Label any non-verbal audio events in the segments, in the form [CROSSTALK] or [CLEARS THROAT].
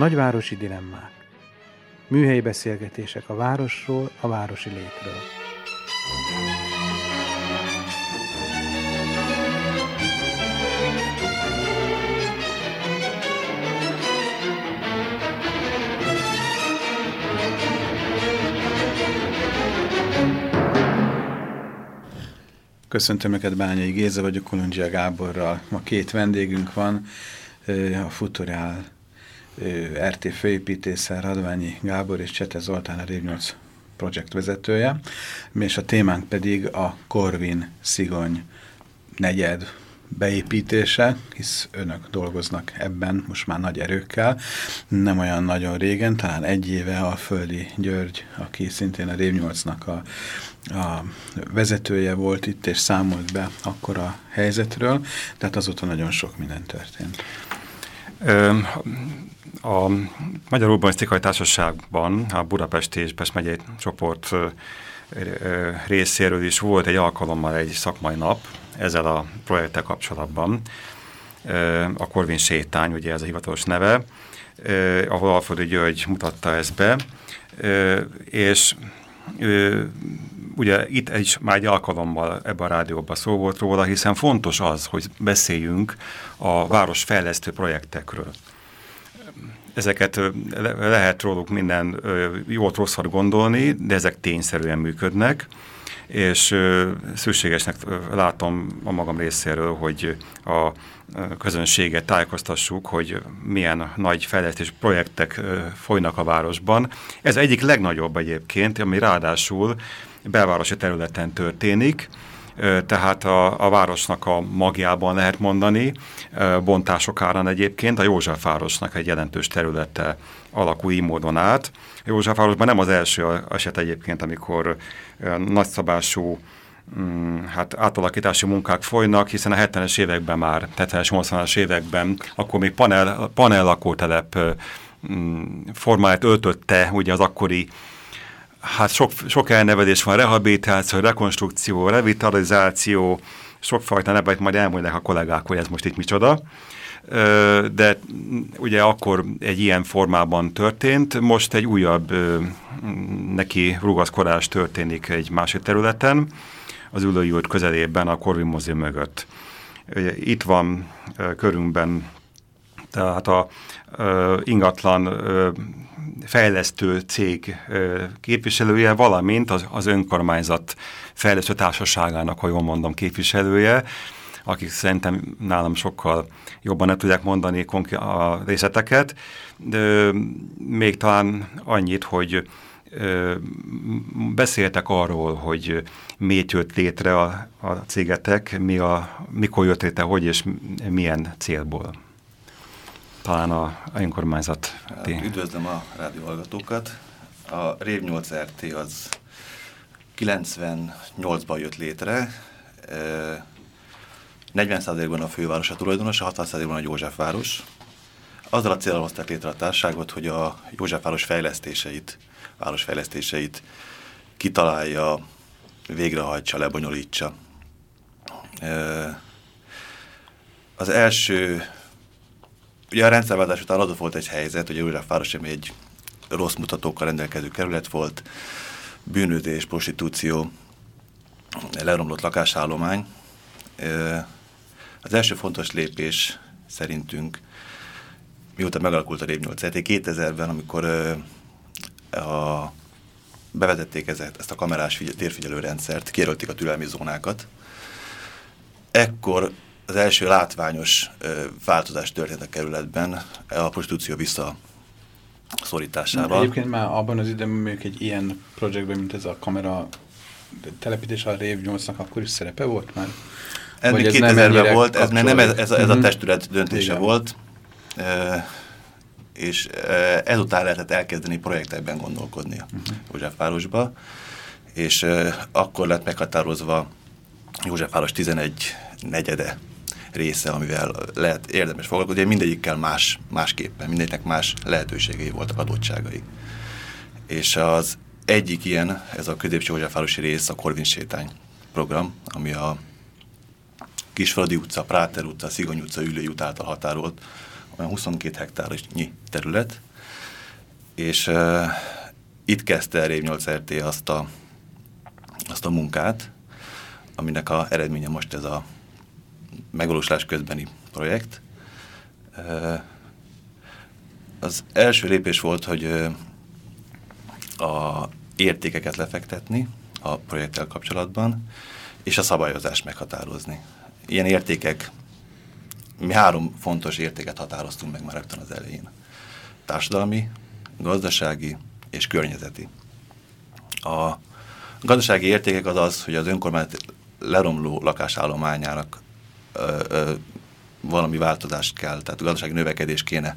Nagyvárosi dilemmák. Műhelyi beszélgetések a városról, a városi létről. Köszöntöm Önöket, Bányai Géza vagyok, Kolundzsia Gáborral. Ma két vendégünk van, a Futurál RT főépítéssel Radványi Gábor és Csete Zoltán a 8 projekt vezetője, és a témánk pedig a Korvin Szigony negyed beépítése, hisz önök dolgoznak ebben most már nagy erőkkel. Nem olyan nagyon régen, talán egy éve a Földi György, aki szintén a Rév 8-nak a, a vezetője volt itt, és számolt be akkor a helyzetről, tehát azóta nagyon sok minden történt. A Magyar Urbanisztikai Társaságban a Budapesti és Pest megyei csoport részéről is volt egy alkalommal egy szakmai nap ezzel a projekttel kapcsolatban. A Korvin sétány, ugye ez a hivatalos neve, ahol Alföldi György mutatta ezt be, és ugye itt is már egy alkalommal ebben a rádióban szó volt róla, hiszen fontos az, hogy beszéljünk a városfejlesztő projektekről. Ezeket lehet róluk minden jót rosszat gondolni, de ezek tényszerűen működnek, és szükségesnek látom a magam részéről, hogy a közönséget tájékoztassuk, hogy milyen nagy fejlesztés projektek folynak a városban. Ez egyik legnagyobb egyébként, ami ráadásul belvárosi területen történik, tehát a, a városnak a magjában lehet mondani, bontások árán egyébként a Józsefvárosnak egy jelentős területe alakul így módon át. A Józsefvárosban nem az első eset egyébként, amikor nagyszabású mm, hát átalakítási munkák folynak, hiszen a 70-es években már, 70-es, 80-as években, akkor még panel, panel lakótelep mm, formáját öltötte ugye az akkori hát sok, sok elnevezés van, rehabilitáció, rekonstrukció, revitalizáció, sokfajta nevet majd elmondják a kollégák, hogy ez most itt micsoda. De ugye akkor egy ilyen formában történt, most egy újabb neki rugaszkodás történik egy másik területen, az Ülői út közelében, a Corvin Mozi mögött. Itt van körünkben tehát a ingatlan fejlesztő cég képviselője, valamint az, az önkormányzat fejlesztő társaságának, ha jól mondom, képviselője, akik szerintem nálam sokkal jobban nem tudják mondani a részleteket, de még talán annyit, hogy beszéltek arról, hogy miért jött létre a, a cégetek, mi a, mikor jött létre, hogy és milyen célból talán a, a önkormányzat. Hát, üdvözlöm a rádióhallgatókat. A Rév 8 RT az 98-ban jött létre, 40%-ban a főváros a tulajdonos, 60%-ban a Józsefváros. Azzal a célral hozták létre a társágot, hogy a Józsefváros fejlesztéseit, városfejlesztéseit kitalálja, végrehajtsa, lebonyolítsa. Az első Ugye a rendszerváltás után az volt egy helyzet, hogy Újráfáros ami egy rossz mutatókkal rendelkező kerület volt, bűnözés, prostitúció, leromlott lakásállomány. Az első fontos lépés szerintünk, mióta megalakult a Rév 8 2000-ben, amikor a, bevezették ezet, ezt a kamerás térfigyelő rendszert, kérölték a türelmi zónákat, ekkor az első látványos változás történt a kerületben a prostitúció vissza szorításával. Egyébként már abban az időben még egy ilyen projektben, mint ez a kamera telepítés a Rév 8-nak akkor is szerepe volt már? Ez még 2000-ben volt, ez nem ez, ez, ez a mhm. testület döntése Igen. volt, e, és ezután lehetett elkezdeni projektekben gondolkodni uh -huh. Józsefvárosba, és e, akkor lett meghatározva Józsefváros 11 negyede része, amivel lehet érdemes foglalkozni. Mindegyikkel más, másképpen, mindegyiknek más lehetőségei voltak, adottságai. És az egyik ilyen, ez a középső Hogyafárosi rész, a Korvin sétány program, ami a Kisfaladi utca, Práter utca, Szigony utca, Ülői út által határolt, olyan 22 hektárnyi terület, és uh, itt kezdte Rév 8 RT azt a, azt a munkát, aminek a eredménye most ez a megvalósulás közbeni projekt. Az első lépés volt, hogy a értékeket lefektetni a projekttel kapcsolatban, és a szabályozást meghatározni. Ilyen értékek, mi három fontos értéket határoztunk meg már rögtön az elején. Társadalmi, gazdasági és környezeti. A gazdasági értékek az az, hogy az önkormányzat leromló lakásállományának valami változást kell, tehát gazdasági növekedés kéne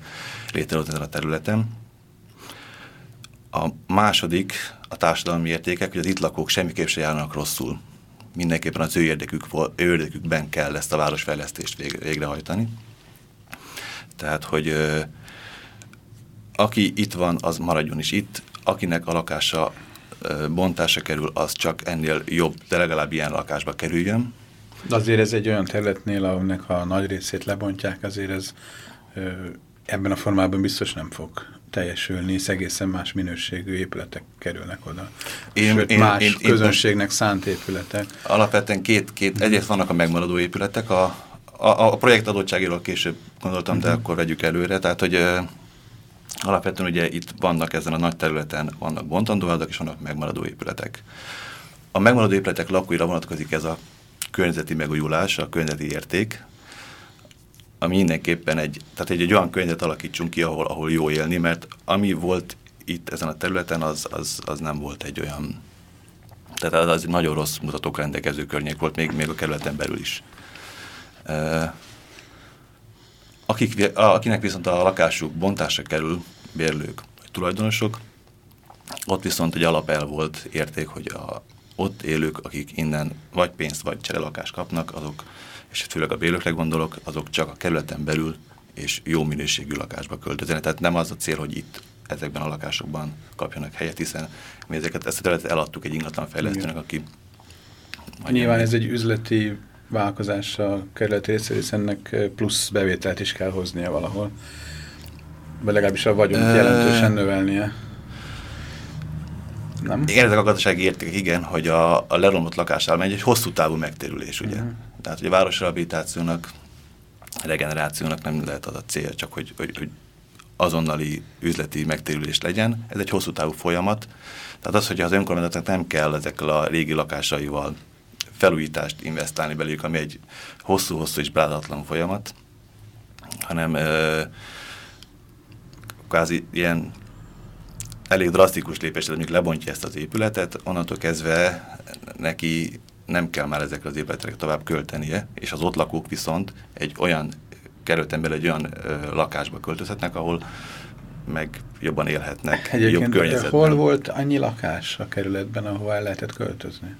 létrehozni ezen a területen. A második, a társadalmi értékek, hogy az itt lakók semmiképp se járnak rosszul. Mindenképpen az ő, érdekük, ő érdekükben kell ezt a városfejlesztést végre, végrehajtani. Tehát, hogy aki itt van, az maradjon is itt, akinek a lakása bontása kerül, az csak ennél jobb, de legalább ilyen lakásba kerüljön. Azért ez egy olyan területnél, aminek a nagy részét lebontják, azért ez ebben a formában biztos nem fog teljesülni, hisz egészen más minőségű épületek kerülnek oda. Én, Sőt, én, más én, közönségnek én, szánt épületek. Alapvetően két, két, egyrészt vannak a megmaradó épületek, a, a, a projekt adottságéről később gondoltam, uh -huh. de mhm. akkor vegyük előre, tehát hogy alapvetően ugye itt vannak ezen a nagy területen, vannak bontandó és vannak megmaradó épületek. A megmaradó épületek lakóira vonatkozik ez a környezeti megújulás, a környezeti érték, ami mindenképpen egy, tehát egy, egy olyan környezet alakítsunk ki, ahol, ahol jó élni, mert ami volt itt ezen a területen, az, az, az nem volt egy olyan, tehát az, az egy nagyon rossz mutatók rendelkező környék volt, még, még a kerületen belül is. Akik, akinek viszont a lakásuk bontásra kerül, bérlők vagy tulajdonosok, ott viszont egy alapel volt érték, hogy a, ott élők, akik innen vagy pénzt, vagy cserelakást kapnak, azok és főleg a bélőkre gondolok, azok csak a kerületen belül és jó minőségű lakásba költözenek. Tehát nem az a cél, hogy itt ezekben a lakásokban kapjanak helyet, hiszen mi ezeket, ezt a területet eladtuk egy ingatlan fejlesztőnek, aki... Nyilván ez egy üzleti vállalkozás a kerületi részéről, hiszen ennek plusz bevételt is kell hoznia valahol. Vagy legalábbis a vagyont jelentősen növelnie. Nem? Igen, ezek a gazdasági értékek, igen, hogy a, a leromlott lakásállomány egy hosszú távú megterülés, ugye. Uh. -huh. Tehát, hogy a városrehabilitációnak, regenerációnak nem lehet az a cél, csak hogy, hogy, hogy azonnali üzleti megtérülés legyen. Ez egy hosszú távú folyamat. Tehát az, hogy az önkormányzatnak nem kell ezekkel a régi lakásaival felújítást investálni belőlük, ami egy hosszú-hosszú és brádatlan folyamat, hanem ö, kvázi ilyen elég drasztikus lépés, hogy lebontja ezt az épületet, onnantól kezdve neki nem kell már ezekre az épületekre tovább költenie, és az ott lakók viszont egy olyan kerületen belül egy olyan ö, lakásba költözhetnek, ahol meg jobban élhetnek, Egyébként jobb környezetben. Hol volt annyi lakás a kerületben, ahol el lehetett költözni?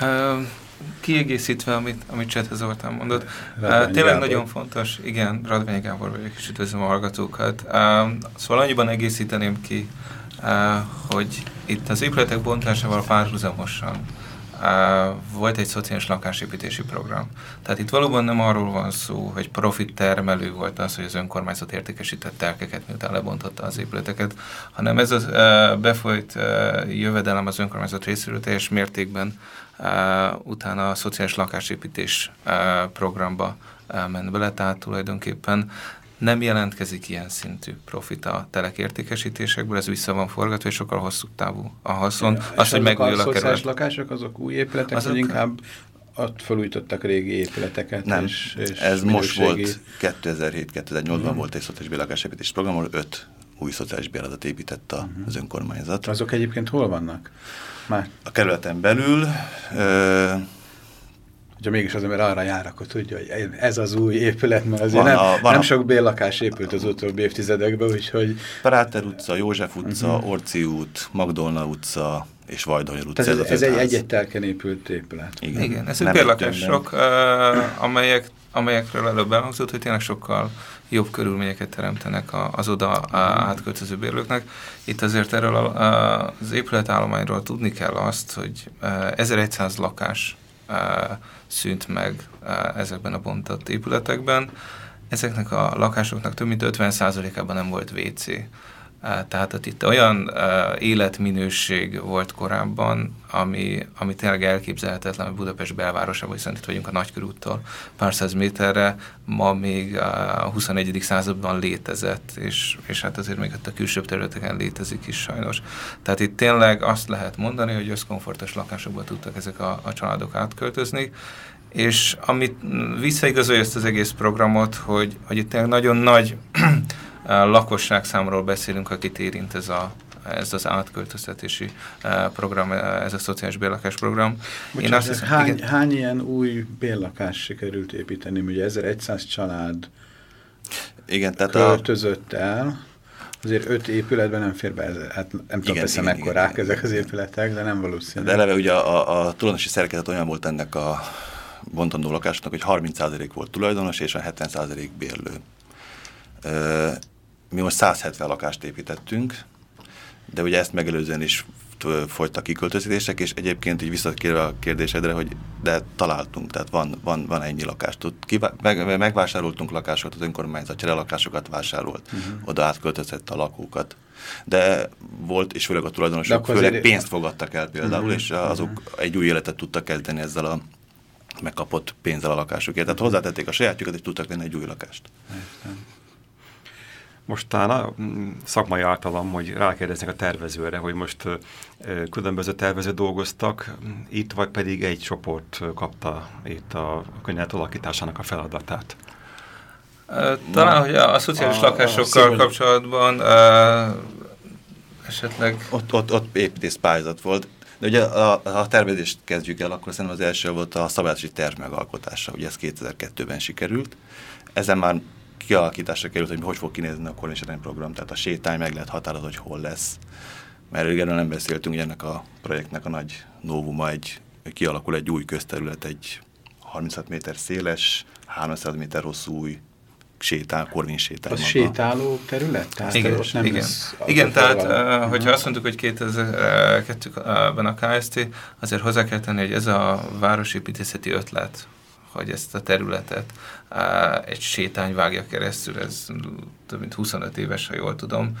Uh, kiegészítve, amit, amit Csethe Zoltán mondott. Uh, tényleg Gábor. nagyon fontos, igen, Radványi Gábor vagyok, és üdvözlöm a hallgatókat. Uh, szóval annyiban egészíteném ki, uh, hogy itt az épületek bontásával párhuzamosan volt egy szociális lakásépítési program. Tehát itt valóban nem arról van szó, hogy profit termelő volt az, hogy az önkormányzat értékesített telkeket, miután lebontotta az épületeket, hanem ez a befolyt jövedelem az önkormányzat részéről teljes mértékben utána a szociális lakásépítés programba ment bele, tehát tulajdonképpen nem jelentkezik ilyen szintű profit a telek értékesítésekből, ez vissza van forgatva, és sokkal hosszú távú a haszon. Ja, az, hogy megújul a, kerület. lakások, azok új épületek, azok... vagy inkább ott felújítottak régi épületeket? Nem, és, és ez most volt 2007-2008-ban uh-huh. volt egy szociális bérlakásépítés program, ahol öt új szociális bérletet épített a, uh-huh. az önkormányzat. Azok egyébként hol vannak? Már? A kerületen belül ö, hogyha mégis az ember arra jár, akkor tudja, hogy ez az új épület, mert azért van nem, a, van nem a, sok bérlakás épült az utóbbi évtizedekben, úgyhogy... Práter utca, József utca, uh mhm. -huh. Orci út, Magdolna utca és Vajdony utca. Tehát ez, ez, ez egy egy-egy telken épült épület. Igen, Igen ezek bérlakások, uh, amelyek, amelyekről előbb elhangzott, hogy tényleg sokkal jobb körülményeket teremtenek az oda átköltöző bérlőknek. Itt azért erről az épületállományról tudni kell azt, hogy 1100 lakás szűnt meg ezekben a bontott épületekben. Ezeknek a lakásoknak több mint 50%-ában nem volt WC. Tehát itt olyan életminőség volt korábban, ami, ami tényleg elképzelhetetlen, hogy Budapest belvárosában, hiszen itt vagyunk a Nagykörúttól pár száz méterre, ma még a 21. században létezett, és, és hát azért még a külsőbb területeken létezik is sajnos. Tehát itt tényleg azt lehet mondani, hogy összkomfortos lakásokba tudtak ezek a, a családok átköltözni, és amit visszaigazolja ezt az egész programot, hogy, hogy itt tényleg nagyon nagy lakosság számról beszélünk, akit érint ez a, ez az átköltöztetési eh, program, eh, ez a szociális bérlakás program. Bocsánat, Én azt hiszem, hány, igen, hány ilyen új bérlakás sikerült építeni? Ugye 1100 család igen, tehát költözött a... el, azért öt épületben nem fér be, ez, hát nem igen, tudom persze mekkorák igen, ezek az épületek, de nem valószínű. De eleve ugye a, a, a tulajdonosi szerkezet olyan volt ennek a bontandó lakásnak, hogy 30% volt tulajdonos és a 70% bérlő. Mi most 170 lakást építettünk, de ugye ezt megelőzően is folytak kiköltözések, és egyébként így visszatérve a kérdésedre, hogy de találtunk, tehát van, van, van ennyi lakást. Tud, kivá- meg, megvásároltunk lakásokat, az önkormányzat lakásokat vásárolt, uh-huh. oda átköltözött a lakókat. De volt, és főleg a tulajdonosok főleg azért... pénzt fogadtak el például, uh-huh. és azok uh-huh. egy új életet tudtak kezdeni ezzel a megkapott pénzzel a lakásukért. Tehát hozzátették a sajátjukat, és tudtak venni egy új lakást. Értem. Most talán mm, szakmai általam, hogy rákérdeznek a tervezőre, hogy most különböző tervező dolgoztak itt, vagy pedig egy csoport kapta itt a könyvet alakításának a feladatát. Talán, hogy a, a szociális a, lakásokkal a kapcsolatban uh, esetleg... Ott, ott, ott építészpályázat volt, de ugye a, a tervezést kezdjük el, akkor szerintem az első volt a szabályozási terv megalkotása, ugye ez 2002-ben sikerült. Ezen már kialakításra került, hogy hogy fog kinézni a kormányzatani program, tehát a sétány meg lehet határozni, hogy hol lesz. Mert erről nem beszéltünk, hogy ennek a projektnek a nagy novuma egy, kialakul egy új közterület, egy 36 méter széles, 300 méter hosszú új sétál, korvin sétál. Az sétáló terület? Tehát igen, nem igen. igen tehát uh, hogyha azt mondtuk, hogy 2002-ben a KST, azért hozzá kell tenni, hogy ez a városépítészeti ötlet, hogy ezt a területet egy sétány vágja keresztül, ez több mint 25 éves, ha jól tudom.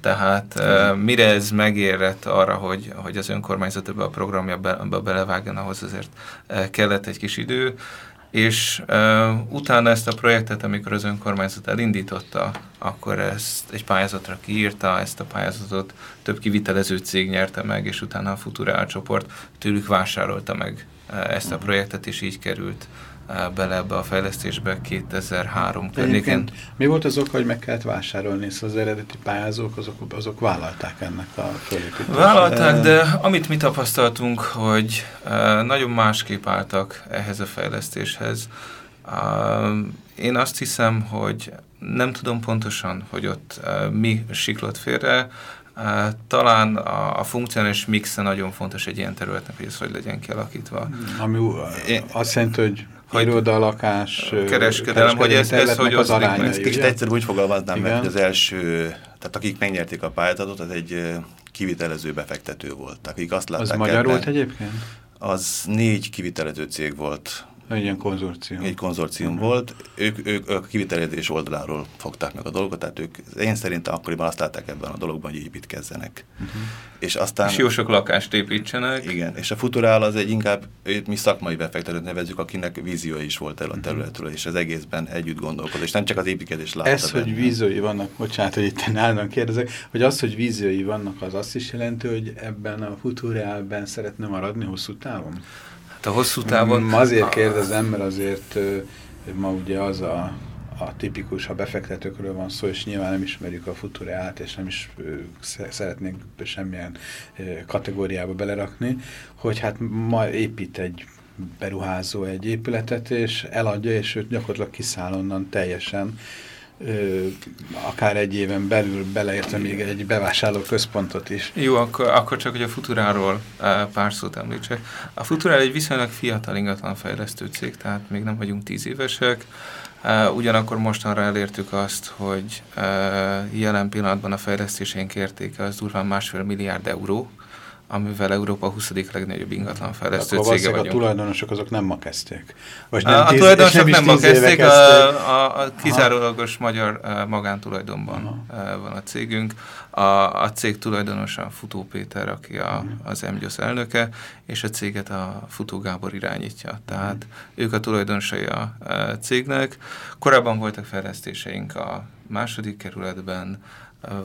Tehát mire ez megérett arra, hogy, hogy az önkormányzat ebbe a programja be, belevágjon, ahhoz azért kellett egy kis idő, és uh, utána ezt a projektet, amikor az önkormányzat elindította, akkor ezt egy pályázatra kiírta, ezt a pályázatot több kivitelező cég nyerte meg, és utána a Futurál csoport tőlük vásárolta meg uh, ezt a projektet, és így került bele ebbe a fejlesztésbe 2003 környékén. Mi volt az oka, hogy meg kellett vásárolni, szóval az eredeti pályázók, azok, azok vállalták ennek a fölépítését? Vállalták, de amit mi tapasztaltunk, hogy nagyon másképp álltak ehhez a fejlesztéshez. Én azt hiszem, hogy nem tudom pontosan, hogy ott mi siklott félre, talán a, a funkcionális mixe nagyon fontos egy ilyen területnek, hogy ez hogy legyen kialakítva. Ami azt jelenti, hogy hogy irodalakás, kereskedelem, hogy ez, ez hogy az aránya. Ezt kicsit egyszerűbb úgy fogalmaznám, mert az első, tehát akik megnyerték a pályázatot, az egy kivitelező befektető volt. Akik azt látták az magyar volt egyébként? Az négy kivitelező cég volt egy ilyen konzorcium. Egy konzorcium uh -huh. volt. Ők, ők, ők a kivitelezés oldaláról fogták meg a dolgot, tehát ők én szerintem akkoriban azt látták ebben a dologban, hogy építkezzenek. Uh -huh. És aztán... És jó sok lakást építsenek. Igen, és a Futurál az egy inkább, mi szakmai befektetőt nevezzük, akinek víziója is volt el a területről, és az egészben együtt gondolkod, és nem csak az építkezés látta Ez, benne. hogy víziói vannak, bocsánat, hogy itt állandóan kérdezek, hogy az, hogy víziói vannak, az azt is jelenti, hogy ebben a Futurálben szeretne maradni hosszú távon? A hosszú távon... Mm, azért kérdezem, mert azért ma ugye az a, a tipikus, ha befektetőkről van szó, és nyilván nem ismerjük a futureát, és nem is szeretnénk semmilyen kategóriába belerakni, hogy hát ma épít egy beruházó egy épületet, és eladja, és őt gyakorlatilag kiszáll onnan teljesen, akár egy éven belül beleértve még egy bevásárló központot is. Jó, akkor, akkor csak, hogy a Futuráról pár szót említsek. A Futurál egy viszonylag fiatal ingatlanfejlesztő cég, tehát még nem vagyunk tíz évesek. Ugyanakkor mostanra elértük azt, hogy jelen pillanatban a fejlesztésénk értéke az durván másfél milliárd euró, amivel Európa 20. legnagyobb ingatlan fejlesztő Akkor cége vagyunk. a tulajdonosok azok nem ma kezdték? Vagy nem a, tíz, a tulajdonosok nem, nem ma kezdték, a, a, a kizárólagos Aha. magyar magántulajdonban Aha. van a cégünk. A, a cég tulajdonosa Futó Péter, aki a, az MGYOSZ elnöke, és a céget a Futó Gábor irányítja. Tehát uh ők a tulajdonosai a, a cégnek. Korábban voltak fejlesztéseink a második kerületben,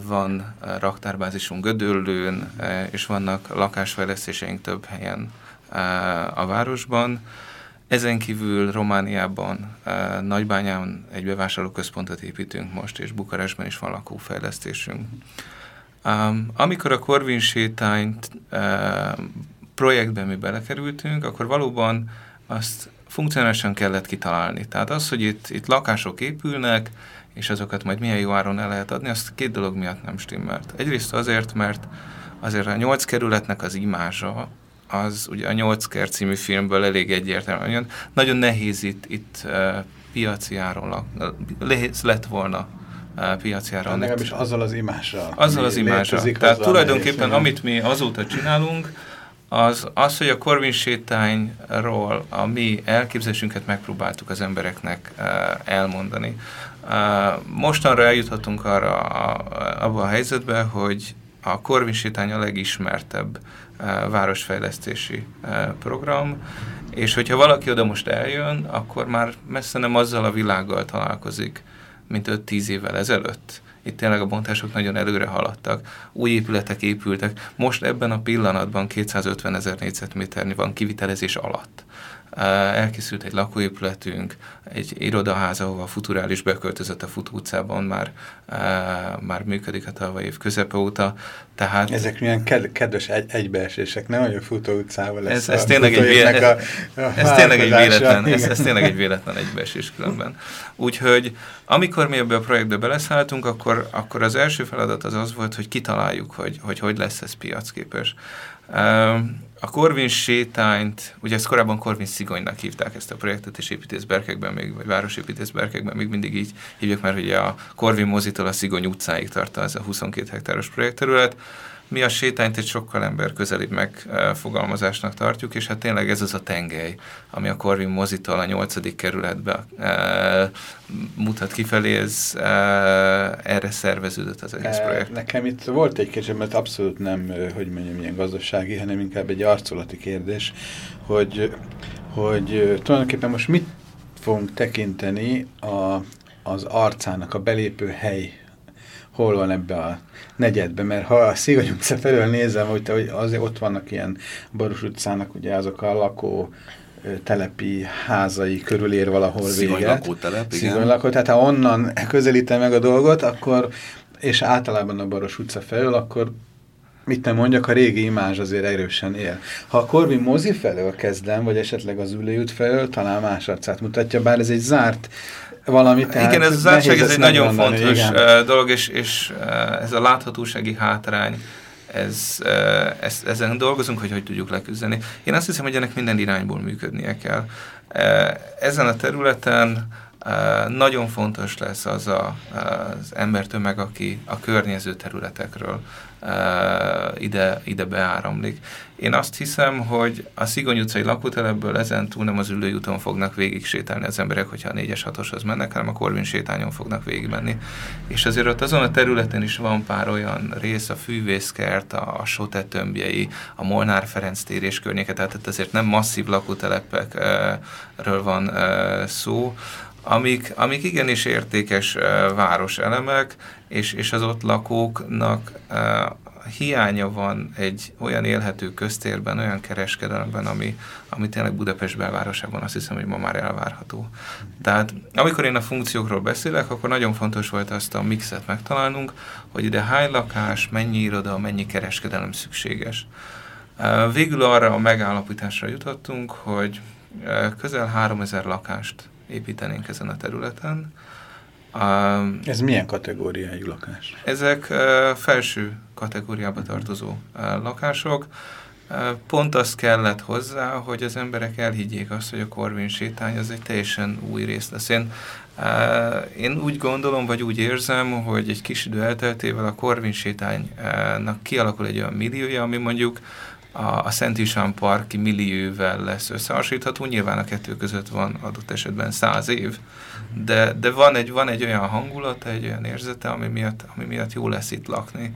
van raktárbázisunk Gödöllőn, és vannak lakásfejlesztéseink több helyen a városban. Ezen kívül Romániában, Nagybányán egy bevásárlóközpontot építünk most, és Bukarestben is van lakófejlesztésünk. Amikor a Corvin sétányt projektben mi belekerültünk, akkor valóban azt funkcionálisan kellett kitalálni. Tehát az, hogy itt, itt lakások épülnek, és azokat majd milyen jó áron el lehet adni, azt két dolog miatt nem stimmelt. Egyrészt azért, mert azért a nyolc kerületnek az imázsa, az ugye a Nyolc ker című filmből elég egyértelműen, nagyon nehéz itt, itt uh, piaci áron, lett volna uh, piaci áron. Legalábbis azzal az imással. Azzal az imással. Tehát azzal tulajdonképpen amit mi azóta csinálunk, az, az, hogy a Corvin sétányról a mi elképzelésünket megpróbáltuk az embereknek uh, elmondani. Mostanra eljuthatunk arra a, abba a helyzetbe, hogy a Corvin sétány a legismertebb városfejlesztési program, és hogyha valaki oda most eljön, akkor már messze nem azzal a világgal találkozik, mint 5-10 évvel ezelőtt. Itt tényleg a bontások nagyon előre haladtak, új épületek épültek. Most ebben a pillanatban 250 ezer négyzetméternyi van kivitelezés alatt elkészült egy lakóépületünk, egy irodaház, ahova a futurális beköltözött a Futó utcában, már, már működik a tavaly év közepe óta. Tehát, Ezek milyen ked kedves egy egybeesések, nem hogy a Futó utcával lesz ez, ez, tényleg egy, véletlen, a, a ez, tényleg egy véletlen, ez, ez tényleg egy véletlen egybeesés különben. Úgyhogy amikor mi ebbe a projektbe beleszálltunk, akkor, akkor az első feladat az az volt, hogy kitaláljuk, hogy hogy, hogy lesz ez piacképes. A Corvin sétányt, ugye ezt korábban Corvin Szigonynak hívták ezt a projektet, és építészberkekben még, vagy városépítészberkekben még mindig így hívják, mert ugye a Corvin mozitól a Szigony utcáig tart az a 22 hektáros projektterület. Mi a sétányt egy sokkal ember közelibb megfogalmazásnak tartjuk, és hát tényleg ez az a tengely, ami a Corvin mozitól a 8. kerületbe e, mutat kifelé, ez e, erre szerveződött az egész projekt. Nekem itt volt egy kérdés, mert abszolút nem, hogy mondjam, ilyen gazdasági, hanem inkább egy arcolati kérdés, hogy, hogy tulajdonképpen most mit fogunk tekinteni a, az arcának a belépő hely hol van ebbe a negyedbe, mert ha a Szigony utca felől nézem, hogy, hogy azért ott vannak ilyen Baros utcának ugye azok a lakó telepi házai körül ér valahol Szigony véget. Lakótelep, igen. Szigony lakó, tehát ha onnan közelítem meg a dolgot, akkor, és általában a Baros utca felől, akkor mit nem mondjak, a régi imázs azért erősen él. Ha a Corvin mozi felől kezdem, vagy esetleg az ülőjút felől, talán más arcát mutatja, bár ez egy zárt valami. Tehát igen, ez az zártság, ez egy nagyon fontos igen. dolog, és, és ez a láthatósági hátrány, ez, ez, ezen dolgozunk, hogy hogy tudjuk leküzdeni. Én azt hiszem, hogy ennek minden irányból működnie kell. Ezen a területen nagyon fontos lesz az a, az embertömeg, aki a környező területekről ide, ide beáramlik. Én azt hiszem, hogy a Szigony utcai lakótelepből ezen túl nem az ülőjúton fognak végig sétálni az emberek, hogyha a 4-es 6 mennek, hanem a Korvin sétányon fognak végigmenni. És azért ott azon a területen is van pár olyan rész, a fűvészkert, a, a Sote tömbjei, a Molnár Ferenc tér és környéke, tehát azért nem masszív lakótelepekről van szó, amik, amik igenis értékes városelemek, és, és az ott lakóknak hiánya van egy olyan élhető köztérben, olyan kereskedelemben, ami, ami tényleg Budapest belvárosában azt hiszem, hogy ma már elvárható. Tehát amikor én a funkciókról beszélek, akkor nagyon fontos volt azt a mixet megtalálnunk, hogy ide hány lakás, mennyi iroda, mennyi kereskedelem szükséges. Végül arra a megállapításra jutottunk, hogy közel 3000 lakást építenénk ezen a területen. Um, Ez milyen kategóriájú lakás? Ezek uh, felső kategóriába tartozó uh, lakások. Uh, pont azt kellett hozzá, hogy az emberek elhiggyék azt, hogy a Corvin sétány az egy teljesen új rész lesz. Én, én úgy gondolom, vagy úgy érzem, hogy egy kis idő elteltével a Corvin sétánynak kialakul egy olyan milliója, ami mondjuk a, a Szent Isán parki millióvel lesz összehasonlítható. Nyilván a kettő között van adott esetben száz év, de, de van, egy, van egy olyan hangulata, egy olyan érzete, ami miatt, ami miatt jó lesz itt lakni.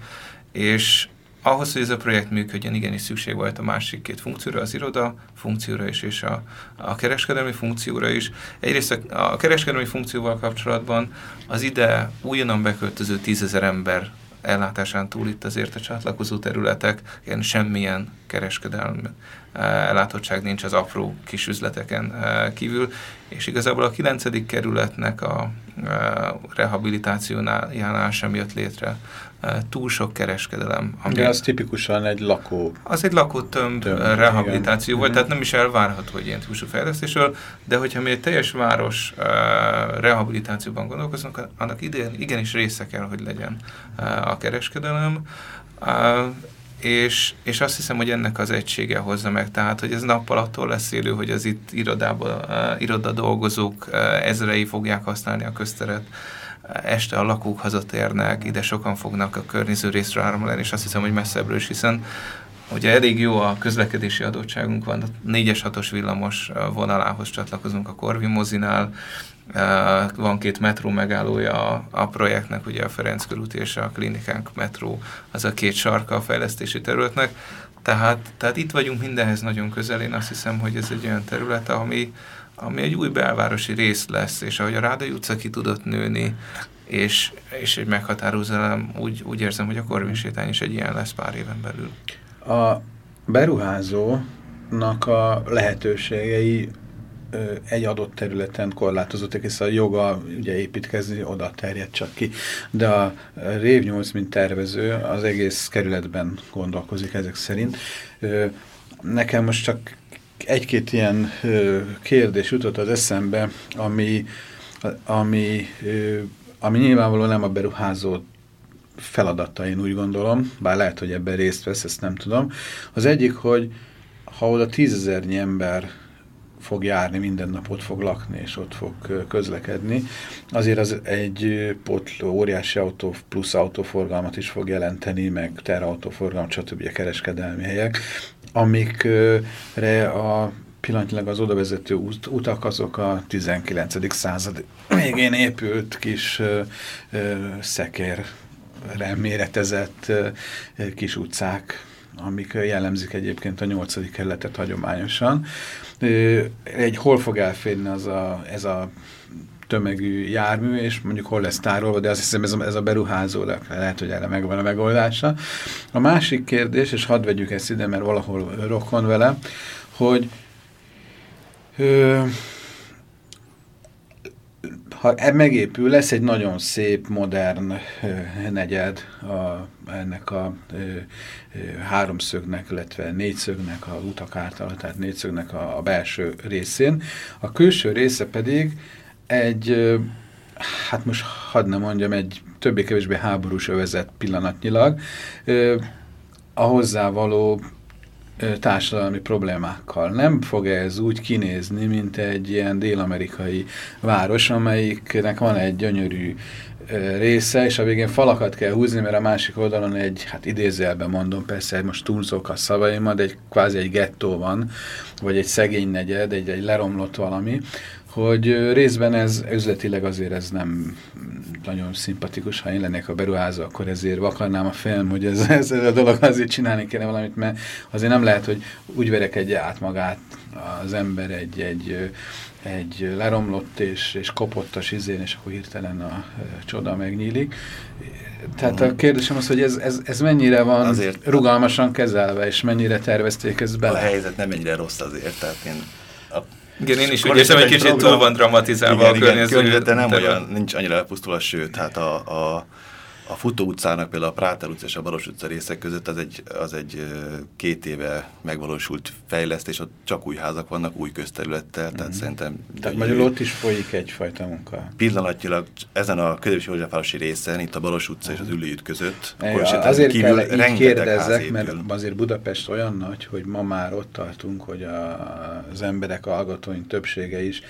És ahhoz, hogy ez a projekt működjön, igenis szükség volt a másik két funkcióra, az iroda funkcióra is, és a, a kereskedelmi funkcióra is. Egyrészt a, a kereskedelmi funkcióval kapcsolatban az ide újonnan beköltöző tízezer ember ellátásán túl itt azért a csatlakozó területek, ilyen semmilyen kereskedelmi eh, ellátottság nincs az apró kis üzleteken eh, kívül, és igazából a 9. kerületnek a eh, rehabilitációjánál sem jött létre túl sok kereskedelem. Ami De az tipikusan egy lakó... Az egy lakótömb tömb, rehabilitáció igen. volt, tehát nem is elvárható, hogy ilyen típusú fejlesztésről, de hogyha mi egy teljes város uh, rehabilitációban gondolkozunk, annak idén igenis része kell, hogy legyen uh, a kereskedelem. Uh, és, és azt hiszem, hogy ennek az egysége hozza meg, tehát, hogy ez nappal attól lesz élő, hogy az itt irodában, uh, iroda dolgozók uh, ezrei fogják használni a közteret, este a lakók hazatérnek, ide sokan fognak a környező részre áramlani, és azt hiszem, hogy messzebbről is, hiszen ugye elég jó a közlekedési adottságunk van, a 4-es 6-os villamos vonalához csatlakozunk a Korvi mozinál, van két metró megállója a, projektnek, ugye a Ferenc körúti és a klinikánk metró, az a két sarka a fejlesztési területnek, tehát, tehát itt vagyunk mindenhez nagyon közel, én azt hiszem, hogy ez egy olyan terület, ami, ami egy új belvárosi rész lesz, és ahogy a Rádai utca ki tudott nőni, és, és egy meghatározalám, úgy, úgy érzem, hogy a Korvin sétány is egy ilyen lesz pár éven belül. A beruházónak a lehetőségei egy adott területen korlátozottak, és a joga ugye építkezni oda terjed csak ki. De a Rév 8, mint tervező, az egész kerületben gondolkozik ezek szerint. Nekem most csak egy-két ilyen kérdés jutott az eszembe, ami, ami, ami nyilvánvalóan nem a beruházó feladata, én úgy gondolom, bár lehet, hogy ebben részt vesz, ezt nem tudom. Az egyik, hogy ha oda tízezernyi ember fog járni, minden nap ott fog lakni, és ott fog közlekedni, azért az egy potló, óriási autó plusz autóforgalmat is fog jelenteni, meg terautóforgalmat, stb. a kereskedelmi helyek amikre a pillanatilag az odavezető út, utak azok a 19. század végén épült kis ö, ö, szekérre méretezett ö, kis utcák, amik jellemzik egyébként a 8. kerületet hagyományosan. Egy hol fog elférni az a, ez a tömegű jármű, és mondjuk hol lesz tárolva, de azt hiszem ez a, ez a beruházó, lehet, hogy erre megvan a megoldása. A másik kérdés, és hadd vegyük ezt ide, mert valahol rokon vele, hogy ö, ha e megépül, lesz egy nagyon szép, modern ö, negyed a, ennek a ö, ö, háromszögnek, illetve négyszögnek, a utak által, tehát négyszögnek a, a belső részén. A külső része pedig egy, hát most hadd nem mondjam, egy többé-kevésbé háborús övezet pillanatnyilag, a hozzávaló társadalmi problémákkal. Nem fog ez úgy kinézni, mint egy ilyen dél-amerikai város, amelyiknek van egy gyönyörű része, és a végén falakat kell húzni, mert a másik oldalon egy, hát idézőjelben mondom, persze most túlzok a szavaimat, egy kvázi egy gettó van, vagy egy szegény negyed, egy, egy leromlott valami, hogy részben ez üzletileg azért ez nem nagyon szimpatikus, ha én lennék a beruházó, akkor ezért vakarnám a film, hogy ez, ez, ez a dolog azért csinálni kéne valamit, mert azért nem lehet, hogy úgy verekedje át magát az ember egy, egy, egy leromlott és, és kopottas izén, és akkor hirtelen a, a csoda megnyílik. Tehát a kérdésem az, hogy ez, ez, ez mennyire van azért rugalmasan kezelve, és mennyire tervezték ezt bele? A helyzet nem ennyire rossz azért, tehát én a igen, én is úgy érzem, hogy kicsit túl van dramatizálva igen, a környező. Igen, nem olyan, nincs annyira elpusztulva, sőt, hát a, a a Futó utcának például a Práter utca és a Baros utca részek között az egy, az egy két éve megvalósult fejlesztés, ott csak új házak vannak, új közterülettel, tehát mm. szerintem... Tehát magyarul ott is folyik egyfajta munka. Pillanatnyilag ezen a középsi Józsefvárosi részen, itt a Baros utca és az Ülőjút között, ja, azért kívül kell így kérdezzek, mert azért Budapest olyan nagy, hogy ma már ott tartunk, hogy a, az emberek, hallgatóink többsége is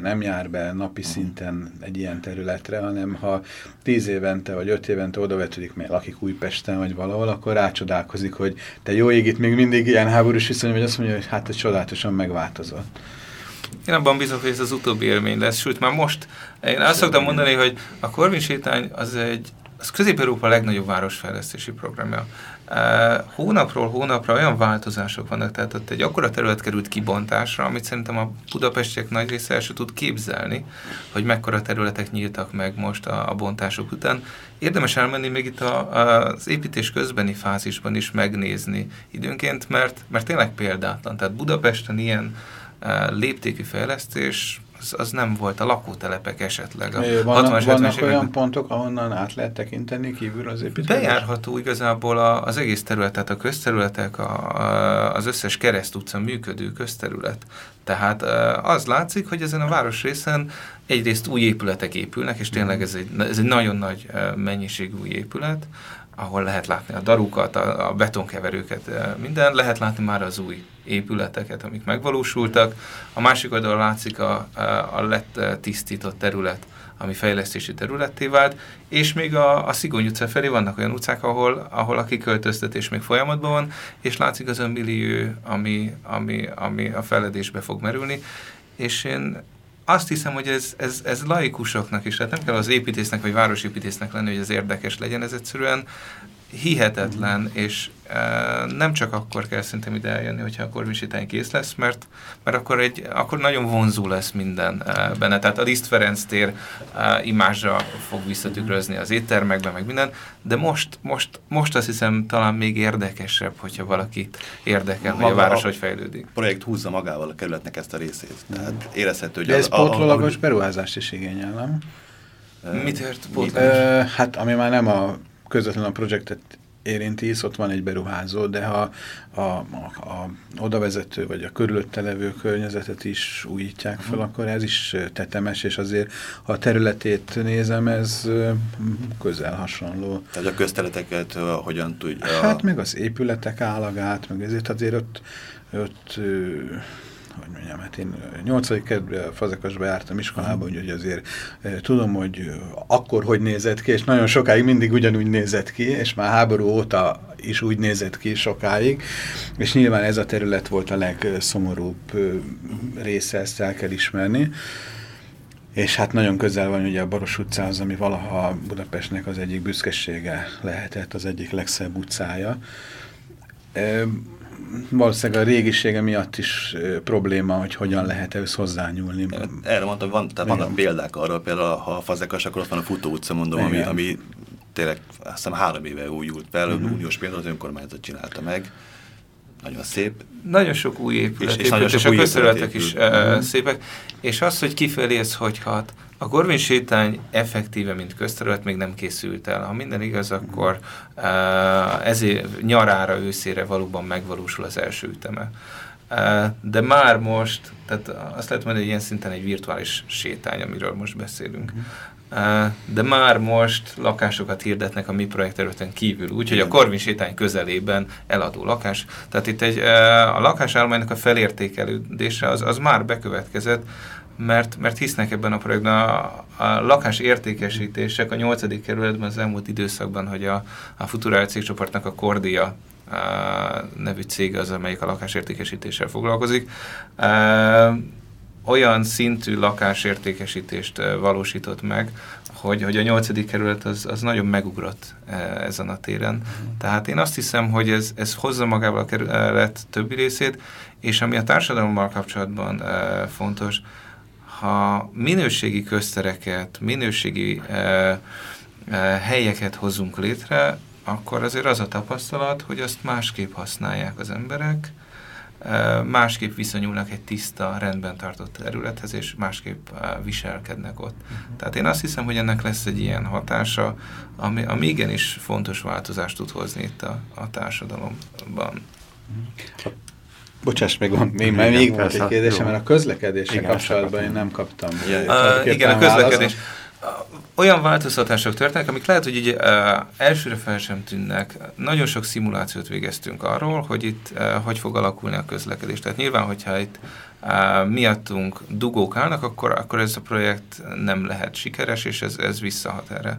nem jár be napi szinten egy ilyen területre, hanem ha tíz évente vagy öt évente oda vetődik, mert lakik Újpesten vagy valahol, akkor rácsodálkozik, hogy te jó ég, itt még mindig ilyen háborús viszony, vagy azt mondja, hogy hát ez csodálatosan megváltozott. Én abban bízok, hogy ez az utóbbi élmény lesz, sőt már most, én azt szoktam mondani, hogy a Korvin sétány az egy az Közép-Európa legnagyobb városfejlesztési programja. Hónapról hónapra olyan változások vannak, tehát ott egy akkora terület került kibontásra, amit szerintem a budapestiek nagy része el tud képzelni, hogy mekkora területek nyíltak meg most a, a bontások után. Érdemes elmenni még itt a, a, az építés közbeni fázisban is megnézni időnként, mert, mert tényleg példátlan. Tehát Budapesten ilyen léptékű fejlesztés az, az nem volt a lakótelepek esetleg. A vannak, vannak olyan pontok, ahonnan át lehet tekinteni kívül az építkezés? Bejárható igazából a, az egész terület, tehát a közterületek, a, a, az összes kereszt utca működő közterület. Tehát az látszik, hogy ezen a városrészen egyrészt új épületek épülnek, és tényleg ez egy, ez egy nagyon nagy mennyiségű új épület, ahol lehet látni a darukat, a, a betonkeverőket, minden, lehet látni már az új épületeket, amik megvalósultak. A másik oldalon látszik a, a lett tisztított terület, ami fejlesztési területté vált, és még a, a Szigony utca felé vannak olyan utcák, ahol, ahol a kiköltöztetés még folyamatban van, és látszik az önmillió, ami, ami, ami a feledésbe fog merülni, és én azt hiszem, hogy ez, ez, ez laikusoknak is, tehát nem kell az építésznek vagy városépítésznek lenni, hogy ez érdekes legyen, ez egyszerűen hihetetlen, és e, nem csak akkor kell szerintem ide eljönni, hogyha a korvisétány kész lesz, mert, mert akkor, egy, akkor nagyon vonzó lesz minden e, benne. Tehát a Liszt Ferenc tér e, imázsa fog visszatükrözni az éttermekben, meg minden, de most, most, most azt hiszem talán még érdekesebb, hogyha valaki érdekel, Maga hogy a város hogy fejlődik. A projekt húzza magával a kerületnek ezt a részét. Tehát érezhető, hogy... De ez pótlólagos beruházást is igényel, nem? Mit ért pótlólagos? Hát ami már nem a közvetlenül a projektet érinti, hisz ott van egy beruházó, de ha a, a, a odavezető vagy a körülötte levő környezetet is újítják fel, -huh. akkor ez is tetemes, és azért ha a területét nézem, ez közel hasonló. Tehát a közteleteket hogyan tudja? Hát meg az épületek állagát, meg ezért azért ott, ott hogy mondjam, hát én nyolcadik kerületben Fazekasba jártam iskolába, mm. úgyhogy azért tudom, hogy akkor hogy nézett ki, és nagyon sokáig mindig ugyanúgy nézett ki, és már háború óta is úgy nézett ki sokáig, és nyilván ez a terület volt a legszomorúbb része, ezt el kell ismerni. És hát nagyon közel van ugye a Baros utcához, ami valaha Budapestnek az egyik büszkesége lehetett, az egyik legszebb utcája valószínűleg a régisége miatt is probléma, hogy hogyan lehet ehhez hozzányúlni. Erre mondtam, van, tehát vannak példák arra, például ha a fazekas, akkor ott van a Futó utca, mondom, ami, ami tényleg azt hiszem három éve újult fel, uh -huh. uniós példát az önkormányzat csinálta meg. Nagyon szép. Nagyon sok új épület és, és, épült, és a közterületek is uh szépek. És az, hogy kifelé ez hogy hat, a Korvin sétány effektíve, mint közterület még nem készült el. Ha minden igaz, akkor uh, ezért nyarára, őszére valóban megvalósul az első üteme. Uh, de már most, tehát azt lehet mondani, hogy ilyen szinten egy virtuális sétány, amiről most beszélünk. Uh, de már most lakásokat hirdetnek a mi projekterületen kívül, úgyhogy a Korvin sétány közelében eladó lakás. Tehát itt egy, a lakásállománynak a felértékelődése az, az már bekövetkezett, mert, mert hisznek ebben a projektben. A, a lakás értékesítések a 8. kerületben az elmúlt időszakban, hogy a, a Futurál cégcsoportnak a Kordia a nevű cég az, amelyik a lakásértékesítéssel foglalkozik. Olyan szintű lakásértékesítést valósított meg, hogy, hogy a nyolcadik kerület az, az nagyon megugrott ezen a téren. Tehát én azt hiszem, hogy ez, ez hozza magával a kerület többi részét, és ami a társadalommal kapcsolatban fontos, ha minőségi köztereket, minőségi helyeket hozunk létre, akkor azért az a tapasztalat, hogy azt másképp használják az emberek, másképp viszonyulnak egy tiszta, rendben tartott területhez, és másképp viselkednek ott. -huh. Tehát én azt hiszem, hogy ennek lesz egy ilyen hatása, ami, ami igenis fontos változást tud hozni itt a, a társadalomban. -huh. Bocsáss meg, még, mert még volt egy kérdésem, mert a közlekedéssel kapcsolatban én nem kaptam. Uh, igen, a közlekedés. Olyan változtatások történnek, amik lehet, hogy így uh, elsőre fel sem tűnnek. Nagyon sok szimulációt végeztünk arról, hogy itt uh, hogy fog alakulni a közlekedés. Tehát nyilván, hogyha itt uh, miattunk dugók állnak, akkor, akkor ez a projekt nem lehet sikeres, és ez, ez visszahat erre.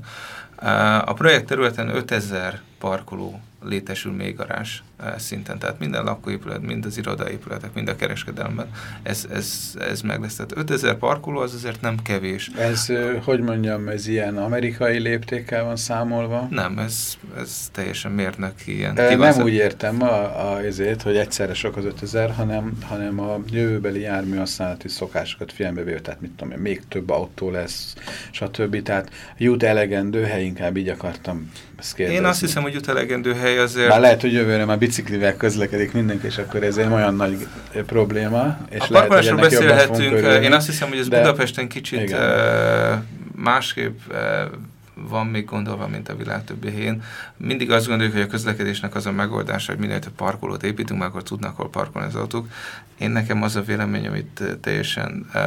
A projekt területen 5000 parkoló létesül még garázs eh, szinten. Tehát minden lakóépület, mind az irodaépületek, mind a kereskedelemben ez, ez, ez meg lesz. Tehát 5000 parkoló az azért nem kevés. Ez, hogy mondjam, ez ilyen amerikai léptékkel van számolva? Nem, ez, ez teljesen mérnek ilyen. E, nem úgy értem a, a, ezért, hogy egyszerre sok az 5000, hanem, hanem a jövőbeli járműhasználati szokásokat figyelembe véve, tehát mit tudom még több autó lesz, stb. Tehát jut elegendő hely, inkább így akartam ezt kérdezni. Én azt hiszem, hogy jut elegendő hely azért... Már lehet, hogy jövőre már biciklivel közlekedik mindenki, és akkor ez egy olyan nagy probléma. És a lehet, hogy beszélhetünk. Én azt hiszem, hogy ez de... Budapesten kicsit igen. másképp van még gondolva, mint a világ többi helyén. Mindig azt gondoljuk, hogy a közlekedésnek az a megoldása, hogy minél több parkolót építünk, akkor tudnak hol parkolni az autók. Én nekem az a vélemény, amit teljesen uh,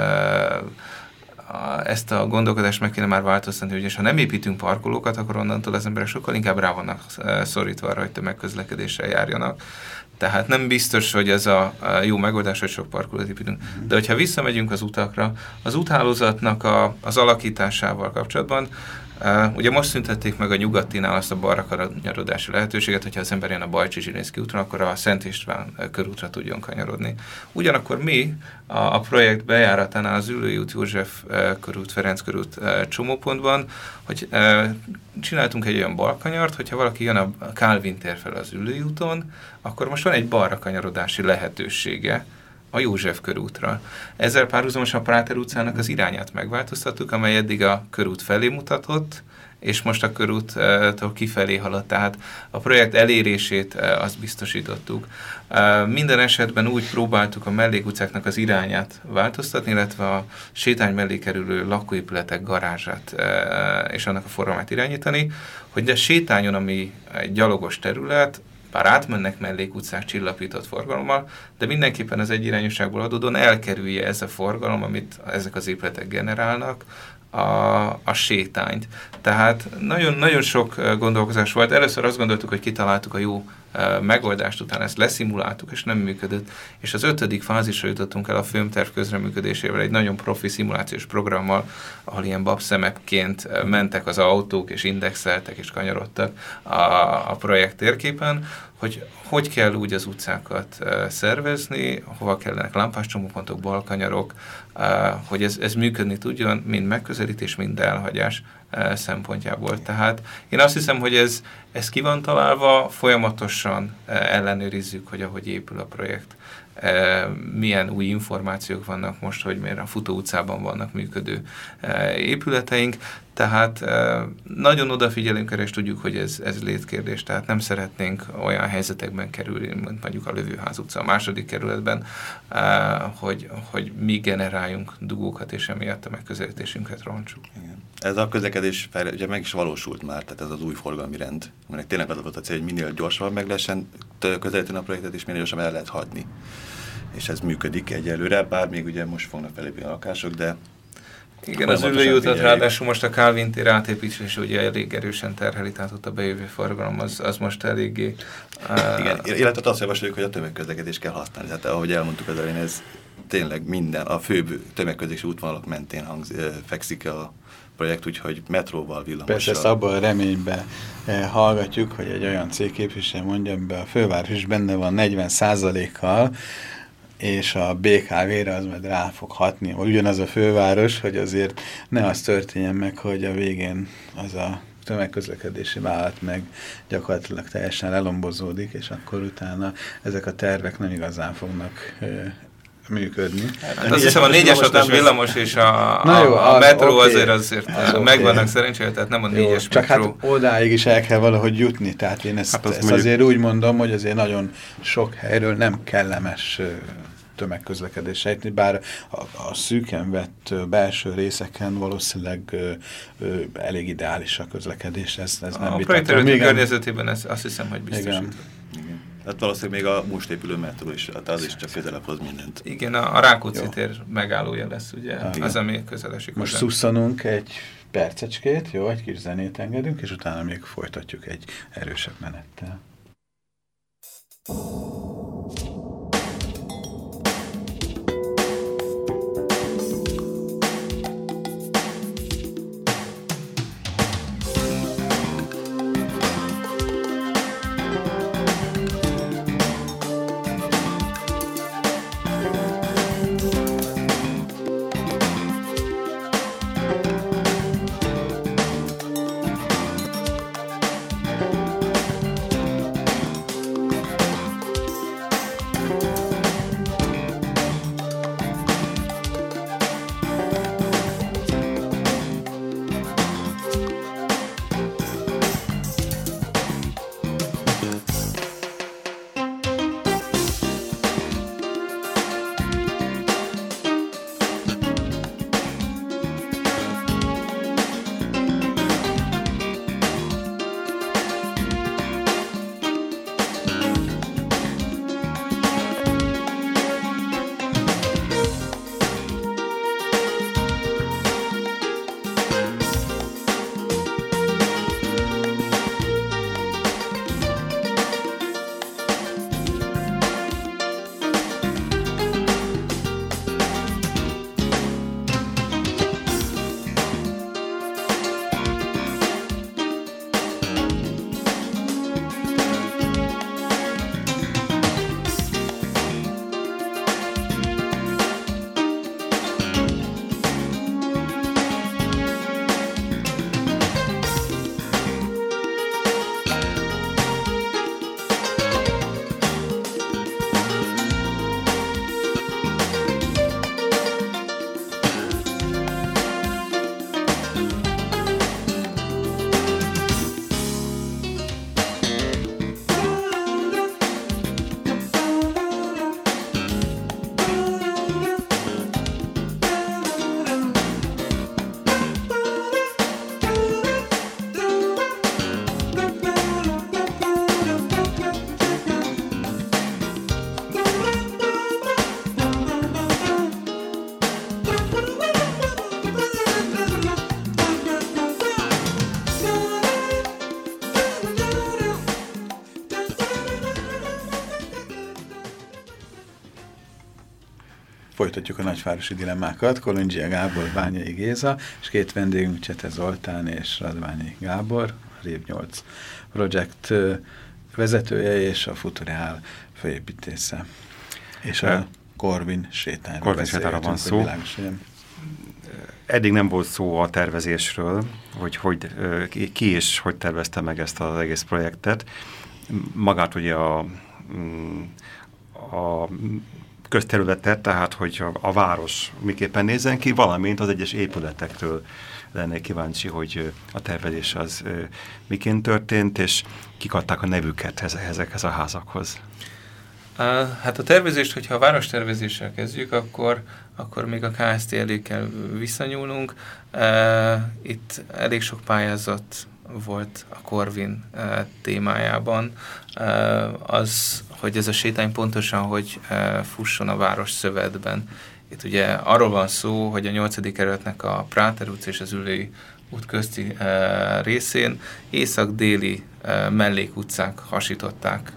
ezt a gondolkodást meg kéne már változtatni, hogy ha nem építünk parkolókat, akkor onnantól az emberek sokkal inkább rá vannak szorítva arra, hogy tömegközlekedéssel járjanak. Tehát nem biztos, hogy ez a jó megoldás, hogy sok parkolót építünk. De hogyha visszamegyünk az utakra, az úthálózatnak a, az alakításával kapcsolatban Uh, ugye most szüntették meg a nyugatinál azt a balra lehetőséget, hogyha az ember jön a Bajcsi Zsinészki úton, akkor a Szent István körútra tudjon kanyarodni. Ugyanakkor mi a, a projekt bejáratánál az Ülői út, József uh, körút, Ferenc körút uh, csomópontban, hogy uh, csináltunk egy olyan balkanyart, hogyha valaki jön a Calvin tér fel az Ülői úton, akkor most van egy balra kanyarodási lehetősége, a József körútra. Ezzel párhuzamosan a Práter utcának az irányát megváltoztattuk, amely eddig a körút felé mutatott, és most a körúttól kifelé haladt, tehát a projekt elérését eh, azt biztosítottuk. Eh, minden esetben úgy próbáltuk a mellékutcáknak az irányát változtatni, illetve a sétány mellé kerülő lakóépületek garázsát eh, és annak a forgalmát irányítani, hogy a sétányon, ami egy gyalogos terület, bár átmennek mellékutcák csillapított forgalommal, de mindenképpen az egyirányosságból adódóan elkerülje ez a forgalom, amit ezek az épületek generálnak, a, a sétányt. Tehát nagyon, nagyon sok gondolkozás volt. Először azt gondoltuk, hogy kitaláltuk a jó megoldást, utána ezt leszimuláltuk, és nem működött. És az ötödik fázisra jutottunk el a filmterv közreműködésével egy nagyon profi szimulációs programmal, ahol ilyen babszemekként mentek az autók, és indexeltek, és kanyarodtak a, a projekt térképen, hogy hogy kell úgy az utcákat szervezni, hova kellenek lámpás csomópontok, balkanyarok, hogy ez, ez működni tudjon, mind megközelítés, mind elhagyás szempontjából. Tehát én azt hiszem, hogy ez, ez ki van találva, folyamatosan ellenőrizzük, hogy ahogy épül a projekt milyen új információk vannak most, hogy miért a Futó utcában vannak működő épületeink, tehát nagyon odafigyelünk erre, és tudjuk, hogy ez, ez létkérdés, tehát nem szeretnénk olyan helyzetekben kerülni, mint mondjuk a Lövőház utca a második kerületben, hogy, hogy mi generáljunk dugókat, és emiatt a megközelítésünket roncsuk. Igen. Ez a közlekedés ugye meg is valósult már, tehát ez az új forgalmi rend, aminek tényleg az volt a cél, hogy minél gyorsabban meg lehessen közelíteni a projektet, és minél gyorsabban el lehet hagyni. És ez működik egyelőre, bár még ugye most fognak felépülni a lakások, de igen, az ülői utat ráadásul most a Calvin tér átépítés ugye elég erősen terheli, tehát ott a bejövő forgalom az, az most eléggé... Uh, Igen, illetve azt javasoljuk, hogy a tömegközlekedést kell használni. Tehát ahogy elmondtuk az elején, ez tényleg minden, a főbb tömegközlekedési útvonalak mentén hangz, fekszik a projekt, úgyhogy metróval, villamossal. Persze ezt abban a reményben eh, hallgatjuk, hogy egy olyan cégképviselő mondja, be a főváros benne van 40 kal és a BKV-re az majd rá fog hatni, vagy ugyanaz a főváros, hogy azért ne az történjen meg, hogy a végén az a tömegközlekedési vállalat meg gyakorlatilag teljesen lelombozódik, és akkor utána ezek a tervek nem igazán fognak működni. Hát azt hiszem a négyes hatos villamos és a, Na jó, a, a metró okay. azért azért az megvannak okay. szerencsére, tehát nem a négyes Csak hát metró. hát odáig is el kell valahogy jutni, tehát én ezt, hát ezt azért úgy mondom, hogy azért nagyon sok helyről nem kellemes tömegközlekedés sejtni, bár a, a szűken vett belső részeken valószínűleg ö, ö, elég ideális a közlekedés, ez, ez nem A projekterületi környezetében ez, azt hiszem, hogy biztosít. Hát valószínűleg még a most épülő metró is, hát az is csak közelebb hoz mindent. Igen, a, a Rákóczi tér megállója lesz, ugye, ah, az, ami közelesik. Most szusszanunk egy percecskét, jó, egy kis zenét engedünk, és utána még folytatjuk egy erősebb menettel. a nagyvárosi dilemmákat. Kolondzsia Gábor, Bányai Géza, és két vendégünk Csete Zoltán és Radványi Gábor, Rév 8 projekt vezetője és a Futurál főépítésze. És a Corvin sétányról Corvin sétányra van szó. Eddig nem volt szó a tervezésről, hogy, hogy ki és hogy tervezte meg ezt az egész projektet. Magát ugye a, a közterületet, tehát hogy a, a város miképpen nézzen ki, valamint az egyes épületekről lenne kíváncsi, hogy a tervezés az miként történt, és kik adták a nevüket ezekhez a házakhoz. Hát a tervezést, hogyha a várostervezéssel kezdjük, akkor, akkor még a KST elég kell visszanyúlnunk. Itt elég sok pályázat volt a Corvin témájában. Az, hogy ez a sétány pontosan, hogy fusson a város szövetben. Itt ugye arról van szó, hogy a 8. kerületnek a Práter utca és az Ülői út közti részén észak-déli mellékutcák hasították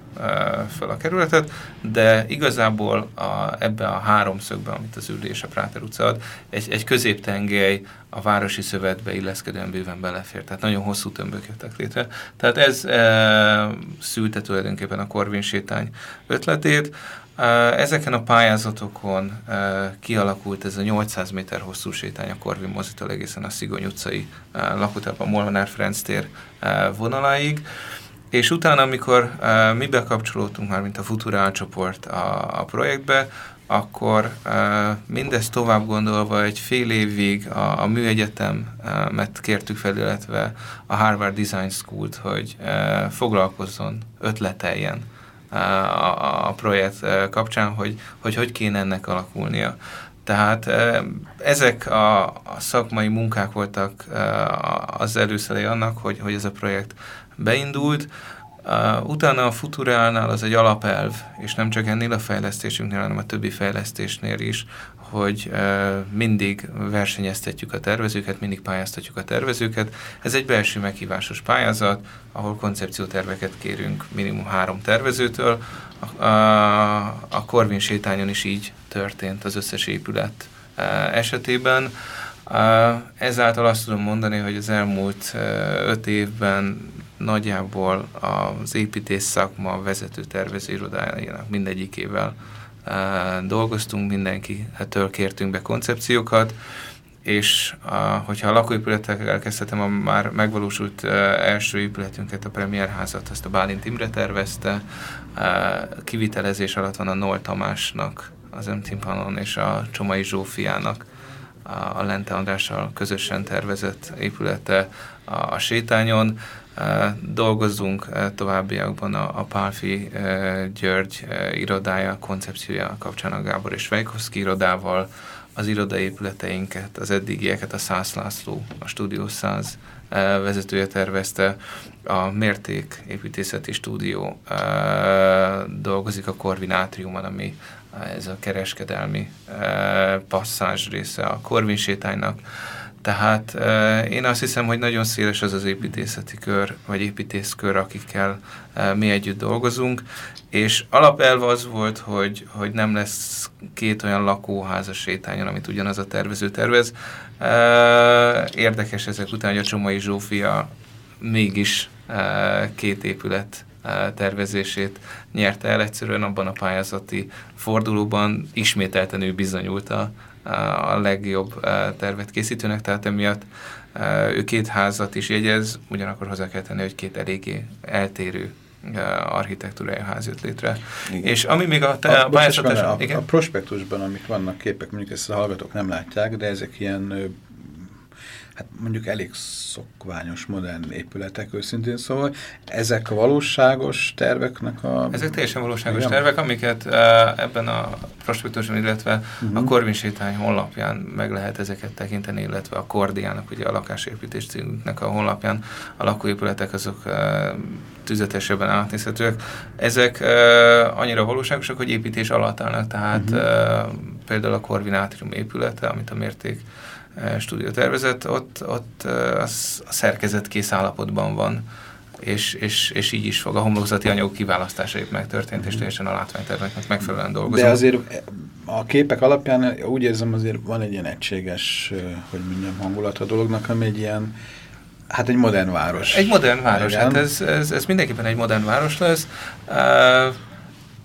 fel a kerületet, de igazából a, ebbe a háromszögbe, amit az Ülő és a Práter utca ad, egy, egy középtengely a városi szövetbe illeszkedően bőven belefér. Tehát nagyon hosszú tömbök jöttek létre. Tehát ez e, szülte tulajdonképpen a Korvin sétány ötletét. Ezeken a pályázatokon kialakult ez a 800 méter hosszú sétány a Korvin mozitól egészen a Szigony utcai lakótelpen Molnár Ferenc tér vonaláig. És utána, amikor mi bekapcsolódtunk már, mint a Futurál csoport a, a projektbe, akkor mindezt tovább gondolva egy fél évig a, a műegyetemet kértük fel, illetve a Harvard Design School-t, hogy foglalkozzon, ötleteljen a, a projekt kapcsán, hogy, hogy hogy kéne ennek alakulnia. Tehát ezek a, a szakmai munkák voltak az előszerei annak, hogy, hogy ez a projekt beindult. utána a Futurálnál az egy alapelv, és nem csak ennél a fejlesztésünknél, hanem a többi fejlesztésnél is, hogy mindig versenyeztetjük a tervezőket, mindig pályáztatjuk a tervezőket. Ez egy belső meghívásos pályázat, ahol koncepcióterveket kérünk minimum három tervezőtől. A, Corvin sétányon is így történt az összes épület esetében. Ezáltal azt tudom mondani, hogy az elmúlt öt évben nagyjából az építész szakma vezető tervezőirodájának mindegyikével dolgoztunk, mindenkitől kértünk be koncepciókat, és a, hogyha a lakóépületekkel elkezdhetem, a már megvalósult uh, első épületünket, a Premierházat, azt a Bálint Imre tervezte, uh, kivitelezés alatt van a Nol Tamásnak, az M. és a Csomai Zsófiának a Lente Andrással közösen tervezett épülete a, a sétányon. Dolgozzunk továbbiakban a, a Pálfi György irodája, koncepciója kapcsán a Gábor és Vejkoszki irodával, az irodaépületeinket, az eddigieket a Szász László, a Studio 100 vezetője tervezte, a Mérték építészeti stúdió dolgozik a Korvinátriumon, ami ez a kereskedelmi passzázs része a Korvin sétánynak, tehát én azt hiszem, hogy nagyon széles az az építészeti kör, vagy építészkör, akikkel mi együtt dolgozunk, és alapelve az volt, hogy, hogy nem lesz két olyan lakóház a sétányon, amit ugyanaz a tervező tervez. Érdekes ezek után, hogy a Csomai Zsófia mégis két épület tervezését nyerte el. Egyszerűen abban a pályázati fordulóban ismételten ő bizonyult a, a legjobb tervet készítőnek, tehát emiatt ő két házat is jegyez, ugyanakkor hozzá kell tenni, hogy két eléggé eltérő architektúrája ház jött létre. Igen. És ami még a, te, a, a, a, a, a prospektusban, amik vannak képek, mondjuk ezt a hallgatók nem látják, de ezek ilyen hát mondjuk elég szokványos, modern épületek őszintén szóval. Ezek a valóságos terveknek a... Ezek teljesen valóságos Igen. tervek, amiket uh, ebben a prospektusban, illetve uh -huh. a mhm. Korvin sétány honlapján meg lehet ezeket tekinteni, illetve a Kordiának, ugye a lakásépítés címnek a honlapján a lakóépületek azok uh, tüzetesebben átnézhetőek. Ezek uh, annyira valóságosak, hogy építés alatt állnak, tehát uh -huh. uh, például a Korvinátrium épülete, amit a mérték stúdió tervezett, ott, ott az, a szerkezet kész állapotban van és, és, és így is fog a homlokzati anyagok kiválasztása épp megtörtént, és teljesen a látványterveknek megfelelően dolgozunk. De azért a képek alapján úgy érzem azért van egy ilyen egységes, hogy mondjam, hangulat a dolognak, ami egy ilyen, hát egy modern város. Egy modern város, Igen. hát ez, ez, ez mindenképpen egy modern város lesz. Uh,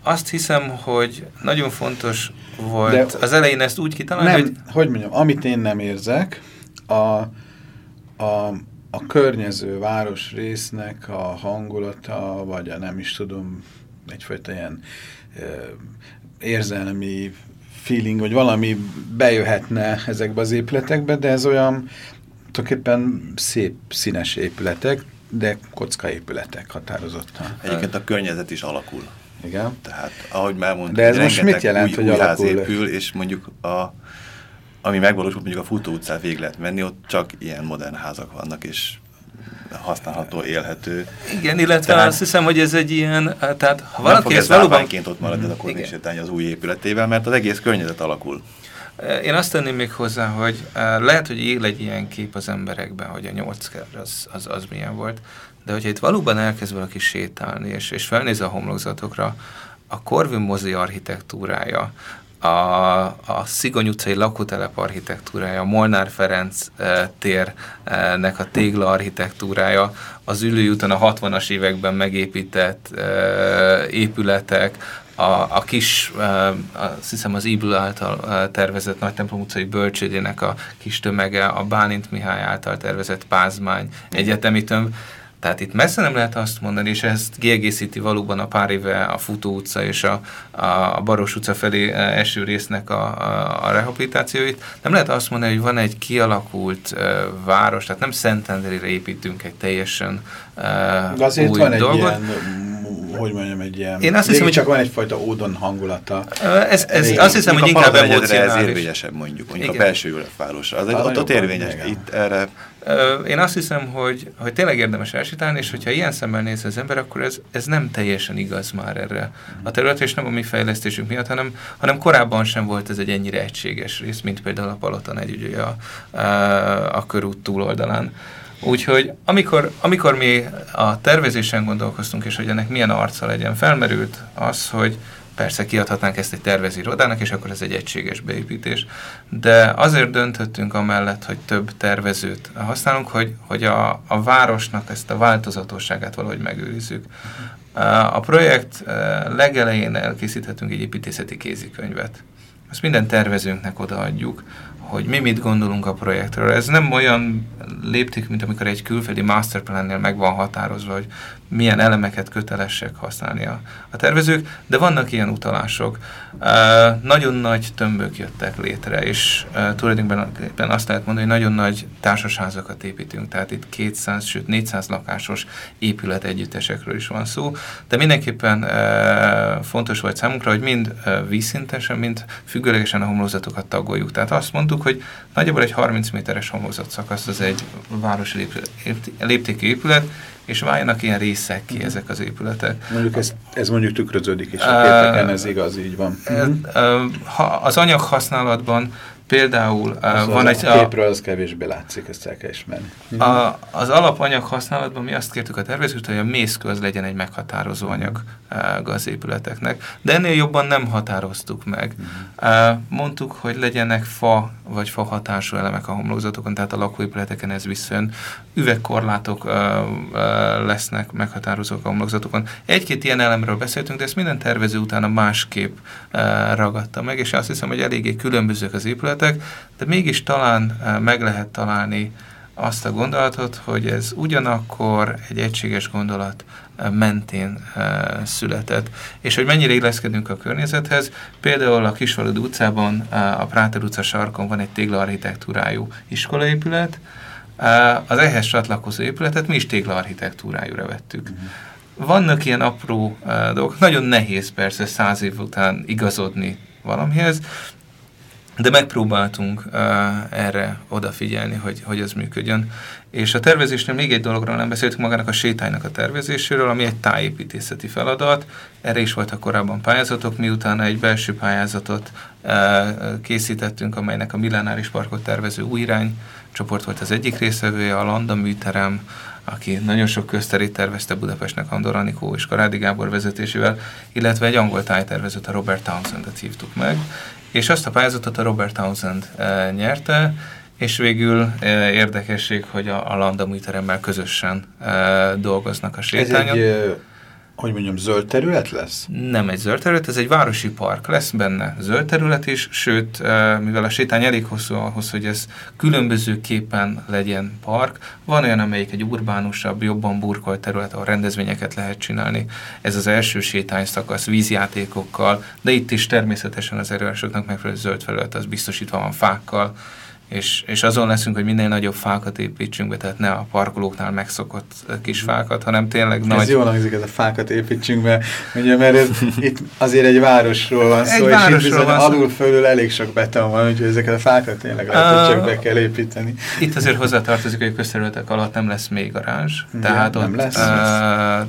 azt hiszem, hogy nagyon fontos volt De az elején ezt úgy kitalálni, nem, hogy... hogy mondjam, amit én nem érzek, a, a, a környező városrésznek a hangulata, vagy a nem is tudom, egyfajta ilyen ö, érzelmi feeling, vagy valami bejöhetne ezekbe az épületekbe, de ez olyan tulajdonképpen szép, színes épületek, de kocka épületek határozottan. Egyébként a környezet is alakul. Igen. Tehát, ahogy már mondtam, de ez most mit jelent, új, hogy új alakul? épül, és mondjuk a, ami megvalósul, mondjuk a futó utcán végig lehet menni, ott csak ilyen modern házak vannak, és használható, élhető. Igen, illetve tehát, azt hiszem, hogy ez egy ilyen, tehát ha valaki ezt valóban... ott marad ez a kornésítány az új épületével, mert az egész környezet alakul. Én azt tenném még hozzá, hogy uh, lehet, hogy él egy ilyen kép az emberekben, hogy a nyolc az, az, az milyen volt, de hogyha itt valóban elkezd valaki sétálni, és, és felnéz a homlokzatokra, a Corvin mozi architektúrája, a, a Szigony utcai lakótelep architektúrája, a Molnár Ferenc e, térnek a tégla architektúrája, az Ülői úton a 60-as években megépített e, épületek, a, a kis, azt hiszem az Ibl által tervezett Nagy Templom utcai bölcsődének a kis tömege, a Bálint Mihály által tervezett Pázmány egyetemi tömb, tehát itt messze nem lehet azt mondani, és ezt kiegészíti valóban a pár éve a Futó utca és a, a Baros utca felé eső résznek a, a, a rehabilitációit. Nem lehet azt mondani, hogy van egy kialakult uh, város, tehát nem Szentendrére építünk egy teljesen uh, De azért új van dolgot. egy ilyen hogy mondjam, egy ilyen... Én azt hiszem, hogy csak van egyfajta ódon hangulata. Ez, ez, Régen. azt hiszem, hogy inkább emocionális. Ez érvényesebb mondjuk, mondjuk Igen. a belső Ülefvárosra. Az egy, ott, ott érvényes. Itt erre... Én azt hiszem, hogy, hogy tényleg érdemes elsítálni, és hogyha ilyen szemmel néz az ember, akkor ez, ez nem teljesen igaz már erre a területre, és nem a mi fejlesztésünk miatt, hanem, hanem korábban sem volt ez egy ennyire egységes rész, mint például a Palaton egy ugye a, a, a körút túloldalán. Úgyhogy amikor, amikor mi a tervezésen gondolkoztunk, és hogy ennek milyen arca legyen, felmerült az, hogy persze kiadhatnánk ezt egy tervezi irodának, és akkor ez egy egységes beépítés. De azért döntöttünk amellett, hogy több tervezőt használunk, hogy, hogy a, a városnak ezt a változatosságát valahogy megőrizzük. A projekt legelején elkészíthetünk egy építészeti kézikönyvet. Ezt minden tervezőnknek odaadjuk, hogy mi mit gondolunk a projektről. Ez nem olyan lépték, mint amikor egy külföldi masterplannél meg van határozva, hogy milyen elemeket kötelesek használni a, a tervezők, de vannak ilyen utalások. Uh, nagyon nagy tömbök jöttek létre, és uh, tulajdonképpen azt lehet mondani, hogy nagyon nagy társasházakat építünk, tehát itt 200, sőt 400 lakásos épület együttesekről is van szó, de mindenképpen uh, fontos volt számunkra, hogy mind uh, vízszintesen, mind függőlegesen a homlokzatokat tagoljuk. Tehát azt mondtuk, hogy nagyjából egy 30 méteres homlokzat szakasz az egy városi léptékű épület, és váljanak ilyen részek ki ezek az épületek. Mondjuk ez, ez mondjuk tükröződik is a képeken, ez igaz, így van. Ha az anyaghasználatban Például az van egy... A képről az kevésbé látszik, ezt el kell ismerni. A, az alapanyag használatban mi azt kértük a tervezőt, hogy a mészkő az legyen egy meghatározó anyag gazépületeknek, de ennél jobban nem határoztuk meg. Uh-huh. Mondtuk, hogy legyenek fa vagy fa hatású elemek a homlokzatokon, tehát a lakóépületeken ez viszont üvegkorlátok lesznek meghatározók a homlokzatokon. Egy-két ilyen elemről beszéltünk, de ezt minden tervező utána másképp ragadta meg, és azt hiszem, hogy eléggé különbözők az épület, ötletek, de mégis talán eh, meg lehet találni azt a gondolatot, hogy ez ugyanakkor egy egységes gondolat eh, mentén uh, született. És hogy mennyire illeszkedünk a környezethez, például a Kisvalud utcában, a Práter utca sarkon van egy téglaarchitektúrájú iskolaépület, az ehhez csatlakozó épületet mi is téglaarchitektúrájúra vettük. Uh mhm. -huh. Vannak ilyen apró uh, dolgok, nagyon nehéz persze száz év után igazodni valamihez, de megpróbáltunk uh, erre odafigyelni, hogy, hogy ez működjön. És a tervezésnél még egy dologról nem beszéltünk magának a sétánynak a tervezéséről, ami egy tájépítészeti feladat. Erre is voltak korábban pályázatok, miután egy belső pályázatot uh, készítettünk, amelynek a Millenáris Parkot tervező új irány csoport volt az egyik részvevője, a Landa műterem, aki nagyon sok közterét tervezte Budapestnek Andor Anikó és Karádi Gábor vezetésével, illetve egy angol tájtervezőt, a Robert Townsend-et hívtuk meg, és azt a pályázatot a Robert Townsend e, nyerte, és végül e, érdekesség, hogy a, a Landa műteremmel közösen e, dolgoznak a sétányon. Ez egy hogy mondjam, zöld terület lesz? Nem egy zöld terület, ez egy városi park. Lesz benne zöld terület is, sőt, mivel a sétány elég hosszú ahhoz, hogy ez különböző képen legyen park, van olyan, amelyik egy urbánusabb, jobban burkolt terület, ahol rendezvényeket lehet csinálni. Ez az első sétány szakasz vízjátékokkal, de itt is természetesen az erősöknek megfelelő zöld felület, az biztosítva van fákkal, és, és azon leszünk, hogy minél nagyobb fákat építsünk be, tehát ne a parkolóknál megszokott kis fákat, hanem tényleg ez nagy... Ez jól hangzik, ez a fákat építsünk be, ugye, mert ez, [LAUGHS] itt azért egy városról van szó, egy és itt bizony alul fölül elég sok beton van, úgyhogy ezeket a fákat tényleg lehet, hogy csak be kell építeni. Itt azért hozzátartozik, hogy a közterületek alatt nem lesz még garázs, tehát nem ott lesz, uh,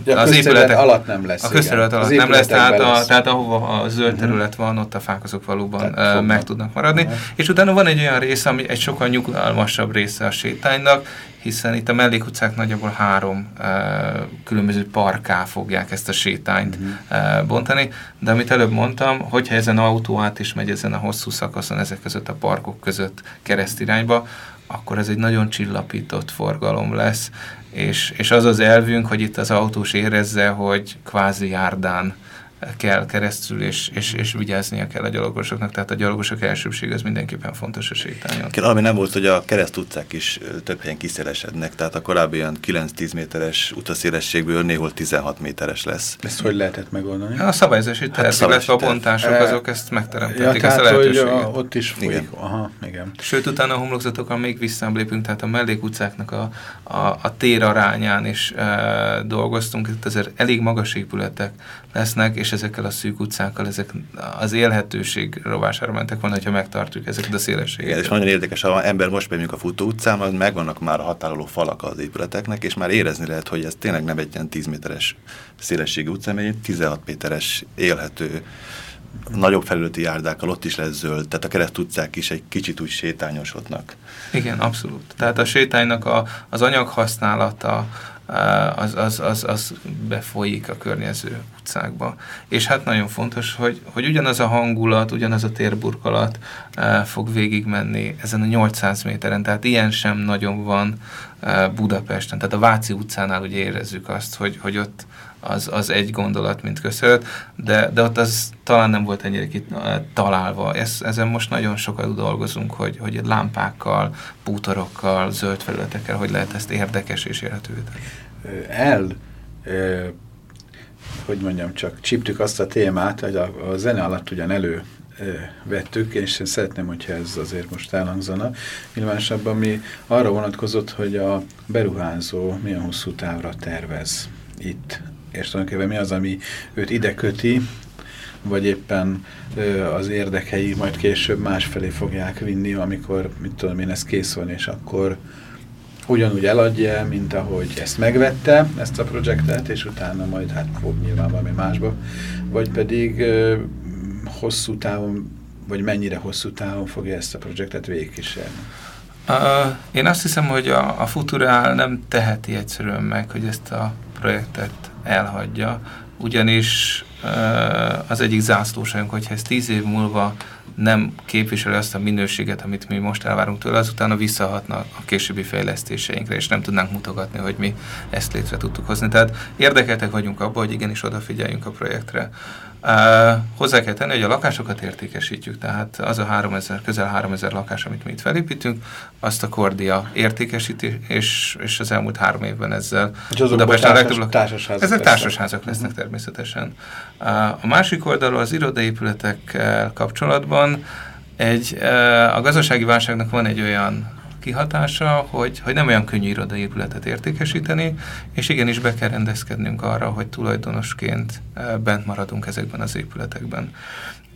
ja, az épületek alatt nem lesz. A közterület alatt nem lesz, tehát, a, tehát ahova a zöld mhm. terület van, ott a fák azok valóban uh, meg tudnak maradni. És utána van egy olyan rész, ami egy sokkal nyugalmasabb része a sétánynak, hiszen itt a mellékutcák nagyjából három e, különböző parká fogják ezt a sétányt uh-huh. e, bontani, de amit előbb mondtam, hogyha ezen autó át is megy ezen a hosszú szakaszon, ezek között a parkok között keresztirányba, akkor ez egy nagyon csillapított forgalom lesz, és, és az az elvünk, hogy itt az autós érezze, hogy kvázi járdán kell keresztül, és, és, és vigyáznia kell a gyalogosoknak, tehát a gyalogosok elsőbség az mindenképpen fontos a sétányon. Ami nem volt, hogy a kereszt utcák is több helyen kiszélesednek, tehát a korábbi olyan 9-10 méteres utaszélességből néhol 16 méteres lesz. Ezt hogy lehetett megoldani? A szabályozási terv, hát illetve a bontások, azok ezt megteremtették, ja, ezt a lehetőséget. Hogy a, ott is folyik. Igen. Aha, igen. Sőt, utána a homlokzatokon még visszablépünk, tehát a mellékutcáknak a, a, a tér arányán is e, dolgoztunk, itt azért elég magas épületek lesznek, és ezekkel a szűk utcákkal ezek az élhetőség rovására mentek volna, hogyha megtartjuk ezeket a szélességeket. Igen, és nagyon érdekes, ha ember most megyünk a futó utcán, megvannak már a határoló falak az épületeknek, és már érezni lehet, hogy ez tényleg nem egy ilyen 10 méteres szélességű utca, mert egy 16 méteres élhető nagyobb felületi járdákkal ott is lesz zöld, tehát a kereszt utcák is egy kicsit úgy sétányosodnak. Igen, abszolút. Tehát a sétánynak a, az anyaghasználata, az, az, az, az befolyik a környező utcákba. És hát nagyon fontos, hogy, hogy ugyanaz a hangulat, ugyanaz a térburkolat fog végigmenni ezen a 800 méteren, tehát ilyen sem nagyon van Budapesten. Tehát a Váci utcánál ugye érezzük azt, hogy, hogy ott az, az egy gondolat, mint köszönet, de, de ott az talán nem volt ennyire találva. Ez, ezen most nagyon sokat dolgozunk, hogy, hogy lámpákkal, bútorokkal, zöld felületekkel, hogy lehet ezt érdekes és érhetővé El, e, hogy mondjam, csak csíptük azt a témát, hogy a, a zene alatt ugyan elő vettük, és én szeretném, hogyha ez azért most elhangzana. Nyilvánosabban mi arra vonatkozott, hogy a beruházó milyen hosszú távra tervez itt és tulajdonképpen mi az, ami őt ide köti, vagy éppen ö, az érdekei majd később másfelé fogják vinni, amikor, mit tudom én, ez kész van, és akkor ugyanúgy eladja, mint ahogy ezt megvette, ezt a projektet, és utána majd hát fog nyilván valami másba, vagy pedig ö, hosszú távon, vagy mennyire hosszú távon fogja ezt a projektet végigkísérni. Uh, én azt hiszem, hogy a, a Futurál nem teheti egyszerűen meg, hogy ezt a projektet elhagyja, ugyanis az egyik zászlóságunk, hogyha ez tíz év múlva nem képviseli azt a minőséget, amit mi most elvárunk tőle, azután visszahatna a későbbi fejlesztéseinkre, és nem tudnánk mutogatni, hogy mi ezt létre tudtuk hozni. Tehát érdekeltek vagyunk abban, hogy igenis odafigyeljünk a projektre. Uh, hozzá kell tenni, hogy a lakásokat értékesítjük, tehát az a 3000, közel 3000 lakás, amit mi itt felépítünk, azt a Kordia értékesíti, és, és az elmúlt három évben ezzel Budapesten a legtöbb társasházak Ezek társasházak lesznek uh-huh. természetesen. Uh, a másik oldalról az irodaépületekkel kapcsolatban egy, uh, a gazdasági válságnak van egy olyan kihatása, hogy, hogy nem olyan könnyű irodaépületet értékesíteni, és igenis be kell rendezkednünk arra, hogy tulajdonosként eh, bent maradunk ezekben az épületekben.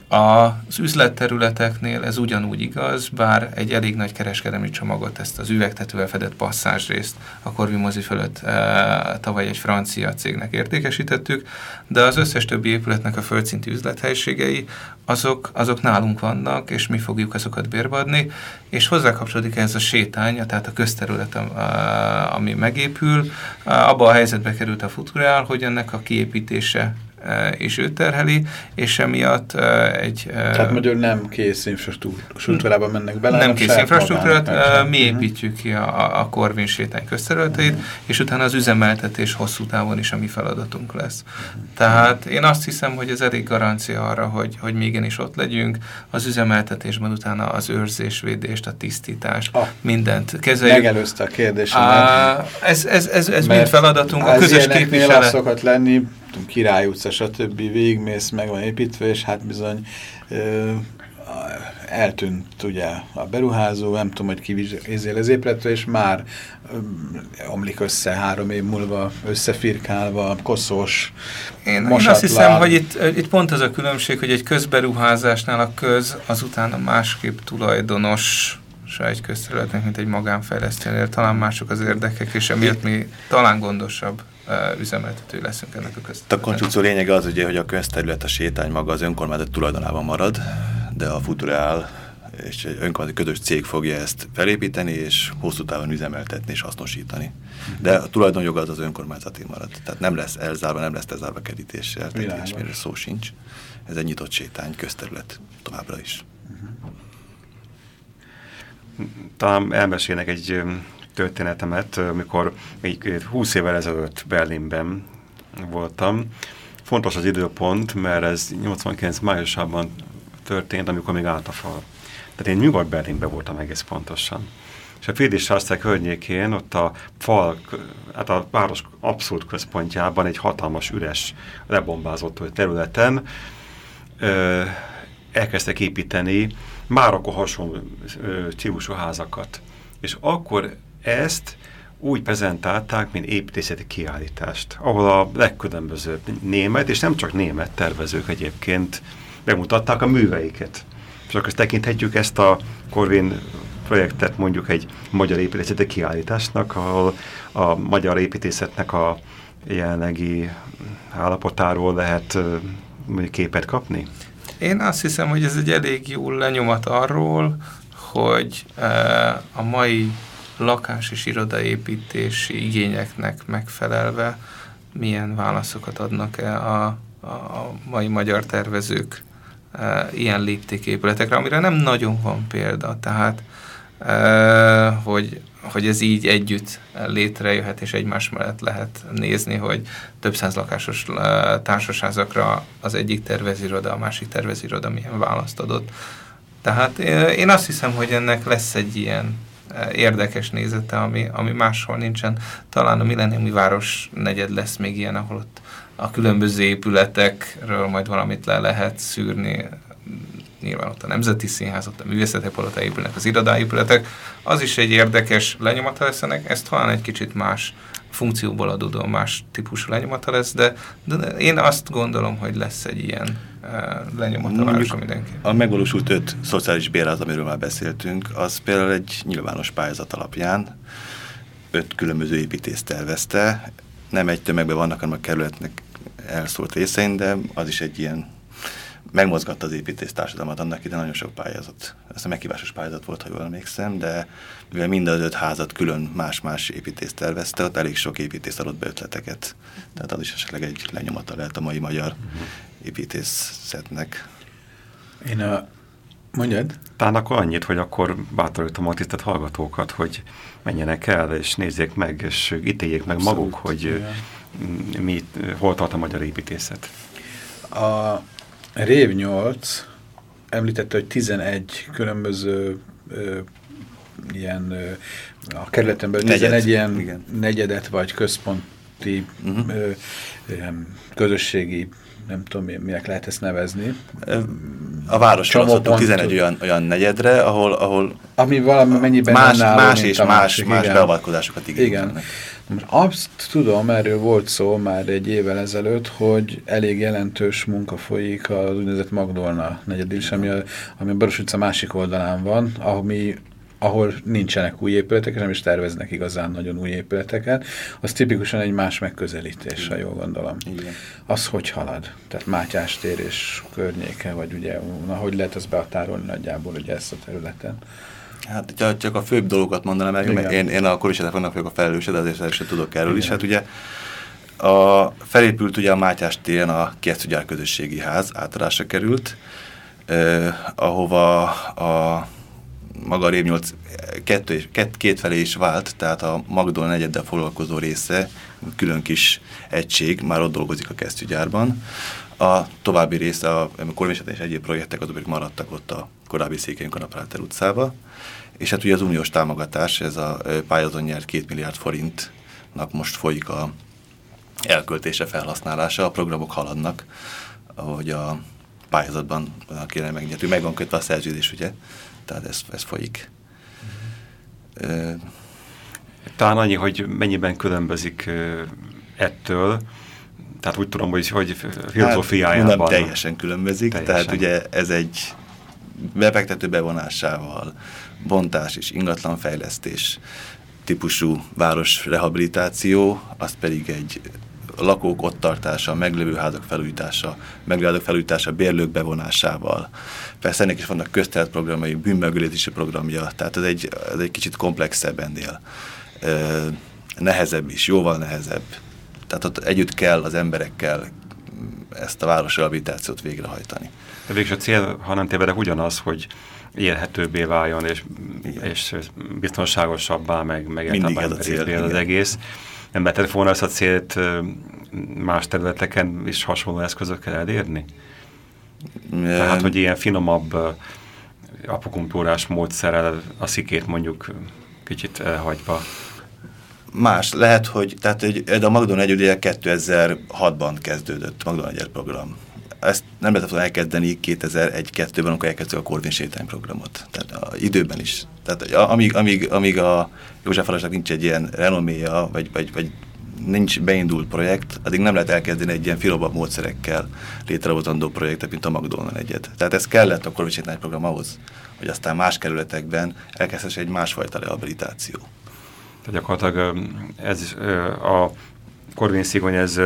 Az üzletterületeknél ez ugyanúgy igaz, bár egy elég nagy kereskedelmi csomagot, ezt az üvegtetővel fedett passzázsrészt a Corvi mozi fölött e, tavaly egy francia cégnek értékesítettük, de az összes többi épületnek a földszintű üzlethelyiségei, azok, azok nálunk vannak, és mi fogjuk azokat bérbe és hozzá kapcsolódik ez a sétány, tehát a közterület, ami megépül. Abba a helyzetbe került a Futurál, hogy ennek a kiépítése és ő terheli, és emiatt egy... Tehát magyarul nem kész infrastruktúrában mennek bele, Nem kész infrastruktúrát, mi mhm. építjük ki a, a Corvin sétány közterületeit, uh-huh. és utána az üzemeltetés hosszú távon is a mi feladatunk lesz. Tehát én azt hiszem, hogy ez elég garancia arra, hogy, hogy mi igenis ott legyünk, az üzemeltetésben utána az őrzés, védést, a tisztítást, ah, mindent kezeljük. Megelőzte a kérdésemet. Ez, ez, ez, ez mind feladatunk, a közös képviselet. szokott lenni, tudom, Király utca, stb. végigmész, meg van építve, és hát bizony ö, eltűnt ugye a beruházó, nem tudom, hogy kivizél az épületre, és már omlik össze három év múlva, összefirkálva, koszos, én, én azt hiszem, hogy itt, itt pont az a különbség, hogy egy közberuházásnál a köz azután a másképp tulajdonos egy közterületnek, mint egy magánfejlesztőnél. Talán mások az érdekek, és emiatt mi talán gondosabb üzemeltető leszünk ennek a közterületnek. A konstrukció lényege az ugye, hogy a közterület, a sétány maga az önkormányzat tulajdonában marad, de a Futurál és egy önkormányzati közös cég fogja ezt felépíteni, és hosszú távon üzemeltetni és hasznosítani. De a tulajdonjoga az az önkormányzati marad. Tehát nem lesz elzárva, nem lesz elzárva kerítéssel, tehát ilyesmire szó sincs. Ez egy nyitott sétány, közterület továbbra is. Talán elmesélnek egy történetemet, amikor még 20 évvel ezelőtt Berlinben voltam. Fontos az időpont, mert ez 89 májusában történt, amikor még állt a fal. Tehát én Nyugat-Berlinben voltam egész pontosan. És a Friedrichstraße környékén, ott a fal, hát a város abszolút központjában egy hatalmas, üres, lebombázott területen ö, elkezdtek építeni már akkor hasonló típusú házakat. És akkor ezt úgy prezentálták, mint építészeti kiállítást, ahol a legkülönbözőbb német, és nem csak német tervezők egyébként bemutatták a műveiket. És akkor tekinthetjük ezt a Corvin projektet mondjuk egy magyar építészeti kiállításnak, ahol a magyar építészetnek a jelenlegi állapotáról lehet mondjuk képet kapni? Én azt hiszem, hogy ez egy elég jó lenyomat arról, hogy a mai lakás- és irodaépítési igényeknek megfelelve milyen válaszokat adnak -e a, a, mai magyar tervezők e, ilyen léptéképületekre, amire nem nagyon van példa, tehát e, hogy, hogy ez így együtt létrejöhet, és egymás mellett lehet nézni, hogy több száz lakásos e, társasházakra az egyik terveziroda, a másik terveziroda milyen választ adott. Tehát e, én azt hiszem, hogy ennek lesz egy ilyen érdekes nézete, ami, ami máshol nincsen. Talán a Millenniumi Város negyed lesz még ilyen, ahol ott a különböző épületekről majd valamit le lehet szűrni. Nyilván ott a Nemzeti Színház, ott a Művészeti Palota épülnek, az irodáépületek. Az is egy érdekes lenyomata lesz ennek, ezt talán egy kicsit más funkcióból adódó más típusú lenyomata lesz, de, de én azt gondolom, hogy lesz egy ilyen lenyomata városa mindenki. A megvalósult öt szociális bérlet, amiről már beszéltünk, az például egy nyilvános pályázat alapján öt különböző építész tervezte. Nem egy tömegben vannak, hanem a kerületnek elszólt részein, de az is egy ilyen megmozgatta az építész társadalmat annak ide nagyon sok pályázat. Ez a meghívásos pályázat volt, ha jól emlékszem, de mivel mind az öt házat külön más-más építész tervezte, ott elég sok építész adott be ötleteket. Tehát az is esetleg egy lenyomata lehet a mai magyar építészetnek. Én a... Mondjad? Talán akkor annyit, hogy akkor bátorítom a tisztelt hallgatókat, hogy menjenek el, és nézzék meg, és ítéljék meg Abszolút, maguk, hogy mi, hol tart a magyar építészet. A Rév 8 említette, hogy 11 különböző ö, ilyen ö, a kerületen belül 11 Negyed. ilyen Igen. negyedet vagy központi uh mhm. -huh. ö, ilyen közösségi nem tudom, minek lehet ezt nevezni. A város választottunk 11 olyan, olyan negyedre, ahol, ahol ami valami mennyiben más, más és más, más beavatkozásokat igényelnek. Igen. Most azt tudom, erről volt szó már egy évvel ezelőtt, hogy elég jelentős munka folyik az úgynevezett Magdolna negyedén, ami a, ami a Baros utca másik oldalán van, ami ahol nincsenek új épületek, nem is terveznek igazán nagyon új épületeket, az tipikusan egy más megközelítés, ha jól gondolom. Igen. Az hogy halad? Tehát Mátyás tér és környéke, vagy ugye, na, hogy lehet az behatárolni nagyjából ugye ezt a területen? Hát csak, csak a főbb dolgokat mondanám meg, mert én, én a Kovisetek vannak vagyok a felelőse, de azért sem tudok erről Igen. is. Hát ugye a, felépült ugye a Mátyás téren a Kertügyár közösségi ház, átadásra került, eh, ahova a maga a Rév 8 kettő, két, két felé is vált, tehát a Magdol negyeddel foglalkozó része, külön kis egység, már ott dolgozik a kesztyűgyárban. A további része, a kormányzat és egyéb projektek, azok maradtak ott a korábbi Székeny Kanapráter utcába. És hát ugye az uniós támogatás, ez a pályázon nyert két milliárd forintnak most folyik a elköltése, felhasználása, a programok haladnak, ahogy a pályázatban kéne megnyertük. Meg van kötve a szerződés, ugye? Tehát ez, ez folyik. Uh, Talán annyi, hogy mennyiben különbözik ettől, tehát úgy tudom, hogy, hogy filozófiájában. Hát, nem teljesen különbözik, teljesen. tehát ugye ez egy befektető bevonásával, bontás és ingatlanfejlesztés típusú városrehabilitáció, az pedig egy lakók ott tartása, meglévő házak felújítása, meglévő házak felújítása bérlők bevonásával. Persze ennek is vannak köztelt programjai, bűnmegölési programja, tehát ez egy, ez egy kicsit komplexebb ennél. Nehezebb is, jóval nehezebb. Tehát ott együtt kell az emberekkel ezt a városrehabilitációt végrehajtani. De végül a cél, ha nem tévedek, ugyanaz, hogy élhetőbbé váljon, és, és biztonságosabbá, meg, meg Mindig ez a cél, az egész nem lehetett volna ezt a célt más területeken is hasonló eszközökkel elérni? Tehát, hogy ilyen finomabb apokultúrás módszerrel a szikét mondjuk kicsit elhagyva. Más. Lehet, hogy, tehát hogy a Magdon egy ugye 2006-ban kezdődött Magdon egy program. Ezt nem lehetett volna elkezdeni 2001-2-ben, amikor elkezdtük a Corvin programot. Tehát a, időben is. Tehát amíg, amíg, amíg a József Alásnak nincs egy ilyen renoméja, vagy, vagy, vagy nincs beindult projekt, addig nem lehet elkezdeni egy ilyen filomabb módszerekkel létrehozandó projektet, mint a McDonald egyet. Tehát ez kellett a Corvin program ahhoz, hogy aztán más kerületekben elkezdhesse egy másfajta rehabilitáció. Tehát gyakorlatilag ez a Corvin Szigony ez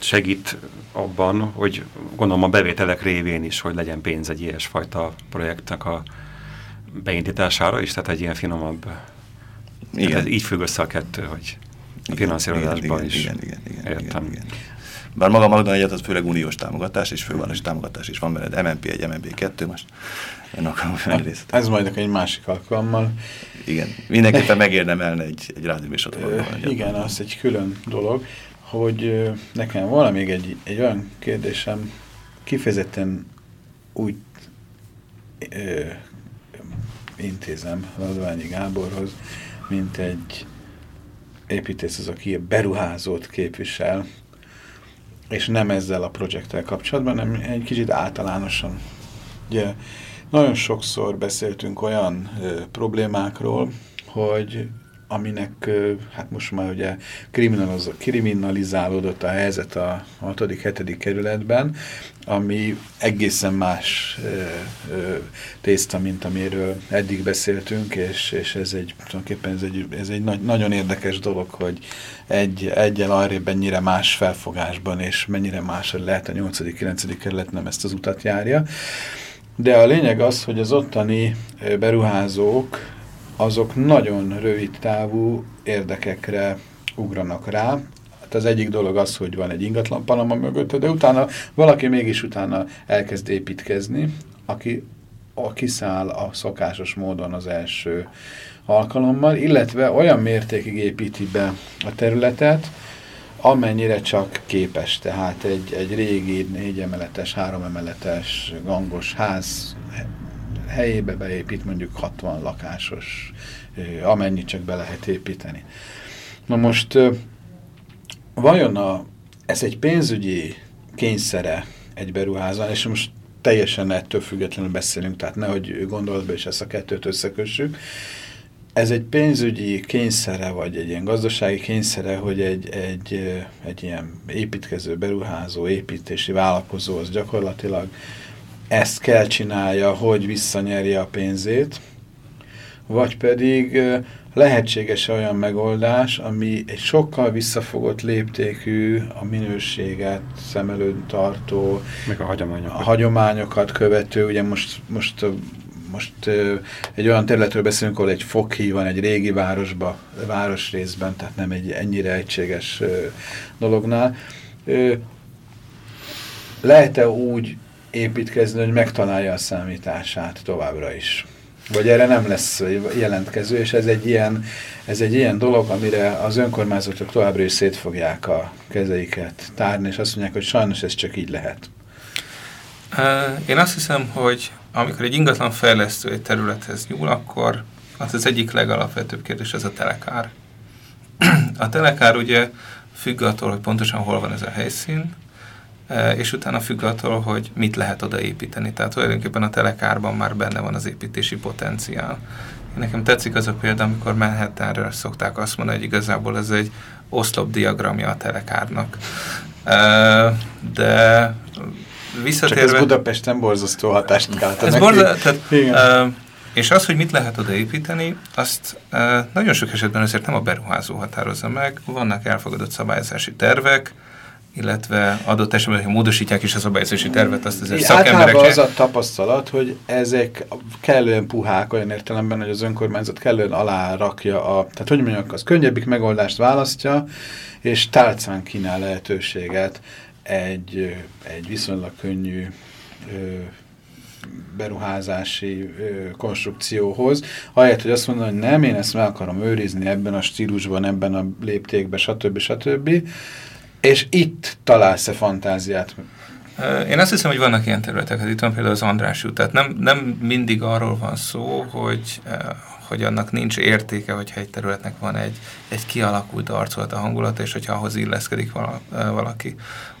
segít abban, hogy gondolom a bevételek révén is, hogy legyen pénz egy ilyesfajta projektnek a beindítására is, tehát egy ilyen finomabb... Igen. Tehát így függ össze a kettő, hogy a finanszírozásban is. Igen, igen, igen, Értem. igen, igen. Bár maga Magdalena egyet az főleg uniós támogatás és fővárosi támogatás is van benne, MNP 1, MNP 2 most. Én akarom hát, részt. Ez majd egy másik alkalommal. Igen, mindenképpen megérdemelne egy, egy rádióműsort. Igen, az egy külön dolog, hogy nekem van még egy, egy olyan kérdésem, kifejezetten úgy ö, intézem Radványi Gáborhoz, mint egy építész az, aki beruházót képvisel, és nem ezzel a projekttel kapcsolatban, hanem egy kicsit általánosan. Ugye nagyon sokszor beszéltünk olyan ö, problémákról, hogy aminek hát most már ugye kriminalizálódott a helyzet a 6.-7. kerületben, ami egészen más ö, ö, tészta, mint amiről eddig beszéltünk, és, és ez egy, tulajdonképpen ez egy, ez egy nagy, nagyon érdekes dolog, hogy egy, egyel arrébb ennyire más felfogásban, és mennyire más, lehet a 8.-9. kerület nem ezt az utat járja. De a lényeg az, hogy az ottani beruházók azok nagyon rövid távú érdekekre ugranak rá. Hát az egyik dolog az, hogy van egy ingatlan Panama mögött, de utána valaki mégis utána elkezd építkezni, aki a kiszáll a szokásos módon az első alkalommal, illetve olyan mértékig építi be a területet, amennyire csak képes. Tehát egy, egy régi négyemeletes, háromemeletes gangos ház helyébe beépít mondjuk 60 lakásos, amennyit csak be lehet építeni. Na most vajon a, ez egy pénzügyi kényszere egy beruházán, és most teljesen ettől függetlenül beszélünk, tehát nehogy gondolatba is ezt a kettőt összekössük. ez egy pénzügyi kényszere, vagy egy ilyen gazdasági kényszere, hogy egy, egy, egy ilyen építkező, beruházó, építési vállalkozó az gyakorlatilag ezt kell csinálja, hogy visszanyerje a pénzét, vagy pedig lehetséges olyan megoldás, ami egy sokkal visszafogott léptékű, a minőséget szem előtt tartó, Meg a hagyományokat. a hagyományokat követő, ugye most, most most egy olyan területről beszélünk, ahol egy fokhíj van egy régi városba, városrészben, tehát nem egy ennyire egységes dolognál. Lehet-e úgy építkezni, hogy megtalálja a számítását továbbra is? Vagy erre nem lesz jelentkező, és ez egy ilyen, ez egy ilyen dolog, amire az önkormányzatok továbbra is szétfogják a kezeiket tárni, és azt mondják, hogy sajnos ez csak így lehet. Én azt hiszem, hogy amikor egy ingatlan fejlesztő egy területhez nyúl, akkor az az egyik legalapvetőbb kérdés, ez a telekár. [CLEARS THROAT] A telekár ugye függ attól, hogy pontosan hol van ez a helyszín, és utána függ attól, hogy mit lehet odaépíteni. Tehát tulajdonképpen a telekárban már benne van az építési potenciál. Nekem tetszik az a példa, amikor Manhattanről szokták azt mondani, hogy igazából ez egy oszlopdiagramja a telekárnak. De visszatérve... Csak ez Budapesten borzasztó hatást kelt. Ez borza, tehát, uh, és az, hogy mit lehet odaépíteni, azt nagyon sok esetben azért nem a beruházó határozza meg. Vannak elfogadott szabályozási tervek, illetve adott esetben, hogy módosítják is a szabályozási tervet, azt azért szakemberek... az a tapasztalat, hogy ezek kellően puhák olyan értelemben, hogy az önkormányzat kellően alá rakja a... Tehát hogy mondjak, az könnyebbik megoldást választja, és tálcán kínál lehetőséget egy, egy viszonylag könnyű beruházási konstrukcióhoz, ahelyett, hogy azt mondom, hogy nem, én ezt meg akarom őrizni ebben a stílusban, ebben a léptékben, stb. stb. És itt találsz-e fantáziát? Én azt hiszem, hogy vannak ilyen területek, hát itt van például az András út, tehát nem, nem mindig arról van szó, hogy, hogy annak nincs értéke, hogyha egy területnek van egy, egy kialakult arcolat a hangulata, és hogyha ahhoz illeszkedik valaki.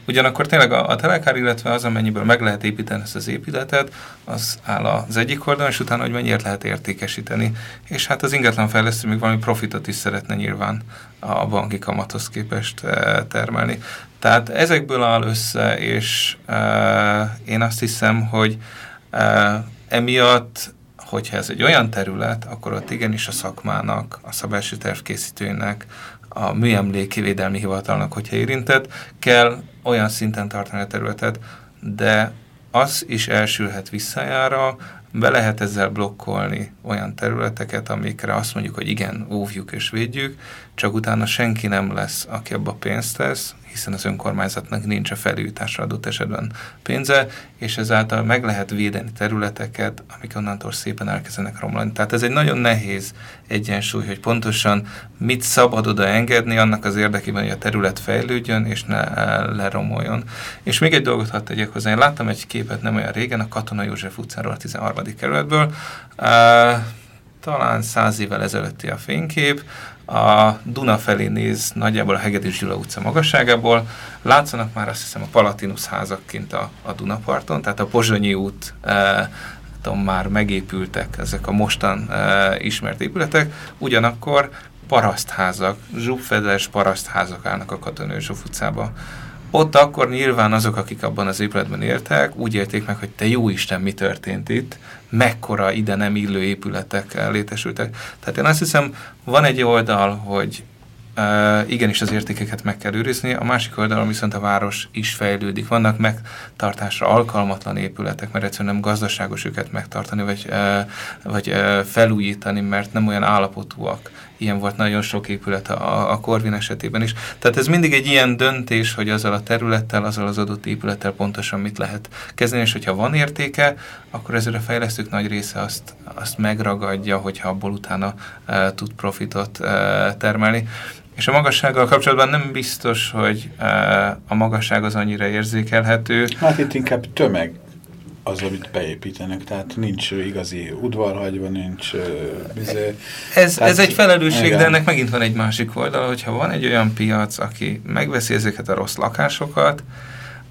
Ugyanakkor tényleg a, a telekár, illetve az, amennyiből meg lehet építeni ezt az épületet, az áll az egyik oldalon, és utána, hogy mennyire lehet értékesíteni. És hát az ingatlanfejlesztő még valami profitot is szeretne nyilván a banki kamathoz képest e, termelni. Tehát ezekből áll össze, és e, én azt hiszem, hogy e, emiatt hogyha ez egy olyan terület, akkor ott igenis a szakmának, a szabási tervkészítőnek, a műemléki védelmi hivatalnak, hogyha érintett, kell olyan szinten tartani a területet, de az is elsülhet visszajára, be lehet ezzel blokkolni olyan területeket, amikre azt mondjuk, hogy igen, óvjuk és védjük, csak utána senki nem lesz, aki abba pénzt tesz, hiszen az önkormányzatnak nincs a felújításra adott esetben pénze, és ezáltal meg lehet védeni területeket, amik onnantól szépen elkezdenek romlani. Tehát ez egy nagyon nehéz egyensúly, hogy pontosan mit szabad oda engedni annak az érdekében, hogy a terület fejlődjön és ne leromoljon. És még egy dolgot hadd tegyek hozzá. Én láttam egy képet nem olyan régen a Katona József utcáról, a 13. kerületből, talán száz évvel ezelőtti a fénykép, a Duna felé néz nagyjából a Hegedűs Gyula utca magasságából. Látszanak már azt hiszem a Palatinus házak kint a, a Dunaparton, tehát a Pozsonyi út e, tudom, már megépültek ezek a mostan e, ismert épületek, ugyanakkor parasztházak, zsúbfedes parasztházak állnak a Katonőzsóf utcába. Ott akkor nyilván azok, akik abban az épületben éltek, úgy élték meg, hogy te jó Isten, mi történt itt, mekkora ide nem illő épületek létesültek. Tehát én azt hiszem, van egy oldal, hogy Uh, igenis az értékeket meg kell őrizni, a másik oldalon viszont a város is fejlődik. Vannak megtartásra alkalmatlan épületek, mert egyszerűen nem gazdaságos őket megtartani, vagy, uh, vagy uh, felújítani, mert nem olyan állapotúak. Ilyen volt nagyon sok épület a, a Corvin esetében is. Tehát ez mindig egy ilyen döntés, hogy azzal a területtel, azzal az adott épülettel pontosan mit lehet kezdeni, és hogyha van értéke, akkor ezért a fejlesztők nagy része azt, azt megragadja, hogyha abból utána uh, tud profitot uh, termelni. És a magassággal kapcsolatban nem biztos, hogy uh, a magasság az annyira érzékelhető. Hát itt inkább tömeg az, amit beépítenek, tehát nincs igazi udvarhagyva, nincs bizé. Ez, tehát, ez egy felelősség, igen. de ennek megint van egy másik oldal, hogyha van egy olyan piac, aki megveszi ezeket a rossz lakásokat,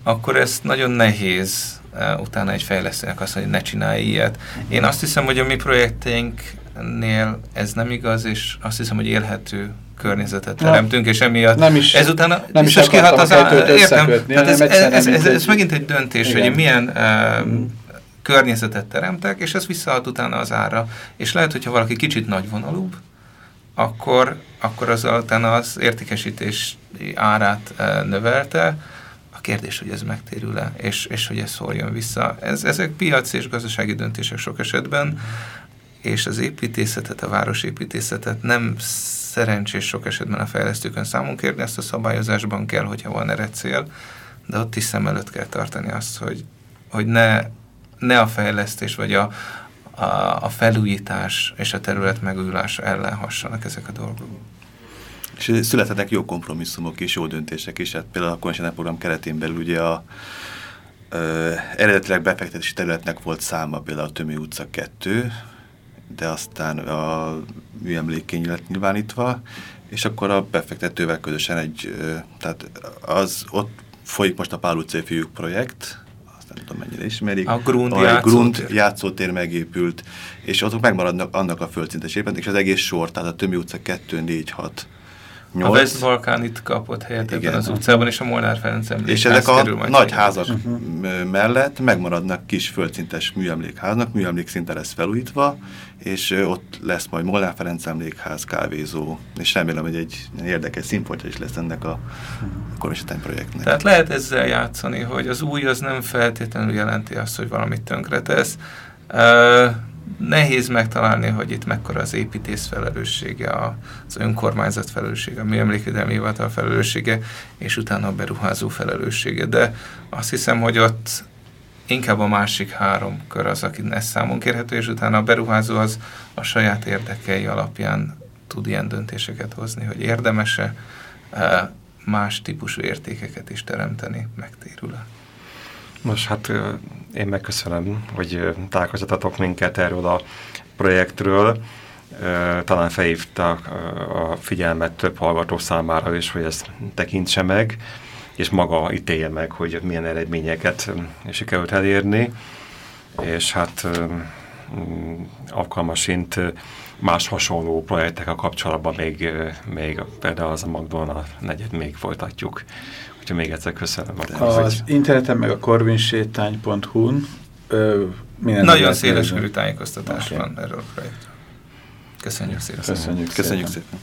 akkor ez nagyon nehéz utána egy fejlesztőnek azt mondani, hogy ne csinálj ilyet. Én azt hiszem, hogy a mi projekteink nél ez nem igaz, és azt hiszem, hogy élhető környezetet teremtünk, és emiatt nem is, ezután a, nem is kihat az a, értem, tehát ez, ez, ez, ez, ez megint egy döntés, igen. hogy milyen uh, környezetet teremtek, és ez visszahat utána az ára. És lehet, hogyha valaki kicsit nagyvonalúbb, akkor, akkor az utána az értékesítés árát uh, növelte, a kérdés, hogy ez megtérül-e, és, és hogy ez szóljon vissza. Ez, ezek piaci és gazdasági döntések sok esetben, és az építészetet, a városépítészetet nem szerencsés sok esetben a fejlesztőkön számon kérni, ezt a szabályozásban kell, hogyha van erre cél, de ott is szem előtt kell tartani azt, hogy, hogy ne, ne a fejlesztés vagy a, a, a felújítás és a terület megújulása ellen hassanak ezek a dolgok. És születhetnek jó kompromisszumok és jó döntések is. Hát például a Konsenát program keretén belül ugye a ö, eredetileg befektetési területnek volt száma például a Tömő utca 2, de aztán a műemlékény lett nyilvánítva, és akkor a befektetővel közösen egy, tehát az ott folyik most a Pál utcai fiúk projekt, azt nem tudom mennyire ismerik. A Grund, a játszótér. Grund játszótér megépült, és ott megmaradnak annak a földszintesében, és az egész sor, tehát a Tömi utca 2, 4, 6, 8. A West Balkán itt kapott helyet Igen. ebben az utcában, és a Molnár Ferenc És ezek a nagy házak uh -huh. mellett megmaradnak kis földszintes műemlékháznak, műemlék szinte lesz felújítva, és ott lesz majd Molnár Ferenc emlékház, kávézó, és remélem, hogy egy érdekes színfoltja is lesz ennek a Kormányzatány projektnek. Tehát lehet ezzel játszani, hogy az új az nem feltétlenül jelenti azt, hogy valamit tönkretesz. Uh, nehéz megtalálni, hogy itt mekkora az építész felelőssége, az önkormányzat felelőssége, a műemlékedelmi hivatal felelőssége, és utána a beruházó felelőssége. De azt hiszem, hogy ott inkább a másik három kör az, aki ezt számon kérhető, és utána a beruházó az a saját érdekei alapján tud ilyen döntéseket hozni, hogy érdemese eh, más típusú értékeket is teremteni, megtérül-e. Most hát én megköszönöm, hogy találkoztatok minket erről a projektről. Talán felhívta a figyelmet több hallgató számára is, hogy ezt tekintse meg, és maga ítélje meg, hogy milyen eredményeket sikerült elérni. És hát alkalmasint más hasonló projektek a kapcsolatban még, még például az a Magdolna negyed még folytatjuk. Úgyhogy még egyszer köszönöm. Akkor, az hogy... interneten meg a korvinsétány.hu-n Nagyon széles körű tájékoztatás okay. van erről a projektről. Köszönjük szépen. Köszönjük, Köszönjük szépen. szépen.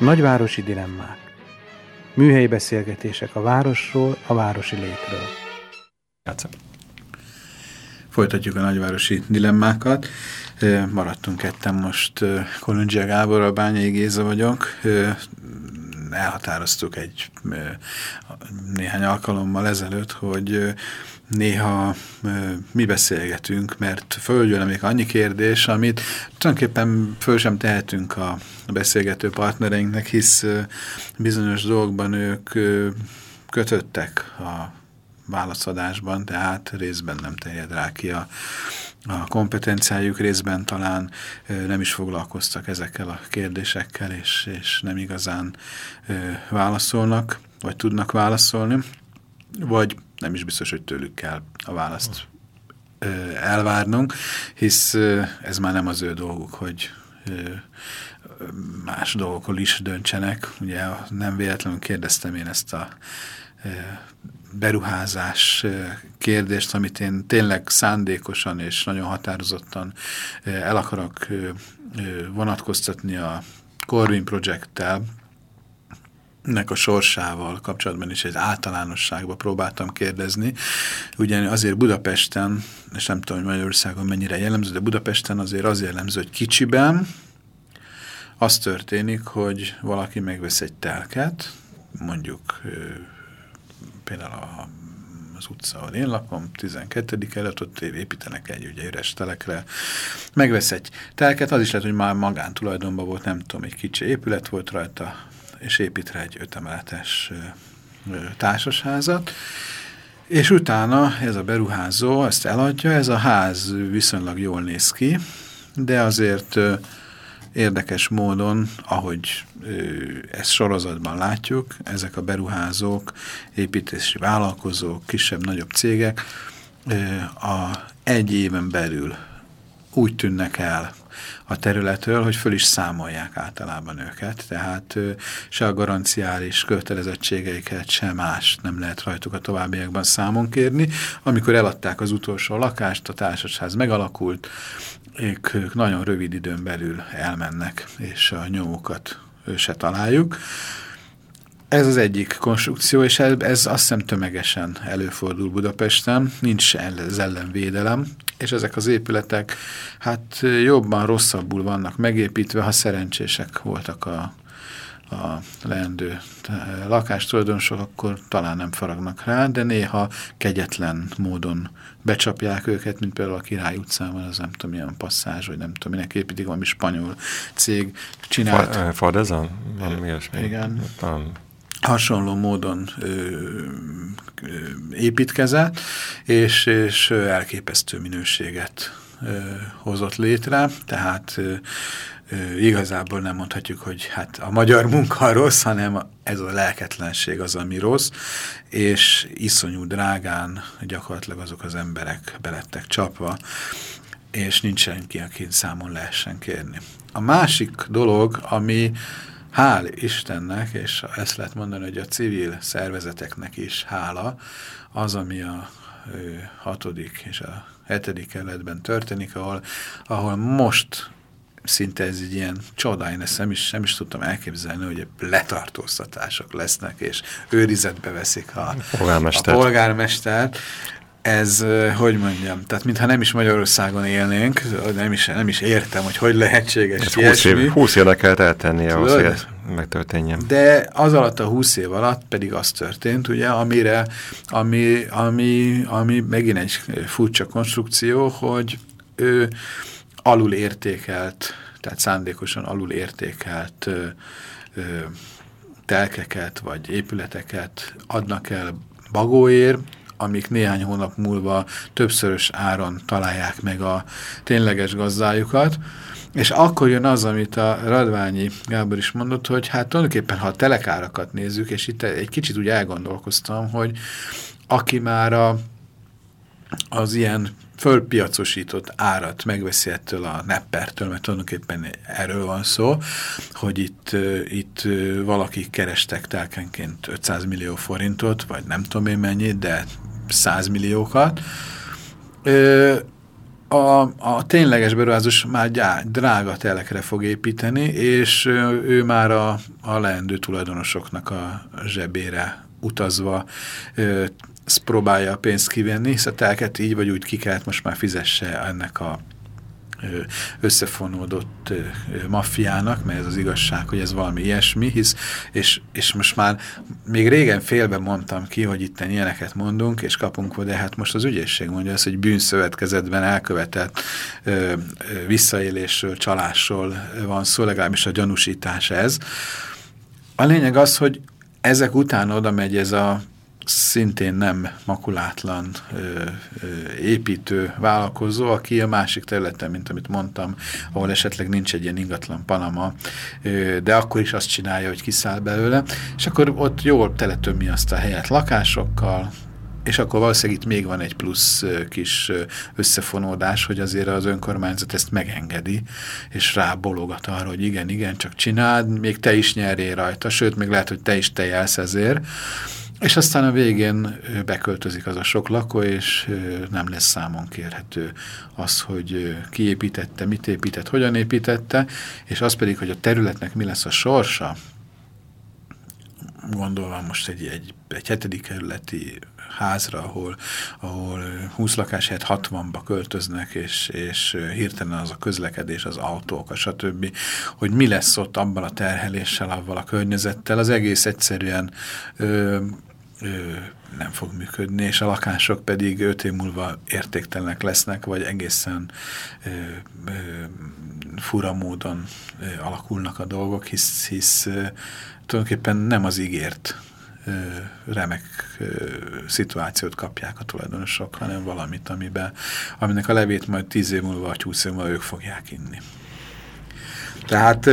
Nagyvárosi dilemmák. Műhelyi beszélgetések a városról, a városi létről. Játszak. Folytatjuk a nagyvárosi dilemmákat. Maradtunk ketten most Kolundzsia Gábor, a Bányai Géza vagyok. Elhatároztuk egy néhány alkalommal ezelőtt, hogy néha mi beszélgetünk, mert följön még annyi kérdés, amit tulajdonképpen föl sem tehetünk a beszélgető partnereinknek, hisz bizonyos dolgokban ők kötöttek a válaszadásban, tehát részben nem terjed rá ki a, a kompetenciájuk, részben talán nem is foglalkoztak ezekkel a kérdésekkel, és, és nem igazán válaszolnak, vagy tudnak válaszolni, vagy nem is biztos, hogy tőlük kell a választ elvárnunk, hisz ez már nem az ő dolguk, hogy más dolgokról is döntsenek. Ugye nem véletlenül kérdeztem én ezt a beruházás kérdést, amit én tényleg szándékosan és nagyon határozottan el akarok vonatkoztatni a Corvin projekttel, nek a sorsával kapcsolatban is egy általánosságba próbáltam kérdezni. Ugyan azért Budapesten, és nem tudom, hogy Magyarországon mennyire jellemző, de Budapesten azért az jellemző, hogy kicsiben az történik, hogy valaki megvesz egy telket, mondjuk például a, az utca, ahol én lakom, 12. előtt, ott építenek egy ugye üres telekre, megvesz egy telket, az is lehet, hogy már magántulajdonban volt, nem tudom, egy kicsi épület volt rajta, és épít rá egy ötemeletes társasházat, és utána ez a beruházó ezt eladja, ez a ház viszonylag jól néz ki, de azért érdekes módon, ahogy ezt sorozatban látjuk, ezek a beruházók, építési vállalkozók, kisebb-nagyobb cégek a egy éven belül úgy tűnnek el a területről, hogy föl is számolják általában őket, tehát se a garanciális kötelezettségeiket, se más nem lehet rajtuk a továbbiakban számon kérni. Amikor eladták az utolsó lakást, a társasház megalakult, ők, ők nagyon rövid időn belül elmennek, és a nyomokat se találjuk. Ez az egyik konstrukció, és ez, ez azt hiszem tömegesen előfordul Budapesten, nincs ez ellen védelem, és ezek az épületek hát jobban, rosszabbul vannak megépítve, ha szerencsések voltak a, a leendő lakástulajdonosok, akkor talán nem faragnak rá, de néha kegyetlen módon becsapják őket, mint például a Király utcában, az nem tudom, milyen passzázs, vagy nem tudom, minek építik, valami spanyol cég csinált. Fardezan? Valami ilyesmi. Igen. Talán hasonló módon ö, ö, építkezett, és, és elképesztő minőséget ö, hozott létre, tehát ö, igazából nem mondhatjuk, hogy hát a magyar munka [LAUGHS] rossz, hanem ez a lelketlenség az, ami rossz, és iszonyú drágán gyakorlatilag azok az emberek belettek csapva, és nincsen ki, akit számon lehessen kérni. A másik dolog, ami hál' Istennek, és ezt lehet mondani, hogy a civil szervezeteknek is hála, az, ami a hatodik és a hetedik kerületben történik, ahol, ahol most szinte ez egy ilyen csoda, én ezt nem is, nem is tudtam elképzelni, hogy letartóztatások lesznek, és őrizetbe veszik a, polgármester. a polgármestert ez, hogy mondjam, tehát mintha nem is Magyarországon élnénk, nem is, nem is értem, hogy hogy lehetséges ez ilyesmi. 20, év, 20 évre kell eltennie ahhoz, hogy ez megtörténjen. De az alatt a 20 év alatt pedig az történt, ugye, amire, ami, ami, ami megint egy furcsa konstrukció, hogy ő alul értékelt, tehát szándékosan alul értékelt ö, ö, telkeket vagy épületeket adnak el bagóért, amik néhány hónap múlva többszörös áron találják meg a tényleges gazdájukat, és akkor jön az, amit a Radványi Gábor is mondott, hogy hát tulajdonképpen, ha a telekárakat nézzük, és itt egy kicsit úgy elgondolkoztam, hogy aki már a, az ilyen fölpiacosított árat megveszi ettől a neppertől, mert tulajdonképpen erről van szó, hogy itt, itt valaki kerestek telkenként 500 millió forintot, vagy nem tudom én mennyit, de 100 milliókat. Ö, a, a tényleges beruházós már gyá, drága telekre fog építeni, és ő már a, a leendő tulajdonosoknak a zsebére utazva ö, próbálja a pénzt kivenni, hisz a telket így vagy úgy ki kellett most már fizesse ennek a összefonódott maffiának, mert ez az igazság, hogy ez valami ilyesmi, hisz, és, és most már még régen félbe mondtam ki, hogy itt ilyeneket mondunk, és kapunk, de hát most az ügyészség mondja ezt, hogy bűnszövetkezetben elkövetett ö, visszaélésről, csalásról van szó, legalábbis a gyanúsítás ez. A lényeg az, hogy ezek után oda megy ez a szintén nem makulátlan ö, ö, építő vállalkozó, aki a másik területen, mint amit mondtam, ahol esetleg nincs egy ilyen ingatlan Panama, ö, de akkor is azt csinálja, hogy kiszáll belőle, és akkor ott jól teletömmi azt a helyet lakásokkal, és akkor valószínűleg itt még van egy plusz kis összefonódás, hogy azért az önkormányzat ezt megengedi, és rábologat arra, hogy igen, igen, csak csináld, még te is nyerjél rajta, sőt, még lehet, hogy te is te jelsz ezért, és aztán a végén beköltözik az a sok lakó, és nem lesz számon kérhető az, hogy ki építette, mit épített, hogyan építette, és az pedig, hogy a területnek mi lesz a sorsa, gondolva most egy, egy, egy hetedik kerületi házra, ahol, ahol 20 lakás helyett 60-ba költöznek, és, és hirtelen az a közlekedés, az autók, a stb., hogy mi lesz ott abban a terheléssel, avval a környezettel, az egész egyszerűen ö, nem fog működni, és a lakások pedig öt év múlva értéktelenek lesznek, vagy egészen ö, ö, fura módon ö, alakulnak a dolgok, hisz, hisz ö, tulajdonképpen nem az ígért ö, remek ö, szituációt kapják a tulajdonosok, hanem valamit, amiben, aminek a levét majd tíz év múlva, vagy húsz év múlva ők fogják inni. Tehát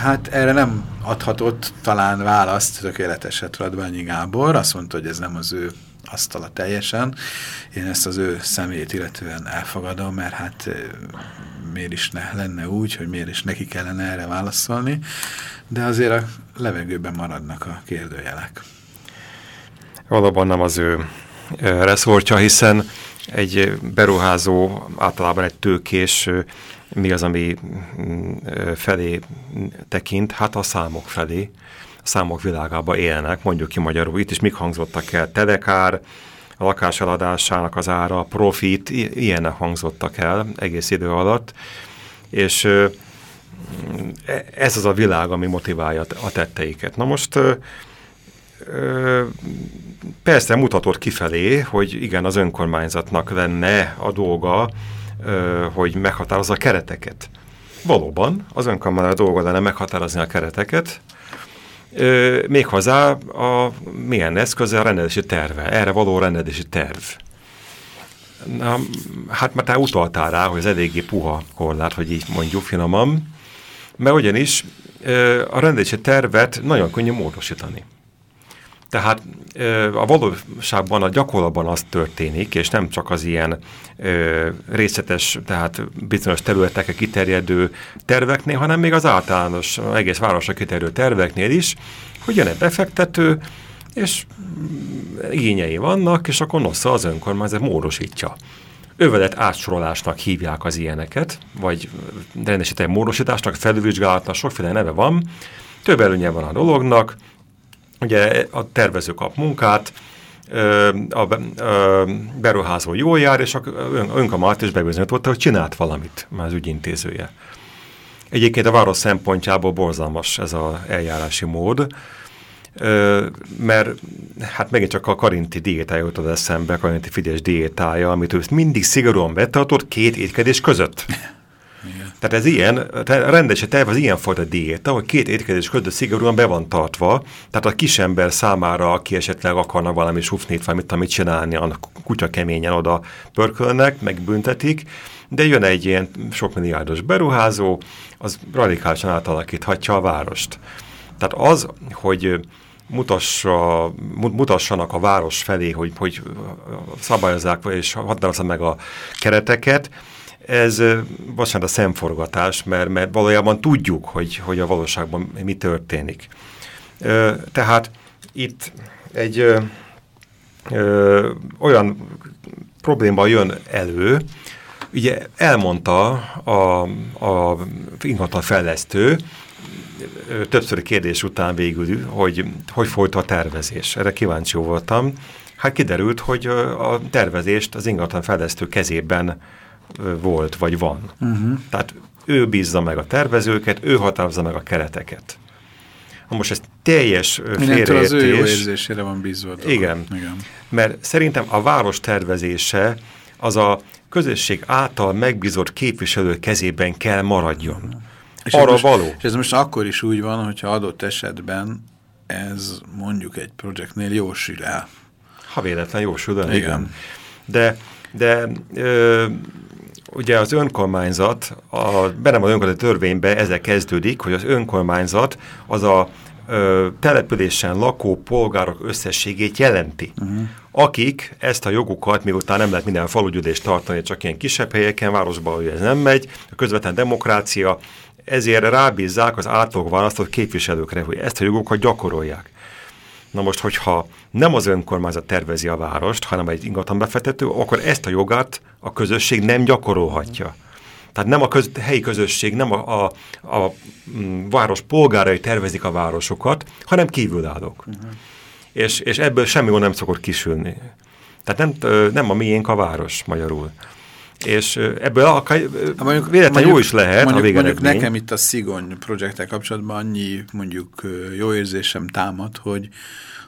Hát erre nem adhatott talán választ tökéleteset Radványi Gábor, azt mondta, hogy ez nem az ő asztala teljesen. Én ezt az ő személyét illetően elfogadom, mert hát miért is ne lenne úgy, hogy miért is neki kellene erre válaszolni, de azért a levegőben maradnak a kérdőjelek. Valóban nem az ő reszortja, hiszen egy beruházó általában egy tőkés mi az, ami mm, felé tekint? Hát a számok felé, a számok világába élnek, mondjuk ki magyarul. Itt is mik hangzottak el? Telekár, a lakás az ára, profit, ilyenek hangzottak el egész idő alatt, és e, ez az a világ, ami motiválja a tetteiket. Na most persze mutatott kifelé, hogy igen, az önkormányzatnak lenne a dolga, hogy meghatározza a kereteket. Valóban, az önkormányzat dolga lenne meghatározni a kereteket, méghozzá a milyen eszköze a rendelési terve, erre való rendelési terv. Na, hát már te utaltál rá, hogy ez eléggé puha korlát, hogy így mondjuk finoman, mert ugyanis a rendelési tervet nagyon könnyű módosítani. Tehát a valóságban, a gyakorlatban az történik, és nem csak az ilyen ö, részletes, tehát bizonyos területekre kiterjedő terveknél, hanem még az általános, egész városra kiterjedő terveknél is, hogy jön egy befektető, és igényei vannak, és akkor nosza az önkormányzat módosítja. Övelet átsorolásnak hívják az ilyeneket, vagy rendesített módosításnak, felülvizsgálatnak, sokféle neve van. Több előnye van a dolognak, Ugye a tervező kap munkát, a beruházó jól jár, és a önkamat is bebizonyította, hogy csinált valamit már az ügyintézője. Egyébként a város szempontjából borzalmas ez az eljárási mód, mert hát megint csak a Karinti diétája jutott eszembe, Karinti Fidesz diétája, amit ő mindig szigorúan betartott két étkedés között. Tehát ez ilyen, rendes terv az ilyenfajta diéta, hogy két étkezés között szigorúan be van tartva, tehát a kisember számára, aki esetleg akarna valami sufnét, mit, amit csinálni, annak kutya keményen oda pörkölnek, megbüntetik, de jön egy ilyen sok milliárdos beruházó, az radikálisan átalakíthatja a várost. Tehát az, hogy mutassa, mutassanak a város felé, hogy, hogy szabályozzák és határozzák meg a kereteket, ez bocsánat, a szemforgatás, mert, mert valójában tudjuk, hogy, hogy a valóságban mi történik. Tehát itt egy ö, ö, olyan probléma jön elő, ugye elmondta a, a ingatlan fejlesztő, többszöri kérdés után végül, hogy hogy folyt a tervezés. Erre kíváncsi voltam. Hát kiderült, hogy a tervezést az ingatlan fejlesztő kezében volt, vagy van. Uh mhm. -huh. Tehát ő bízza meg a tervezőket, ő határozza meg a kereteket. Na most ez teljes félreértés. az ő jó érzésére van bízva. Igen. Igen. Mert szerintem a város tervezése az a közösség által megbízott képviselő kezében kell maradjon. És Arra most, való. És ez most akkor is úgy van, hogyha adott esetben ez mondjuk egy projektnél jósül el. Ha véletlen jósül el, igen. igen. De, de ö, ugye az önkormányzat, a, benne van önkormányzat törvénybe ezzel kezdődik, hogy az önkormányzat az a ö, településen lakó polgárok összességét jelenti. Uh mhm. -huh. Akik ezt a jogukat, miután nem lehet minden falugyűlést tartani, csak ilyen kisebb helyeken, városban hogy ez nem megy, a közvetlen demokrácia, ezért rábízzák az általuk választott képviselőkre, hogy ezt a jogokat gyakorolják. Na most, hogyha nem az önkormányzat tervezi a várost, hanem egy ingatlan befektető, akkor ezt a jogát a közösség nem gyakorolhatja. Tehát nem a köz, helyi közösség, nem a, a, a mm, város polgárai tervezik a városokat, hanem kívülállók. Uh -huh. és, és ebből semmi nem szokott kisülni. Tehát nem, nem a miénk a város magyarul. És ebből a, mondjuk, véletlen jó is lehet mondjuk, a végeredmény. Mondjuk nekem itt a Szigony projektek kapcsolatban annyi mondjuk jó érzésem támad, hogy,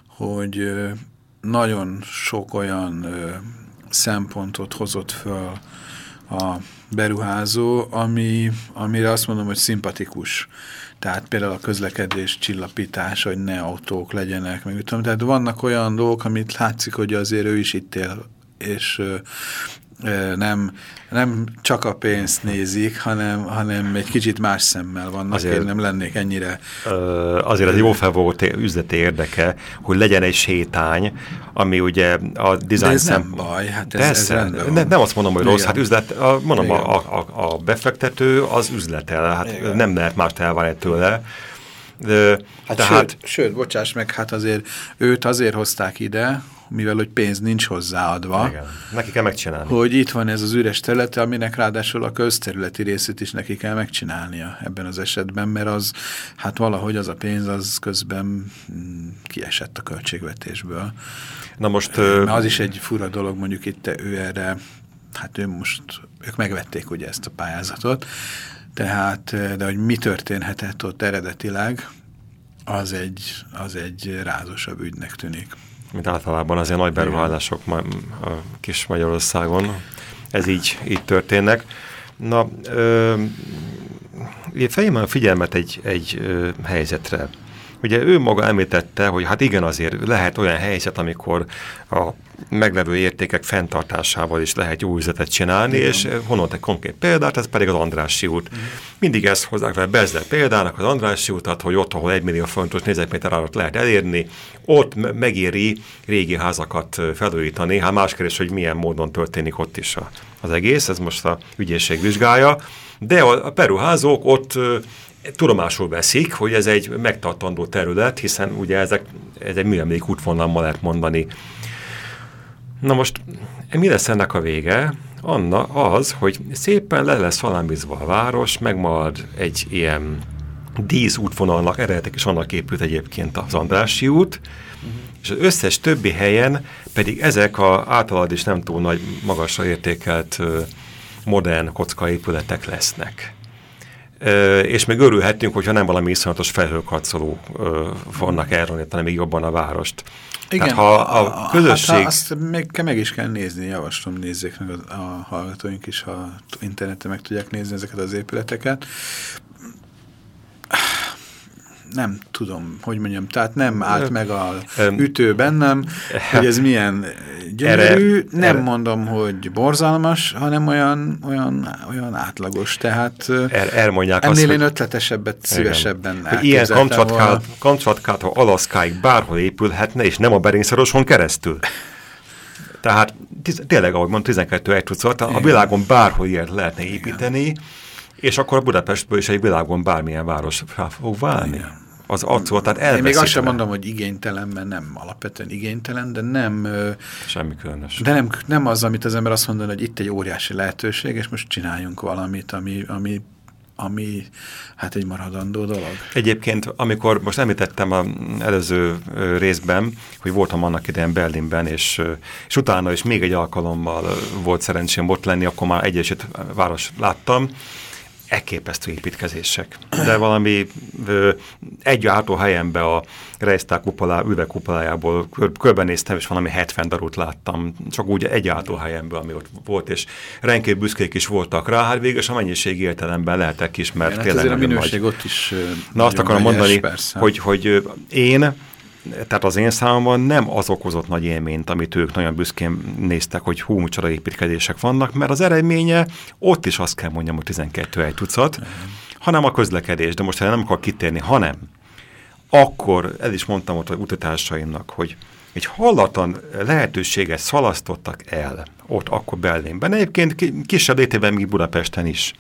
hogy nagyon sok olyan szempontot hozott föl a beruházó, ami, amire azt mondom, hogy szimpatikus. Tehát például a közlekedés csillapítás, hogy ne autók legyenek, meg tudom. Tehát vannak olyan dolgok, amit látszik, hogy azért ő is itt él, és nem, nem csak a pénzt nézik, hanem, hanem egy kicsit más szemmel vannak, azért, én nem lennék ennyire. Azért az jó felvogó üzleti érdeke, hogy legyen egy sétány, ami ugye a ez szem... nem baj, hát ez, Persze, ez ne, nem azt mondom, hogy rossz, hát üzlet, a, mondom, a, a, a befektető az üzletel, hát Igen. nem lehet mást elvárni tőle. De, hát tehát... sőt, sőt, bocsáss meg, hát azért őt azért hozták ide, mivel hogy pénz nincs hozzáadva. Igen. Neki kell megcsinálni. Hogy itt van ez az üres területe, aminek ráadásul a közterületi részét is neki kell megcsinálnia ebben az esetben, mert az, hát valahogy az a pénz az közben mm, kiesett a költségvetésből. Na most... Mert az is egy fura dolog, mondjuk itt ő erre, hát ő most, ők megvették ugye ezt a pályázatot, tehát, de hogy mi történhetett ott eredetileg, az egy, az egy rázosabb ügynek tűnik mint általában azért nagy beruházások ma, a kis Magyarországon. Ez így, így történnek. Na, ö, fejjem a figyelmet egy, egy ö, helyzetre. Ugye ő maga említette, hogy hát igen, azért lehet olyan helyzet, amikor a meglevő értékek fenntartásával is lehet jó üzletet csinálni, igen. és honnan egy konkrét példát, ez pedig az Andrássy út. Igen. Mindig ezt hozzák fel Bezler példának, az Andrássy utat, hogy ott, ahol egy millió fontos négyzetméter árat lehet elérni, ott megéri régi házakat felújítani. Hát más kérdés, hogy milyen módon történik ott is a, az egész, ez most a ügyészség vizsgálja. De a, a peruházók ott tudomásul veszik, hogy ez egy megtartandó terület, hiszen ugye ezek, ez egy műemlék útvonal, lehet mondani. Na most mi lesz ennek a vége? Anna az, hogy szépen le lesz szalámizva a város, meg majd egy ilyen dísz útvonalnak eredetek is annak épült egyébként az Andrási út, és az összes többi helyen pedig ezek a általad is nem túl nagy magasra értékelt modern kockaépületek lesznek és még örülhetünk, hogyha nem valami iszonyatos felhőkarcoló vannak elronítani még jobban a várost. Igen, Tehát, ha a, közösség... Hát, azt meg, meg is kell nézni, javaslom nézzék meg a, a hallgatóink is, ha interneten meg tudják nézni ezeket az épületeket nem tudom, hogy mondjam, tehát nem állt meg a ütő bennem, hogy ez milyen gyönyörű, erre, nem erre. mondom, hogy borzalmas, hanem olyan, olyan, olyan átlagos, tehát er, elmondják ennél azt, én ötletesebbet szívesebben Ilyen Kamcsatkától Alaszkáig bárhol épülhetne, és nem a Beringszoroson keresztül. Tehát tényleg, ahogy mondtam, 12 egy a világon bárhol ilyet lehetne építeni, Igen. és akkor a Budapestből is egy világon bármilyen város fog válni. Igen az arcol, tehát elveszítve. Én még azt sem mondom, hogy igénytelen, mert nem alapvetően igénytelen, de nem... Semmi különös. De nem, nem az, amit az ember azt mondja, hogy itt egy óriási lehetőség, és most csináljunk valamit, ami, ami ami hát egy maradandó dolog. Egyébként, amikor most említettem az előző részben, hogy voltam annak idején Berlinben, és, és utána is még egy alkalommal volt szerencsém ott lenni, akkor már egyesít város láttam, elképesztő építkezések. De valami ö, egy helyembe a Reisztár kupolá, üvegkupolájából kör, körbenéztem, és valami 70 darut láttam, csak úgy egy helyembe, ami ott volt, és rendkívül büszkék is voltak rá, hát végül a mennyiség értelemben lehetek is, mert Igen, tényleg hát a minőség nagy. ott is Na azt akarom mondani, hogy, hogy én tehát az én számomban nem az okozott nagy élményt, amit ők nagyon büszkén néztek, hogy hú, micsoda építkezések vannak, mert az eredménye ott is azt kell mondjam, hogy 12 egy tucat, hanem a közlekedés, de most nem akar kitérni, hanem akkor, el is mondtam ott a utatársaimnak, hogy egy hallatlan lehetőséget szalasztottak el ott akkor Berlinben, egyébként kisebb létében, még Budapesten is.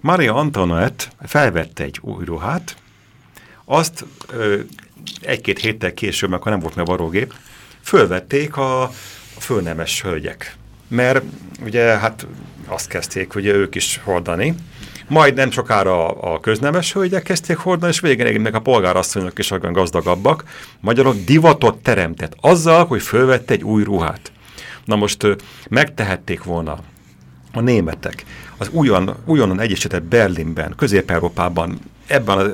Maria Antoinette felvette egy új ruhát, azt egy-két héttel később, akkor nem volt meg varrógép, fölvették a, fölnemes hölgyek. Mert ugye hát azt kezdték ugye ők is hordani, majd nem sokára a köznemes hölgyek kezdték hordani, és végén meg a polgárasszonyok is olyan gazdagabbak. Magyarok divatot teremtett azzal, hogy fölvette egy új ruhát. Na most megtehették volna a németek az újon, újonnan egyesített Berlinben, Közép-Európában ebben az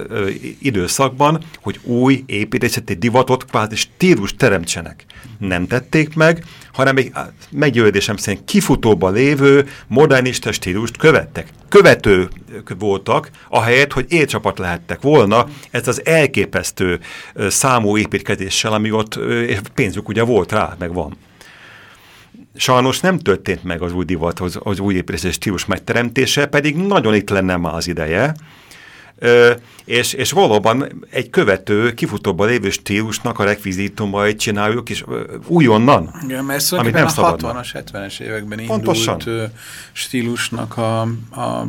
időszakban, hogy új építészeti divatot, kvázi stílus teremtsenek. Nem tették meg, hanem egy meggyőződésem szerint kifutóban lévő modernista stílust követtek. Követő voltak, ahelyett, hogy élcsapat lehettek volna, ez az elképesztő számú építkezéssel, ami ott, és pénzük ugye volt rá, meg van. Sajnos nem történt meg az új divat, az, új építészeti stílus megteremtése, pedig nagyon itt lenne már az ideje, Ö, és, és valóban egy követő, kifutóban lévő stílusnak a rekvizitumait csináljuk, és újonnan, Igen, mert amit nem a 60-as, 70-es években Pontosan. indult stílusnak a, a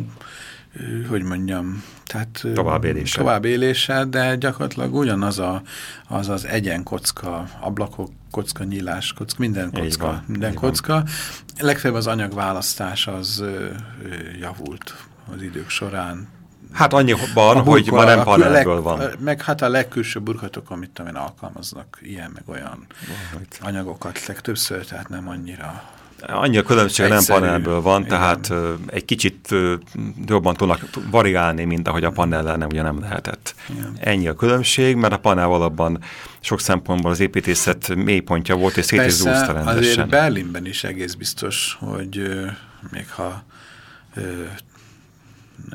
hogy mondjam, tehát továbbélése. továbbélése, de gyakorlatilag ugyanaz a, az az egyenkocka, ablakok, kocka, nyílás, kocka, minden kocka, van, minden kocka. Van. Legfeljebb az anyagválasztás az ö, javult az idők során. Hát annyiban, hogy ma nem panelből van. Meg hát a legkülső burkatok, amit amin alkalmaznak, ilyen meg olyan Right. anyagokat legtöbbször, tehát nem annyira Annyi a különbség nem panelből van, Igen. tehát egy kicsit jobban tudnak variálni, mint ahogy a panellel nem, ugye nem lehetett. Igen. Ennyi a különbség, mert a panel valóban sok szempontból az építészet mélypontja volt, és szét is zúzta rendesen. azért Berlinben is egész biztos, hogy még ha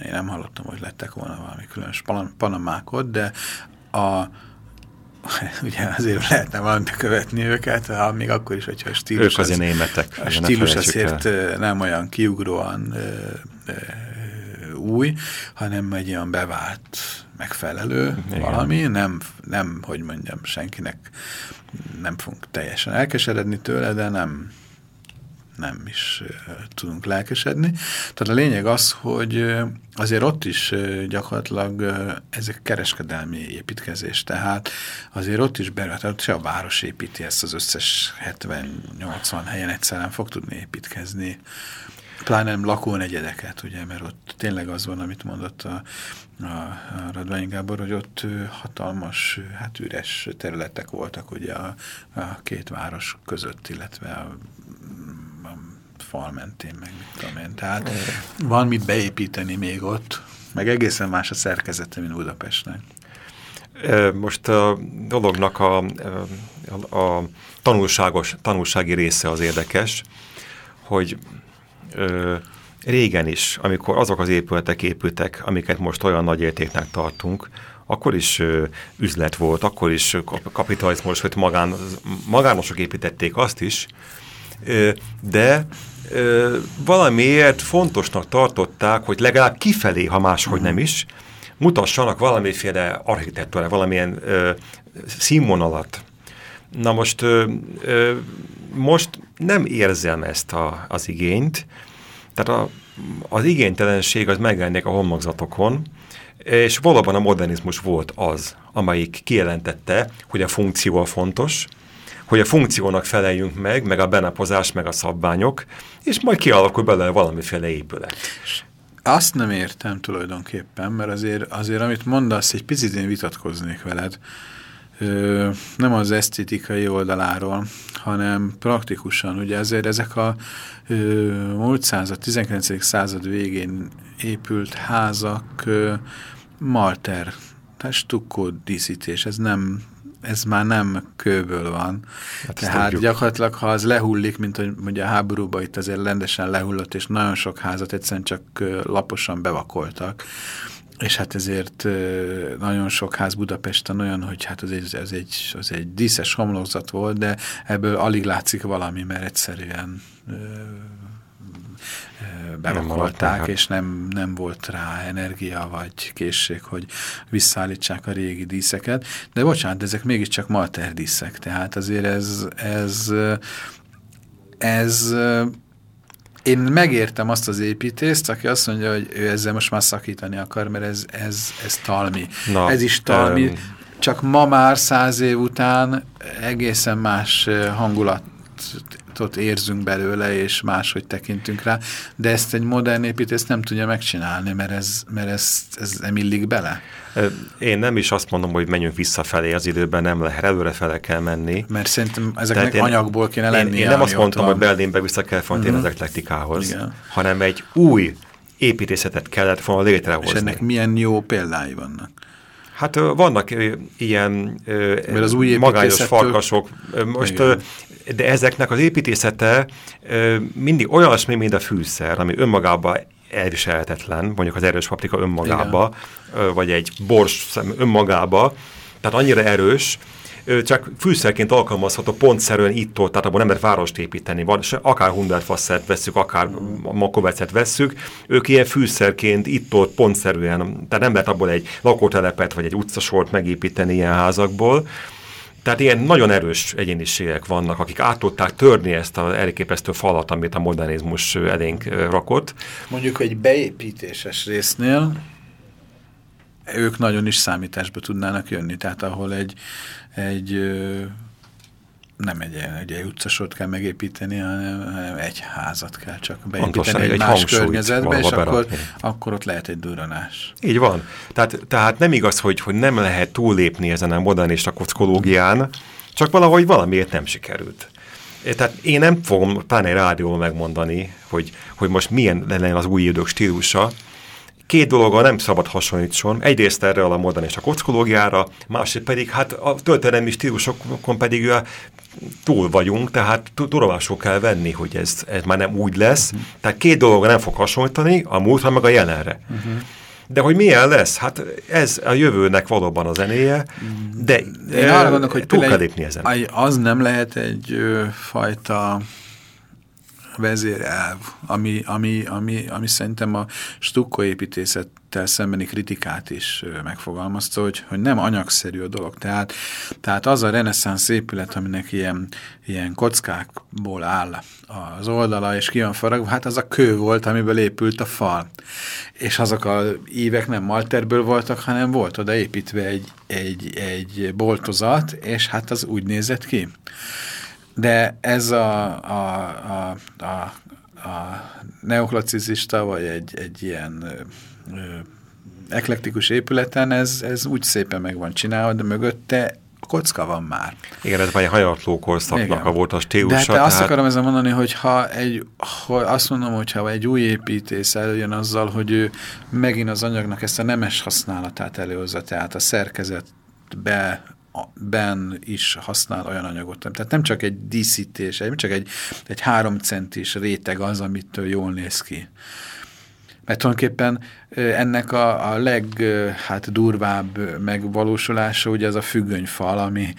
én nem hallottam, hogy lettek volna valami különös panamákot, de a [LAUGHS] ugye azért lehetne valamit követni őket, ha még akkor is, hogyha a stílus, ők azért az, németek, a stílus azért el. nem olyan kiugróan ö, ö, új, hanem egy olyan bevált, megfelelő Igen. valami, nem, nem, hogy mondjam, senkinek nem fogunk teljesen elkeseredni tőle, de nem, nem is tudunk lelkesedni. Tehát a lényeg az, hogy azért ott is gyakorlatilag ezek kereskedelmi építkezés, tehát azért ott is belül, tehát se a város építi ezt az összes 70-80 helyen egyszerűen fog tudni építkezni, pláne nem lakónegyedeket, ugye, mert ott tényleg az van, amit mondott a, a, a Radványi Gábor, hogy ott hatalmas, hát üres területek voltak ugye a, a két város között, illetve a fal mentén, meg mit tudom én. Tehát van mit beépíteni még ott, meg egészen más a szerkezete, mint Budapestnek. Most a dolognak a, a, a tanulságos, tanulsági része az érdekes, hogy ö, régen is, amikor azok az épületek épültek, amiket most olyan nagy értéknek tartunk, akkor is ö, üzlet volt, akkor is kapitalizmus, hogy magán, magánosok építették azt is, ö, de ö, valamiért fontosnak tartották, hogy legalább kifelé, ha máshogy nem is, mutassanak valamiféle architektúra, valamilyen ö, színvonalat. Na most, ö, ö, most nem érzem ezt a, az igényt, tehát a az igénytelenség az megjelenik a homlokzatokon, és valóban a modernizmus volt az, amelyik kijelentette, hogy a funkció a fontos, hogy a funkciónak feleljünk meg, meg a benapozás, meg a szabványok, és majd kialakul bele valamiféle épület. Azt nem értem tulajdonképpen, mert azért, azért amit mondasz, egy picit én vitatkoznék veled, ö, nem az esztétikai oldaláról, hanem praktikusan. Ugye ezért ezek a ö, múlt század, 19. század végén épült házak ö, malter, tehát stukkó díszítés, ez nem ez már nem kőből van. Hát Tehát tudjuk. gyakorlatilag, ha az lehullik, mint hogy ugye a háborúban itt azért rendesen lehullott, és nagyon sok házat egyszerűen csak laposan bevakoltak, és hát ezért nagyon sok ház Budapesten olyan, hogy hát az egy, az egy, az egy díszes homlokzat volt, de ebből alig látszik valami, mert egyszerűen bevakolták, és nem, nem volt rá energia vagy készség, hogy visszaállítsák a régi díszeket. De bocsánat, ezek mégiscsak malter díszek, tehát azért ez, ez, ez én megértem azt az építést, aki azt mondja, hogy ő ezzel most már szakítani akar, mert ez, ez, ez talmi. Na, ez is talmi, um, csak ma már száz év után egészen más hangulat ott érzünk belőle, és máshogy tekintünk rá, de ezt egy modern építész nem tudja megcsinálni, mert ez, mert ez, ez nem illik bele. Én nem is azt mondom, hogy menjünk visszafelé az időben, nem lehet, előrefele kell menni. Mert szerintem ezeknek én, anyagból kéne lenni. Én, én nem azt mondtam, van. hogy Berlinbe vissza kell fontani uh -huh. az eklektikához, Igen. hanem egy új építészetet kellett volna létrehozni. És ennek milyen jó példái vannak? Hát vannak ilyen Mert az új magányos farkasok. Most Igen de ezeknek az építészete mindig olyasmi, mint a fűszer, ami önmagában elviselhetetlen, mondjuk az erős paprika önmagába, Igen. vagy egy bors önmagába, tehát annyira erős, csak fűszerként alkalmazható pontszerűen itt-ott, tehát abban nem lehet várost építeni, van, akár Hundertfasszert veszük, akár Makovecet veszük, ők ilyen fűszerként itt-ott pontszerűen, tehát nem lehet abból egy lakótelepet vagy egy utcasort megépíteni ilyen házakból, tehát ilyen nagyon erős egyéniségek vannak, akik át tudták törni ezt az elképesztő falat, amit a modernizmus elénk rakott. Mondjuk egy beépítéses résznél ők nagyon is számításba tudnának jönni, tehát ahol egy, egy nem egy, egy, egy utcasort kell megépíteni, hanem, hanem egy házat kell csak beépíteni Pontosan, egy, egy más környezetbe, és akkor, akkor ott lehet egy duranás. Így van. Tehát, tehát nem igaz, hogy, hogy nem lehet túllépni ezen a modernista kockológián, csak valahogy valamiért nem sikerült. Tehát én nem fogom pláne rádióval megmondani, hogy, hogy most milyen lenne az új idők stílusa, Két dologgal nem szabad hasonlítson. Egyrészt erre a modern és a kockológiára, másrészt pedig hát a történelmi stílusokon pedig túl vagyunk, tehát tudomásul kell venni, hogy ez, ez már nem úgy lesz. Uh mhm. -huh. Tehát két dologra nem fog hasonlítani, a múltra meg a jelenre. Uh mhm. -huh. De hogy milyen lesz? Hát ez a jövőnek valóban a zenéje, de Én arra gondolok, hogy túl kell lépni ezen. Az nem lehet egy ö, fajta vezérelv, ami, ami, ami, ami szerintem a stukkóépítészettel szembeni kritikát is megfogalmazta, hogy, hogy nem anyagszerű a dolog. Tehát, tehát az a reneszánsz épület, aminek ilyen, ilyen kockákból áll az oldala, és ki van faragva, hát az a kő volt, amiből épült a fal. És azok a ívek nem malterből voltak, hanem volt oda építve egy, egy, egy boltozat, és hát az úgy nézett ki. De ez a, a, a, a, a neoklasicista, vagy egy, egy ilyen ö, ö, eklektikus épületen, ez, ez úgy szépen meg van csinálva, de mögötte kocka van már. Igen, ez már egy hajatló korszaknak a volt a stílusa. De hát tehát... azt akarom ezzel mondani, hogy ha egy, ha azt mondom, hogy ha egy új építész előjön azzal, hogy ő megint az anyagnak ezt a nemes használatát előhozza, tehát a szerkezetbe ben is használ olyan anyagot. Tehát nem csak egy díszítés, nem csak egy, egy három centis réteg az, amit jól néz ki. Mert tulajdonképpen ennek a, a leg hát megvalósulása ugye az a függönyfal, ami,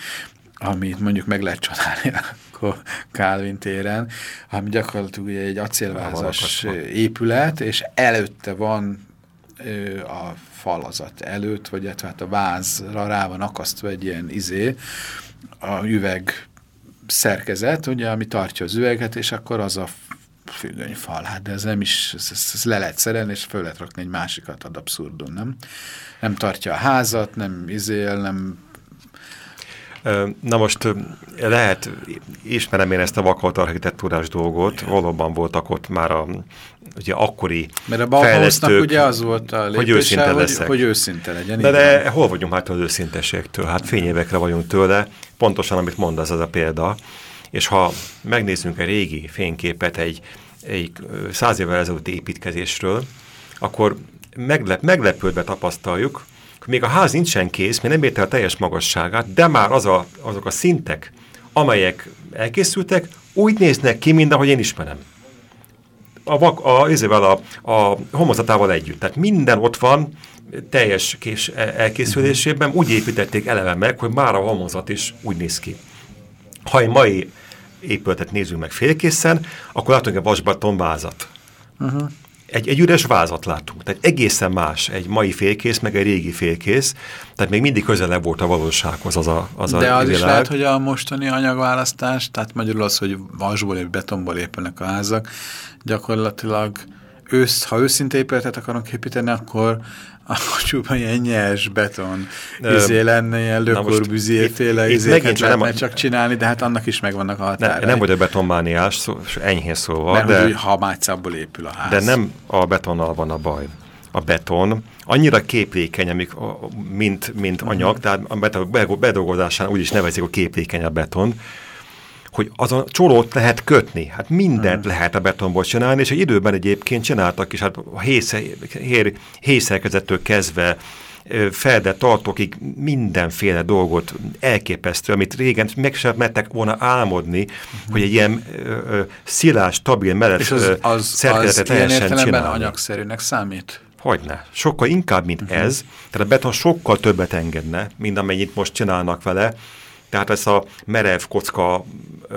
amit mondjuk meg lehet csodálni a Calvin téren, ami gyakorlatilag ugye egy acélvázas épület, és előtte van a falazat előtt, vagy hát a vázra rá van akasztva egy ilyen izé, a üveg szerkezet, ugye, ami tartja az üveget, és akkor az a függönyfal, hát de ez nem is, ez, ez le lehet szerelni, és föl lehet rakni egy másikat ad abszurdum, nem? Nem tartja a házat, nem izél, nem Na most lehet, ismerem én ezt a vakalt architektúrás dolgot, valóban voltak ott már a ugye akkori Mert a Bauhausnak ugye az volt a lépése, hogy őszinte, hogy, hogy őszinte legyen. De, de hol vagyunk hát az őszinteségtől? Hát fényévekre vagyunk tőle, pontosan amit mondasz, ez a példa. És ha megnézzünk egy régi fényképet egy, egy száz évvel ezelőtt építkezésről, akkor meglep, meglepődve tapasztaljuk, még a ház nincsen kész, még nem érte a teljes magasságát, de már az a, azok a szintek, amelyek elkészültek, úgy néznek ki, mint ahogy én ismerem. A, vak, a, a, a homozatával együtt. Tehát minden ott van, teljes kés elkészülésében, úgy építették eleve meg, hogy már a homozat is úgy néz ki. Ha egy mai épületet nézzünk meg félkészen, akkor látunk egy vasbaton vázat. Uh -huh egy, egy üres vázat látunk. Tehát egészen más egy mai félkész, meg egy régi félkész. Tehát még mindig közelebb volt a valósághoz az a, az De a az világ. is lehet, hogy a mostani anyagválasztás, tehát magyarul az, hogy vasból és betonból épülnek a házak, gyakorlatilag ősz, ha őszinte épületet akarunk építeni, akkor akkor csupán ilyen nyers beton izé lenne, ilyen lökorbüzéféle izéket lehetne nem, csak csinálni, de hát annak is megvannak a határai. Ne, nem vagy a betonmániás, szó, enyhén szóval. Mert de, hogy hamácából épül a ház. De nem a betonnal van a baj. A beton annyira képlékeny, amik, mint, mint anyag, tehát a bedolgozásán úgy is nevezik a képlékeny a beton, hogy azon csolót lehet kötni. Hát mindent hmm. lehet a betonból csinálni, és egy időben egyébként csináltak is, hát a hészerkezettől kezdve felde tartókig mindenféle dolgot elképesztő, amit régen meg sem mertek volna álmodni. -huh. hogy egy ilyen ö, szilás, stabil, és az, az, szerkezetet lehessen csinálni. anyagszerűnek számít? Hogyne. Sokkal inkább, mint uh mhm. -huh. ez. Tehát a beton sokkal többet engedne, mint amennyit most csinálnak vele. Tehát ezt a merev kocka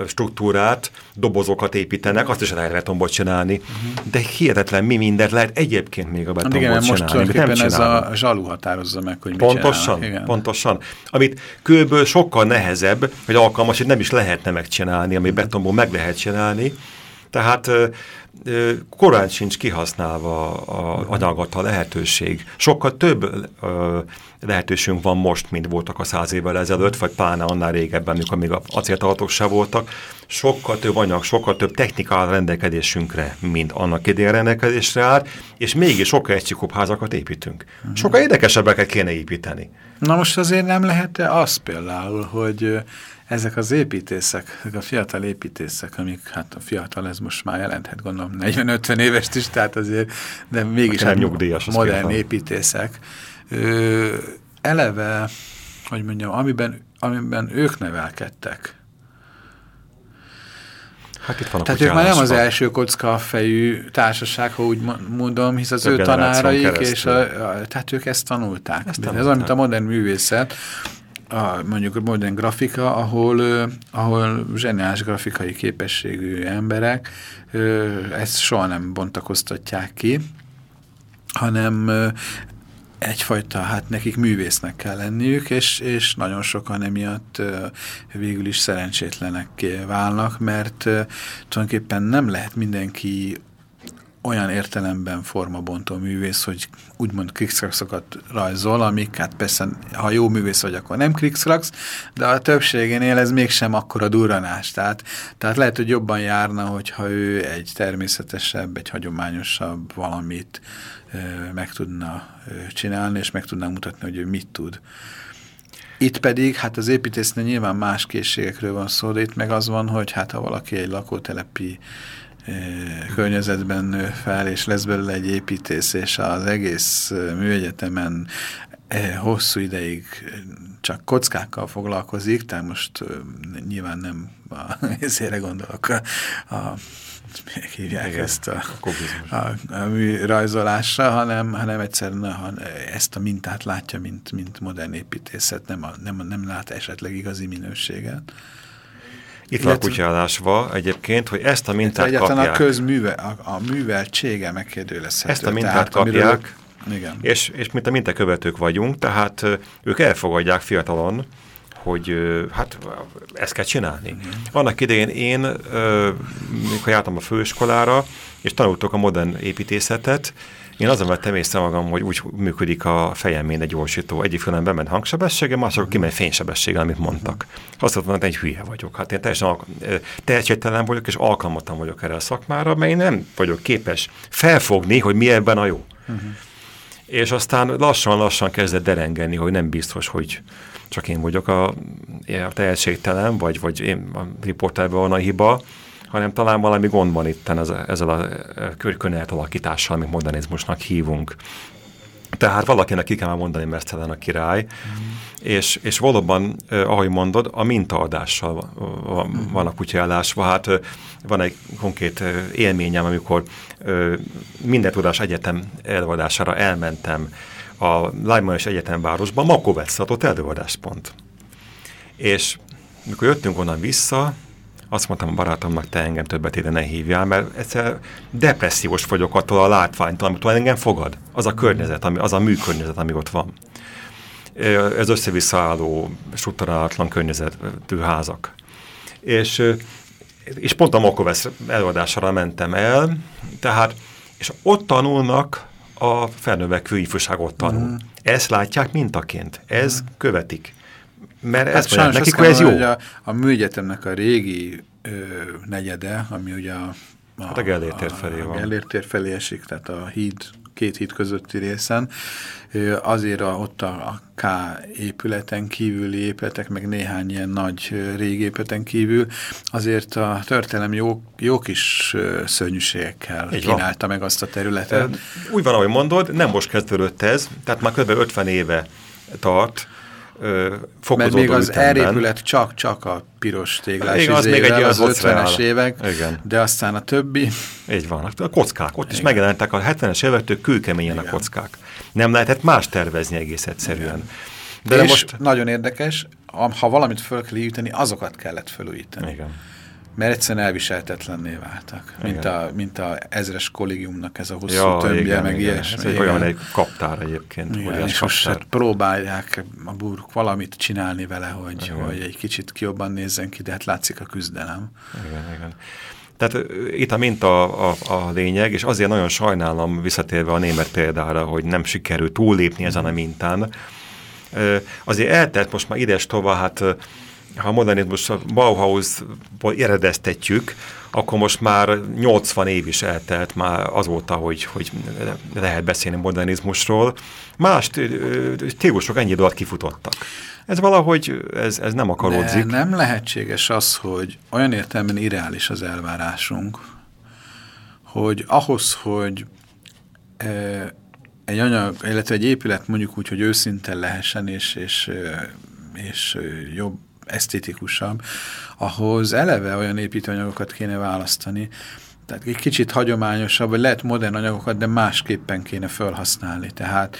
struktúrát, dobozokat építenek, azt is lehet betonból csinálni, uh -huh. de hihetetlen mi mindent lehet egyébként még a hát betonból igen, csinálni. Most nem ez a zsalu határozza meg, hogy mit Pontosan, igen. pontosan. Amit kőből sokkal nehezebb, hogy alkalmas, hogy nem is lehetne megcsinálni, ami betonból meg lehet csinálni. Tehát korán sincs kihasználva a a lehetőség. Sokkal több lehetőségünk van most, mint voltak a száz évvel ezelőtt, vagy pláne annál régebben, amikor még acéltartók se voltak. Sokkal több anyag, sokkal több technika áll rendelkezésünkre, mint annak idén rendelkezésre áll, és mégis sokkal egyszerűbb házakat építünk. Mhm. Sokkal érdekesebbeket kéne építeni. Na most azért nem lehet -e az például, hogy ezek az építészek, ezek a fiatal építészek, amik, hát a fiatal ez most már jelenthet, gondolom 40-50 éves is, tehát azért, de mégis hát nyugdíjas, modern építészek, ö, eleve, hogy mondjam, amiben, amiben ők nevelkedtek, Hát itt van a Tehát ők már nem az első kocka fejű társaság, ha úgy mondom, hisz az Több ő tanáraik, keresztül. és a, a, tehát ők ezt tanulták. Ezt tanulták. Ez olyan, mint a modern művészet, a, mondjuk a modern grafika, ahol, ahol zseniális grafikai képességű emberek ezt soha nem bontakoztatják ki, hanem egyfajta, hát nekik művésznek kell lenniük, és, és nagyon sokan emiatt végül is szerencsétlenek válnak, mert tulajdonképpen nem lehet mindenki olyan értelemben formabontó művész, hogy úgymond krikszrakszokat rajzol, amik hát persze, ha jó művész vagy, akkor nem krikszraksz, de a többségénél ez mégsem akkora durranás. Tehát, tehát lehet, hogy jobban járna, hogyha ő egy természetesebb, egy hagyományosabb valamit meg tudna csinálni, és meg tudná mutatni, hogy ő mit tud. Itt pedig, hát az építésznél nyilván más készségekről van szó, de itt meg az van, hogy hát ha valaki egy lakótelepi környezetben nő fel, és lesz belőle egy építész, és az egész műegyetemen hosszú ideig csak kockákkal foglalkozik, tehát most nyilván nem [LAUGHS] ezére gondolok a, a hívják Igen, ezt a, a, a, a műrajzolásra, hanem, hanem egyszerűen ha ezt a mintát látja, mint, mint modern építészet, nem, a, nem, nem lát esetleg igazi minőséget. Itt van kutyálásva egyébként, hogy ezt a mintát egyáltalán kapják. a közműve, a, a műveltsége megkérdőlezhető. Ezt a mintát tehát, kapják, igen. És, és mint a mintakövetők vagyunk, tehát ők elfogadják fiatalon, hogy hát ezt kell csinálni. Vannak idején én, mikor jártam a főiskolára, és tanultok a modern építészetet, én azon vettem észre magam, hogy úgy működik a fejem, mint egy gyorsító. Egyik főleg bement hangsebessége, mások kimegy fénysebessége, amit mondtak. Azt mondtam, hogy egy hülye vagyok. Hát én teljesen tehetségtelen vagyok, és alkalmatlan vagyok erre a szakmára, mert én nem vagyok képes felfogni, hogy mi ebben a jó. Uh -huh. És aztán lassan-lassan kezdett derengeni, hogy nem biztos, hogy csak én vagyok a, tehetségtelen, vagy, vagy én a riporterben van a hiba, hanem talán valami gond van itt ezzel a körkönet alakítással, amit modernizmusnak hívunk. Tehát valakinek ki kell mondani Mesztelen a király, mm. és, és valóban, eh, ahogy mondod, a mintaadással van, van a kutya. Hát eh, van egy konkrét eh, élményem, amikor eh, minden tudás egyetem előadására elmentem a Leibniz Egyetemvárosba, Makovec adott előadáspont. És mikor jöttünk onnan vissza, azt mondtam a barátomnak, te engem többet ide ne hívjál, mert egyszer depressziós vagyok attól a látványtól, amit engem fogad. Az a környezet, ami, az a műkörnyezet, ami ott van. Ez össze-visszaálló, struktúrálatlan környezetű házak. És, és pont a Mokovesz előadására mentem el, tehát, és ott tanulnak a felnövekvő ifjúság ott tanul. Mm. Ezt látják mintaként, ez mm. követik. Mert hát ezt mondják nekik, hogy ez jó. A, a műegyetemnek a régi ö, negyede, ami ugye a, a, hát a Gellért tér felé van. A Gellért tér felé esik, tehát a híd, két híd közötti részen, azért a, ott a, a K épületen kívüli épületek, meg néhány ilyen nagy régi épületen kívül, azért a történelem jó, jó kis szörnyűségekkel Így kínálta van. meg azt a területet. Úgy van, ahogy mondod, nem most kezdődött ez, tehát már kb. 50 éve tart, Mert még az elépület csak-csak a piros téglás Igen, az még egy az 50-es évek, Igen. de aztán a többi... Így van, a kockák, ott Igen. is megjelentek a 70-es évektől kőkeményen Igen. a kockák. Nem lehetett más tervezni egész egyszerűen. Igen. De, és most... nagyon érdekes, ha valamit föl kell építeni, azokat kellett felújítani. Igen mert egyszerűen elviselhetetlenné váltak. Mint a, mint a ezres kollégiumnak ez a hosszú ja, tömbje, igen, meg igen. ilyesmi. Ez egy olyan egy kaptár egyébként. Igen, és most hát próbálják a burk valamit csinálni vele, hogy, hogy egy kicsit kiobban nézzen ki, de hát látszik a küzdelem. Igen, igen. Tehát itt a minta a, a, lényeg, és azért nagyon sajnálom visszatérve a német példára, hogy nem sikerült túllépni ezen a mintán. Azért eltelt most már ides tova, hát ha a modernizmus a Bauhausból eredeztetjük, akkor most már 80 év is eltelt már azóta, hogy, hogy lehet beszélni modernizmusról. Más stílusok ennyi alatt kifutottak. Ez valahogy, ez, ez nem akaródzik. De nem lehetséges az, hogy olyan értelemben irreális az elvárásunk, hogy ahhoz, hogy e, egy anyag, illetve egy épület mondjuk úgy, hogy őszinte lehessen, és, és, és jobb esztétikusabb, ahhoz eleve olyan építőanyagokat kéne választani, tehát egy kicsit hagyományosabb, vagy lehet modern anyagokat, de másképpen kéne felhasználni. Tehát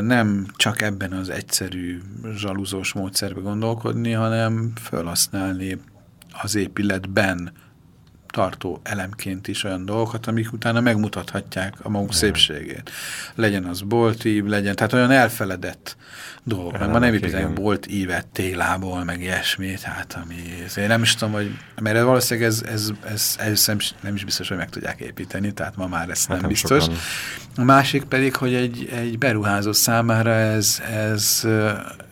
nem csak ebben az egyszerű zsaluzós módszerbe gondolkodni, hanem felhasználni az épületben tartó elemként is olyan dolgokat, amik utána megmutathatják a maguk szépségét. Legyen az boltív, legyen, tehát olyan elfeledett dolgok. Mert ma nem építenek bolt ívet télából, meg ilyesmi, tehát ami, én nem is tudom, hogy, mert valószínűleg ez, ez, ez, ez nem, nem is biztos, hogy meg tudják építeni, tehát ma már ez hát nem, nem biztos. Sokan. A másik pedig, hogy egy, egy beruházó számára ez, ez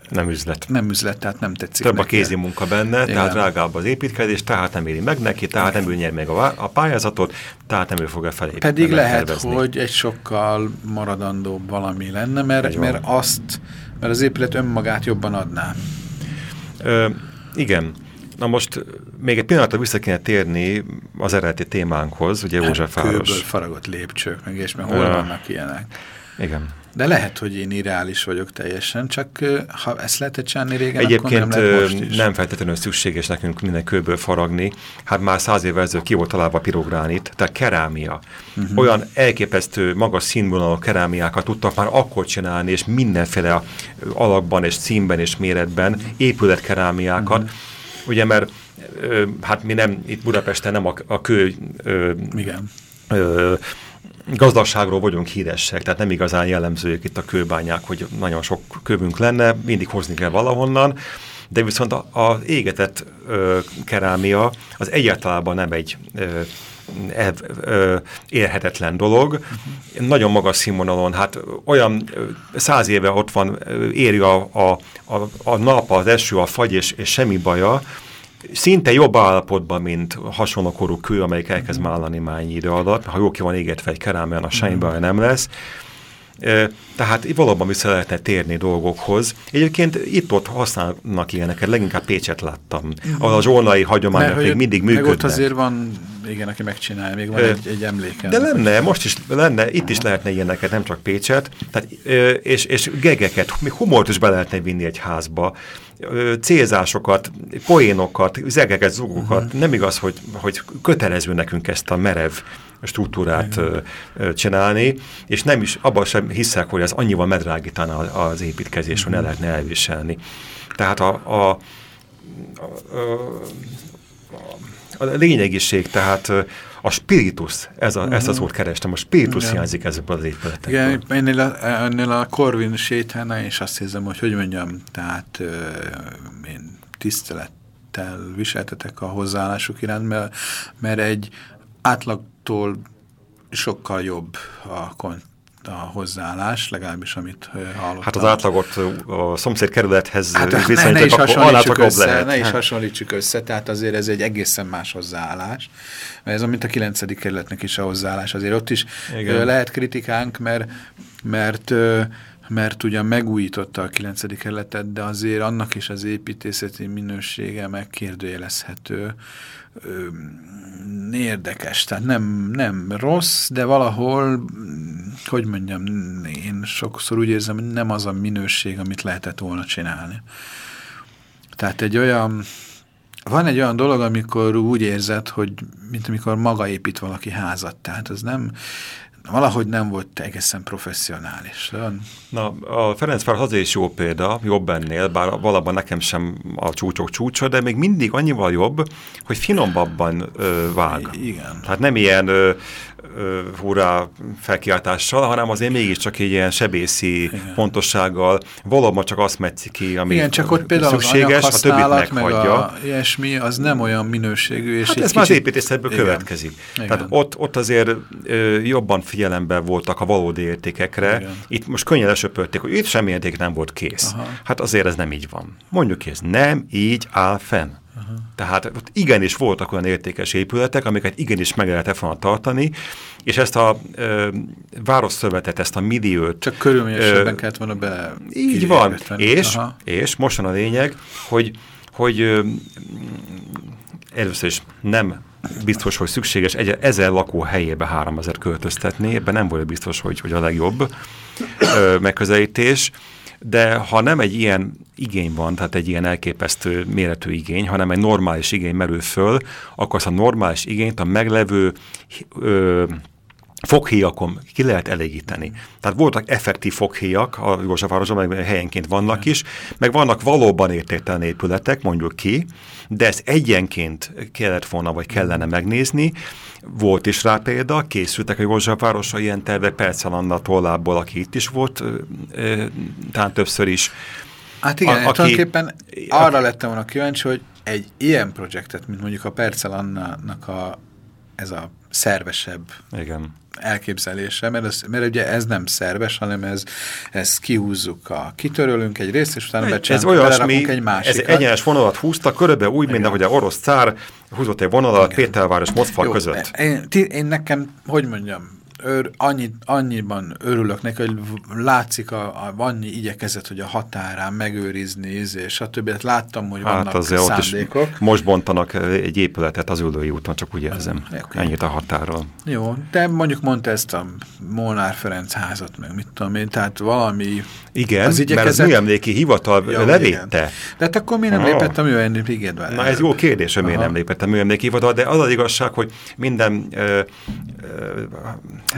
nem üzlet. Nem üzlet, tehát nem tetszik Több neki. a kézi munka benne, Igen. tehát drágább az építkezés, tehát nem éri meg neki, tehát nem ő nyer meg a, a pályázatot, tehát nem ő fogja felépíteni. Pedig lehet, tervezni. hogy egy sokkal maradandóbb valami lenne, mert, mert azt, mert az épület önmagát jobban adná. Ö, igen. Na most még egy pillanatra vissza kéne térni az eredeti témánkhoz, ugye hát, Józsefváros. Kőből faragott lépcsők, meg és mert hol vannak ilyenek. Igen. De lehet, hogy én irreális vagyok teljesen, csak ha ezt lehetett csinálni régen, Egyébként akkor nem lehet most is. nem feltétlenül szükséges nekünk minden kőből faragni. Hát már száz évvel ezelőtt ki volt találva pirogránit, tehát kerámia. Uh mhm. -huh. Olyan elképesztő magas színvonalú kerámiákat tudtak már akkor csinálni, és mindenféle alakban, és színben, és méretben épületkerámiákat. Uh mhm. -huh. Ugye, mert hát mi nem, itt Budapesten nem a, a kő ö, Igen. Ö, gazdaságról vagyunk híresek, tehát nem igazán jellemzőek itt a kőbányák, hogy nagyon sok kövünk lenne, mindig hozni kell valahonnan, de viszont az égetett ö, kerámia az egyáltalán nem egy ö, e, ö, érhetetlen dolog. Uh -huh. Nagyon magas színvonalon, hát olyan száz éve ott van, éri a, a, a, a nap, az eső, a fagy, és, és semmi baja, szinte jobb állapotban, mint hasonló korú kő, amelyik elkezd mállani mányi idő alatt. Ha jó ki van égetve egy kerámián, a semmi baj nem lesz. Tehát valóban vissza lehetne térni dolgokhoz. Egyébként itt-ott használnak ilyeneket, leginkább Pécset láttam, ahol a zsolnai hagyományok még mindig működnek. Meg ott azért van, igen, aki megcsinálja, még van egy, egy emléke. De lenne, most is lenne, itt is lehetne ilyeneket, nem csak Pécset, tehát, és, és gegeket, még humort is be lehetne vinni egy házba, célzásokat, poénokat, zegeket, zugokat. Uh -huh. Nem igaz, hogy, hogy kötelező nekünk ezt a merev struktúrát -huh. csinálni, és nem is, abban sem hiszek, hogy az annyival medrágítaná az építkezés, hogy -huh. ne lehetne elviselni. Tehát a, a, a, a, a lényegiség, tehát a spiritus, ez a, uh -huh. ezt az szót kerestem, a spiritus Igen. hiányzik ezekből az épületekből. Igen, ennél a, ennél a Corvin sétánál és azt hiszem, hogy hogy mondjam, tehát uh, én tisztelettel viseltetek a hozzáállásuk iránt, mert, mert egy átlagtól sokkal jobb a a hozzáállás, legalábbis amit hallottam. Hát az átlagot a szomszéd kerülethez hát, ne, ne is hasonlítsuk össze, lehet. Ne is hasonlítsuk össze, tehát azért ez egy egészen más hozzáállás. Mert ez mint a 9. kerületnek is a hozzáállás. Azért ott is Igen. lehet kritikánk, mert, mert mert ugyan megújította a 9. kerületet, de azért annak is az építészeti minősége megkérdőjelezhető érdekes, tehát nem, nem rossz, de valahol, hogy mondjam, én sokszor úgy érzem, hogy nem az a minőség, amit lehetett volna csinálni. Tehát egy olyan, van egy olyan dolog, amikor úgy érzed, hogy mint amikor maga épít valaki házat, tehát az nem, valahogy nem volt egészen professzionális. Na, a Ferencváros azért is jó példa, jobb ennél, bár valóban nekem sem a csúcsok csúcsa, de még mindig annyival jobb, hogy finombabban ö, vág. Igen. Tehát nem ilyen ö, hurrá felkiáltással, hanem azért mégiscsak egy ilyen sebészi Igen. pontossággal valóban csak azt metszik ki, ami Igen, csak ott például szükséges, a többit meghagyja. A ilyesmi, az nem olyan minőségű. És hát ez kicsit... már az építészetből Igen. következik. Igen. Tehát ott, ott azért ö, jobban figyelemben voltak a valódi értékekre. Igen. Itt most könnyen lesöpörték, hogy itt semmi érték nem volt kész. Aha. Hát azért ez nem így van. Mondjuk ez nem így áll fenn. Aha. Tehát ott igenis voltak olyan értékes épületek, amiket igenis meg lehetett volna tartani, és ezt a ö, városszövetet, ezt a milliót... Csak körülményesebben kellett volna be... Így van, és, és mostan a lényeg, hogy, hogy ö, először is nem biztos, hogy szükséges egy ezer lakó helyébe 3000 költöztetni, ebben nem volt biztos, hogy, hogy a legjobb ö, megközelítés, de ha nem egy ilyen igény van, tehát egy ilyen elképesztő méretű igény, hanem egy normális igény merül föl, akkor azt a normális igényt a meglevő ö, foghíjakon ki lehet elégíteni. Tehát voltak effektív foghíjak a Józsefvárosban, meg helyenként vannak is, meg vannak valóban értéktelen épületek, mondjuk ki, de ezt egyenként kellett volna, vagy kellene megnézni. Volt is rá példa, készültek a Józsefvárosra ilyen tervek, Percel Anna tollából, aki itt is volt, talán többször is. Hát igen, a, aki, tulajdonképpen arra lettem volna kíváncsi, hogy egy ilyen projektet, mint mondjuk a Percel Annának a, ez a szervesebb igen elképzelése, mert, az, mert ugye ez nem szerves, hanem ez, ez kihúzzuk, a, kitörölünk egy részt, és utána ez olyasmi, egy másikat. Ez egyenes vonalat húzta, körülbelül úgy, mint ahogy a orosz cár húzott egy vonalat Pétervár és Moszkva között. Én, én nekem, hogy mondjam, ör, annyi, annyiban örülök neki, hogy látszik a, a, annyi igyekezet, hogy a határán megőrizni, és stb. Hát láttam, hogy hát vannak azért szándékok. Is most bontanak egy épületet az ülői úton, csak úgy érzem. Okay. Ennyit a határól. Jó, de mondjuk mondta ezt a Molnár Ferenc házat, meg mit tudom én, tehát valami... Igen, az igyekezet... mert az műemléki hivatal ja, levétte. De hát akkor mi nem oh. lépett a műemléki Na ez jó kérdés, hogy miért nem lépett a műemléki hivatal, de az az igazság, hogy minden ö, ö,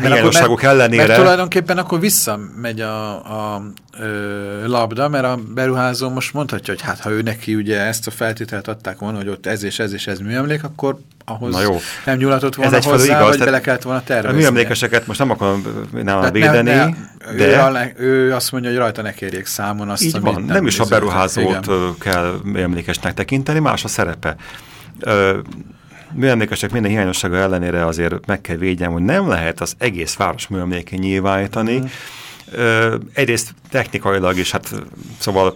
hiányosságok ellenére... Mert tulajdonképpen akkor visszamegy a, a ö, labda, mert a beruházó most mondhatja, hogy hát ha ő neki ugye ezt a feltételt adták volna, hogy ott ez és ez és ez műemlék, akkor ahhoz Na jó. nem nyúlatott volna Ez hozzá, igaz, vagy bele kellett volna tervezni. A műemlékeseket most nem akarom nálam védeni, ne, ne, de... Ő, ő azt mondja, hogy rajta ne kérjék számon azt, Így van, nem, nem is a beruházót igen. kell műemlékesnek tekinteni, más a szerepe. Ö, műemlékesek minden hiányossága ellenére azért meg kell védjem, hogy nem lehet az egész város műemlékén nyilvánítani. Mm. Ö, egyrészt technikailag is, hát szóval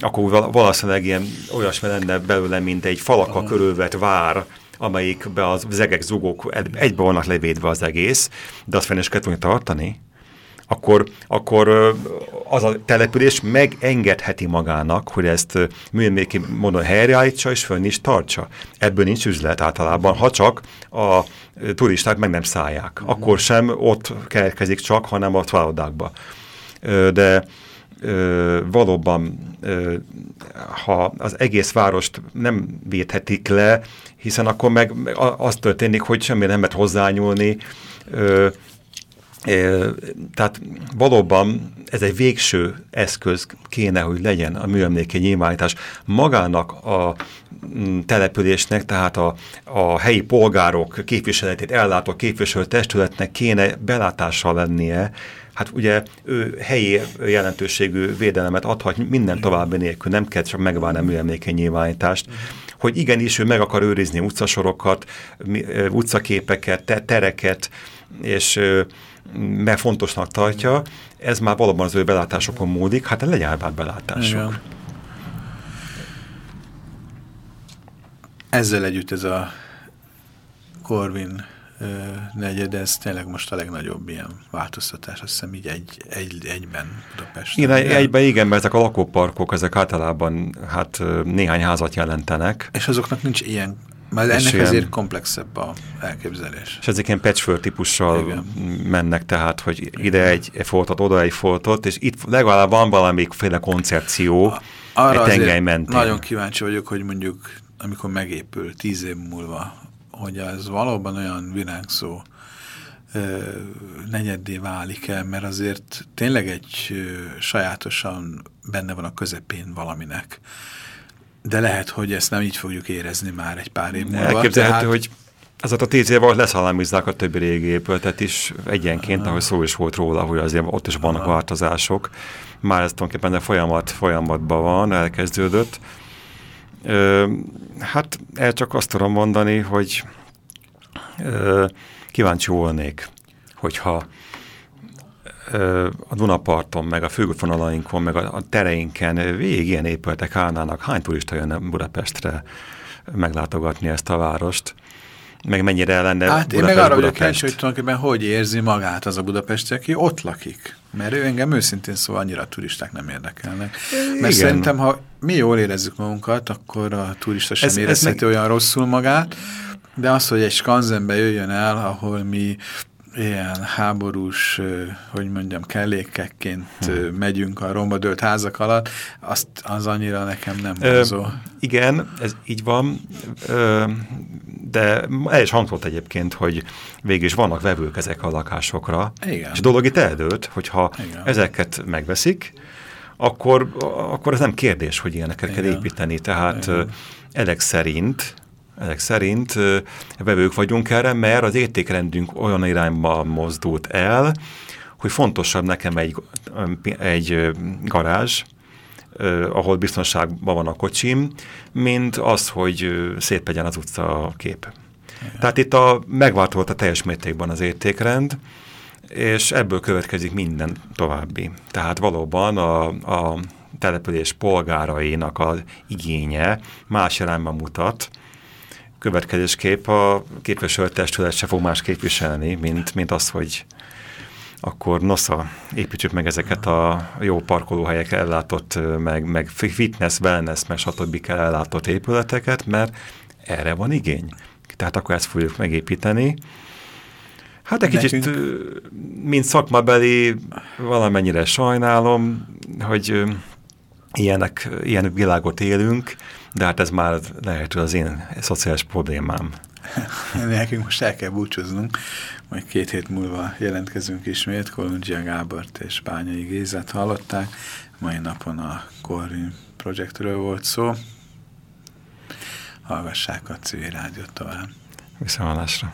akkor valószínűleg ilyen olyasmi lenne belőle, mint egy falakkal mm. körülvett vár, amelyikbe az zegek, zugók egybe vannak levédve az egész, de azt fenn is kellett tartani akkor, akkor az a település megengedheti magának, hogy ezt műemléki módon helyreállítsa és fönn is tartsa. Ebből nincs üzlet általában, ha csak a turisták meg nem szállják. -huh. Akkor sem ott keletkezik csak, hanem a családodákba. De valóban, ha az egész várost nem védhetik le, hiszen akkor meg az történik, hogy semmi nem lehet hozzányúlni, tehát valóban ez egy végső eszköz kéne, hogy legyen a műemléki nyilvánítás magának a mm, településnek, tehát a, a helyi polgárok képviseletét ellátó képviselő testületnek kéne belátással lennie, hát ugye ő helyi jelentőségű védelemet adhat minden további nélkül, nem kell csak megvárni a műemléki nyilvánítást, hogy igenis ő meg akar őrizni utcasorokat, utcaképeket, tereket, és mert fontosnak tartja, ez már valóban az ő belátásokon múlik, hát legyen már belátások. Igen. Ezzel együtt ez a Corvin negyed, ez tényleg most a legnagyobb ilyen változtatás, azt hiszem így egy, egy, egyben Budapesten. Igen, igen, egyben igen, mert ezek a lakóparkok, ezek általában hát néhány házat jelentenek. És azoknak nincs ilyen mert ennek ilyen, azért komplexebb a elképzelés. És ezek ilyen patchwork típussal Igen. mennek, tehát, hogy ide egy foltot, oda egy foltot, és itt legalább van valamiféle koncepció Arra egy tengely mentén. Nagyon kíváncsi vagyok, hogy mondjuk amikor megépül tíz év múlva, hogy ez valóban olyan világszó negyeddé válik el, mert azért tényleg egy sajátosan benne van a közepén valaminek de lehet, hogy ezt nem így fogjuk érezni már egy pár év múlva. Elképzelhető, tehát... hogy az a tíz év alatt leszalámizzák a többi régi épületet is egyenként, ahogy szó is volt róla, hogy azért ott is vannak változások. Már ez tulajdonképpen a folyamat folyamatban van, elkezdődött. Ö, hát el csak azt tudom mondani, hogy ö, kíváncsi volnék, hogyha a Dunaparton, meg a főútvonalainkon, meg a, a tereinken végig ilyen épületek állnának. Hány turista jönne Budapestre meglátogatni ezt a várost? Meg mennyire lenne Hát Budapest, én meg arra vagyok kíváncsi, hogy tulajdonképpen hogy érzi magát az a Budapesti, aki ott lakik. Mert ő engem őszintén szóval annyira a turisták nem érdekelnek. Mert Igen. szerintem, ha mi jól érezzük magunkat, akkor a turista sem ez, érezheti ez meg... olyan rosszul magát, de az, hogy egy skanzenbe jöjjön el, ahol mi ilyen háborús, hogy mondjam, kellékekként hmm. megyünk a romba dőlt házak alatt, azt, az annyira nekem nem vonzó. Igen, ez így van, ö, de el is hangzott egyébként, hogy végig is vannak vevők ezek a lakásokra, Igen. és a dolog itt eldőlt, hogyha Igen. ezeket megveszik, akkor, akkor ez nem kérdés, hogy ilyeneket Igen. kell építeni, tehát Igen. ezek szerint ezek szerint vevők vagyunk erre, mert az értékrendünk olyan irányba mozdult el, hogy fontosabb nekem egy, egy garázs, ahol biztonságban van a kocsim, mint az, hogy szép legyen az utca kép. Igen. Tehát itt a, megváltozott a teljes mértékben az értékrend, és ebből következik minden további. Tehát valóban a, a település polgárainak az igénye más irányba mutat, következésképp a képviselőtestület se fog más képviselni, mint, mint az, hogy akkor nosza, építsük meg ezeket a jó parkolóhelyek ellátott, meg, meg fitness, wellness, meg stb. ellátott épületeket, mert erre van igény. Tehát akkor ezt fogjuk megépíteni. Hát egy kicsit, mint szakmabeli, valamennyire sajnálom, hogy ilyenek, ilyen világot élünk, de hát ez már lehet, az én szociális problémám. [LAUGHS] Nekünk most el kell búcsúznunk, majd két hét múlva jelentkezünk ismét, Kolundzsia Gábort és Bányai Gézet hallották. Mai napon a Corvin projektről volt szó. Hallgassák a civil rádiót tovább. Viszontlátásra.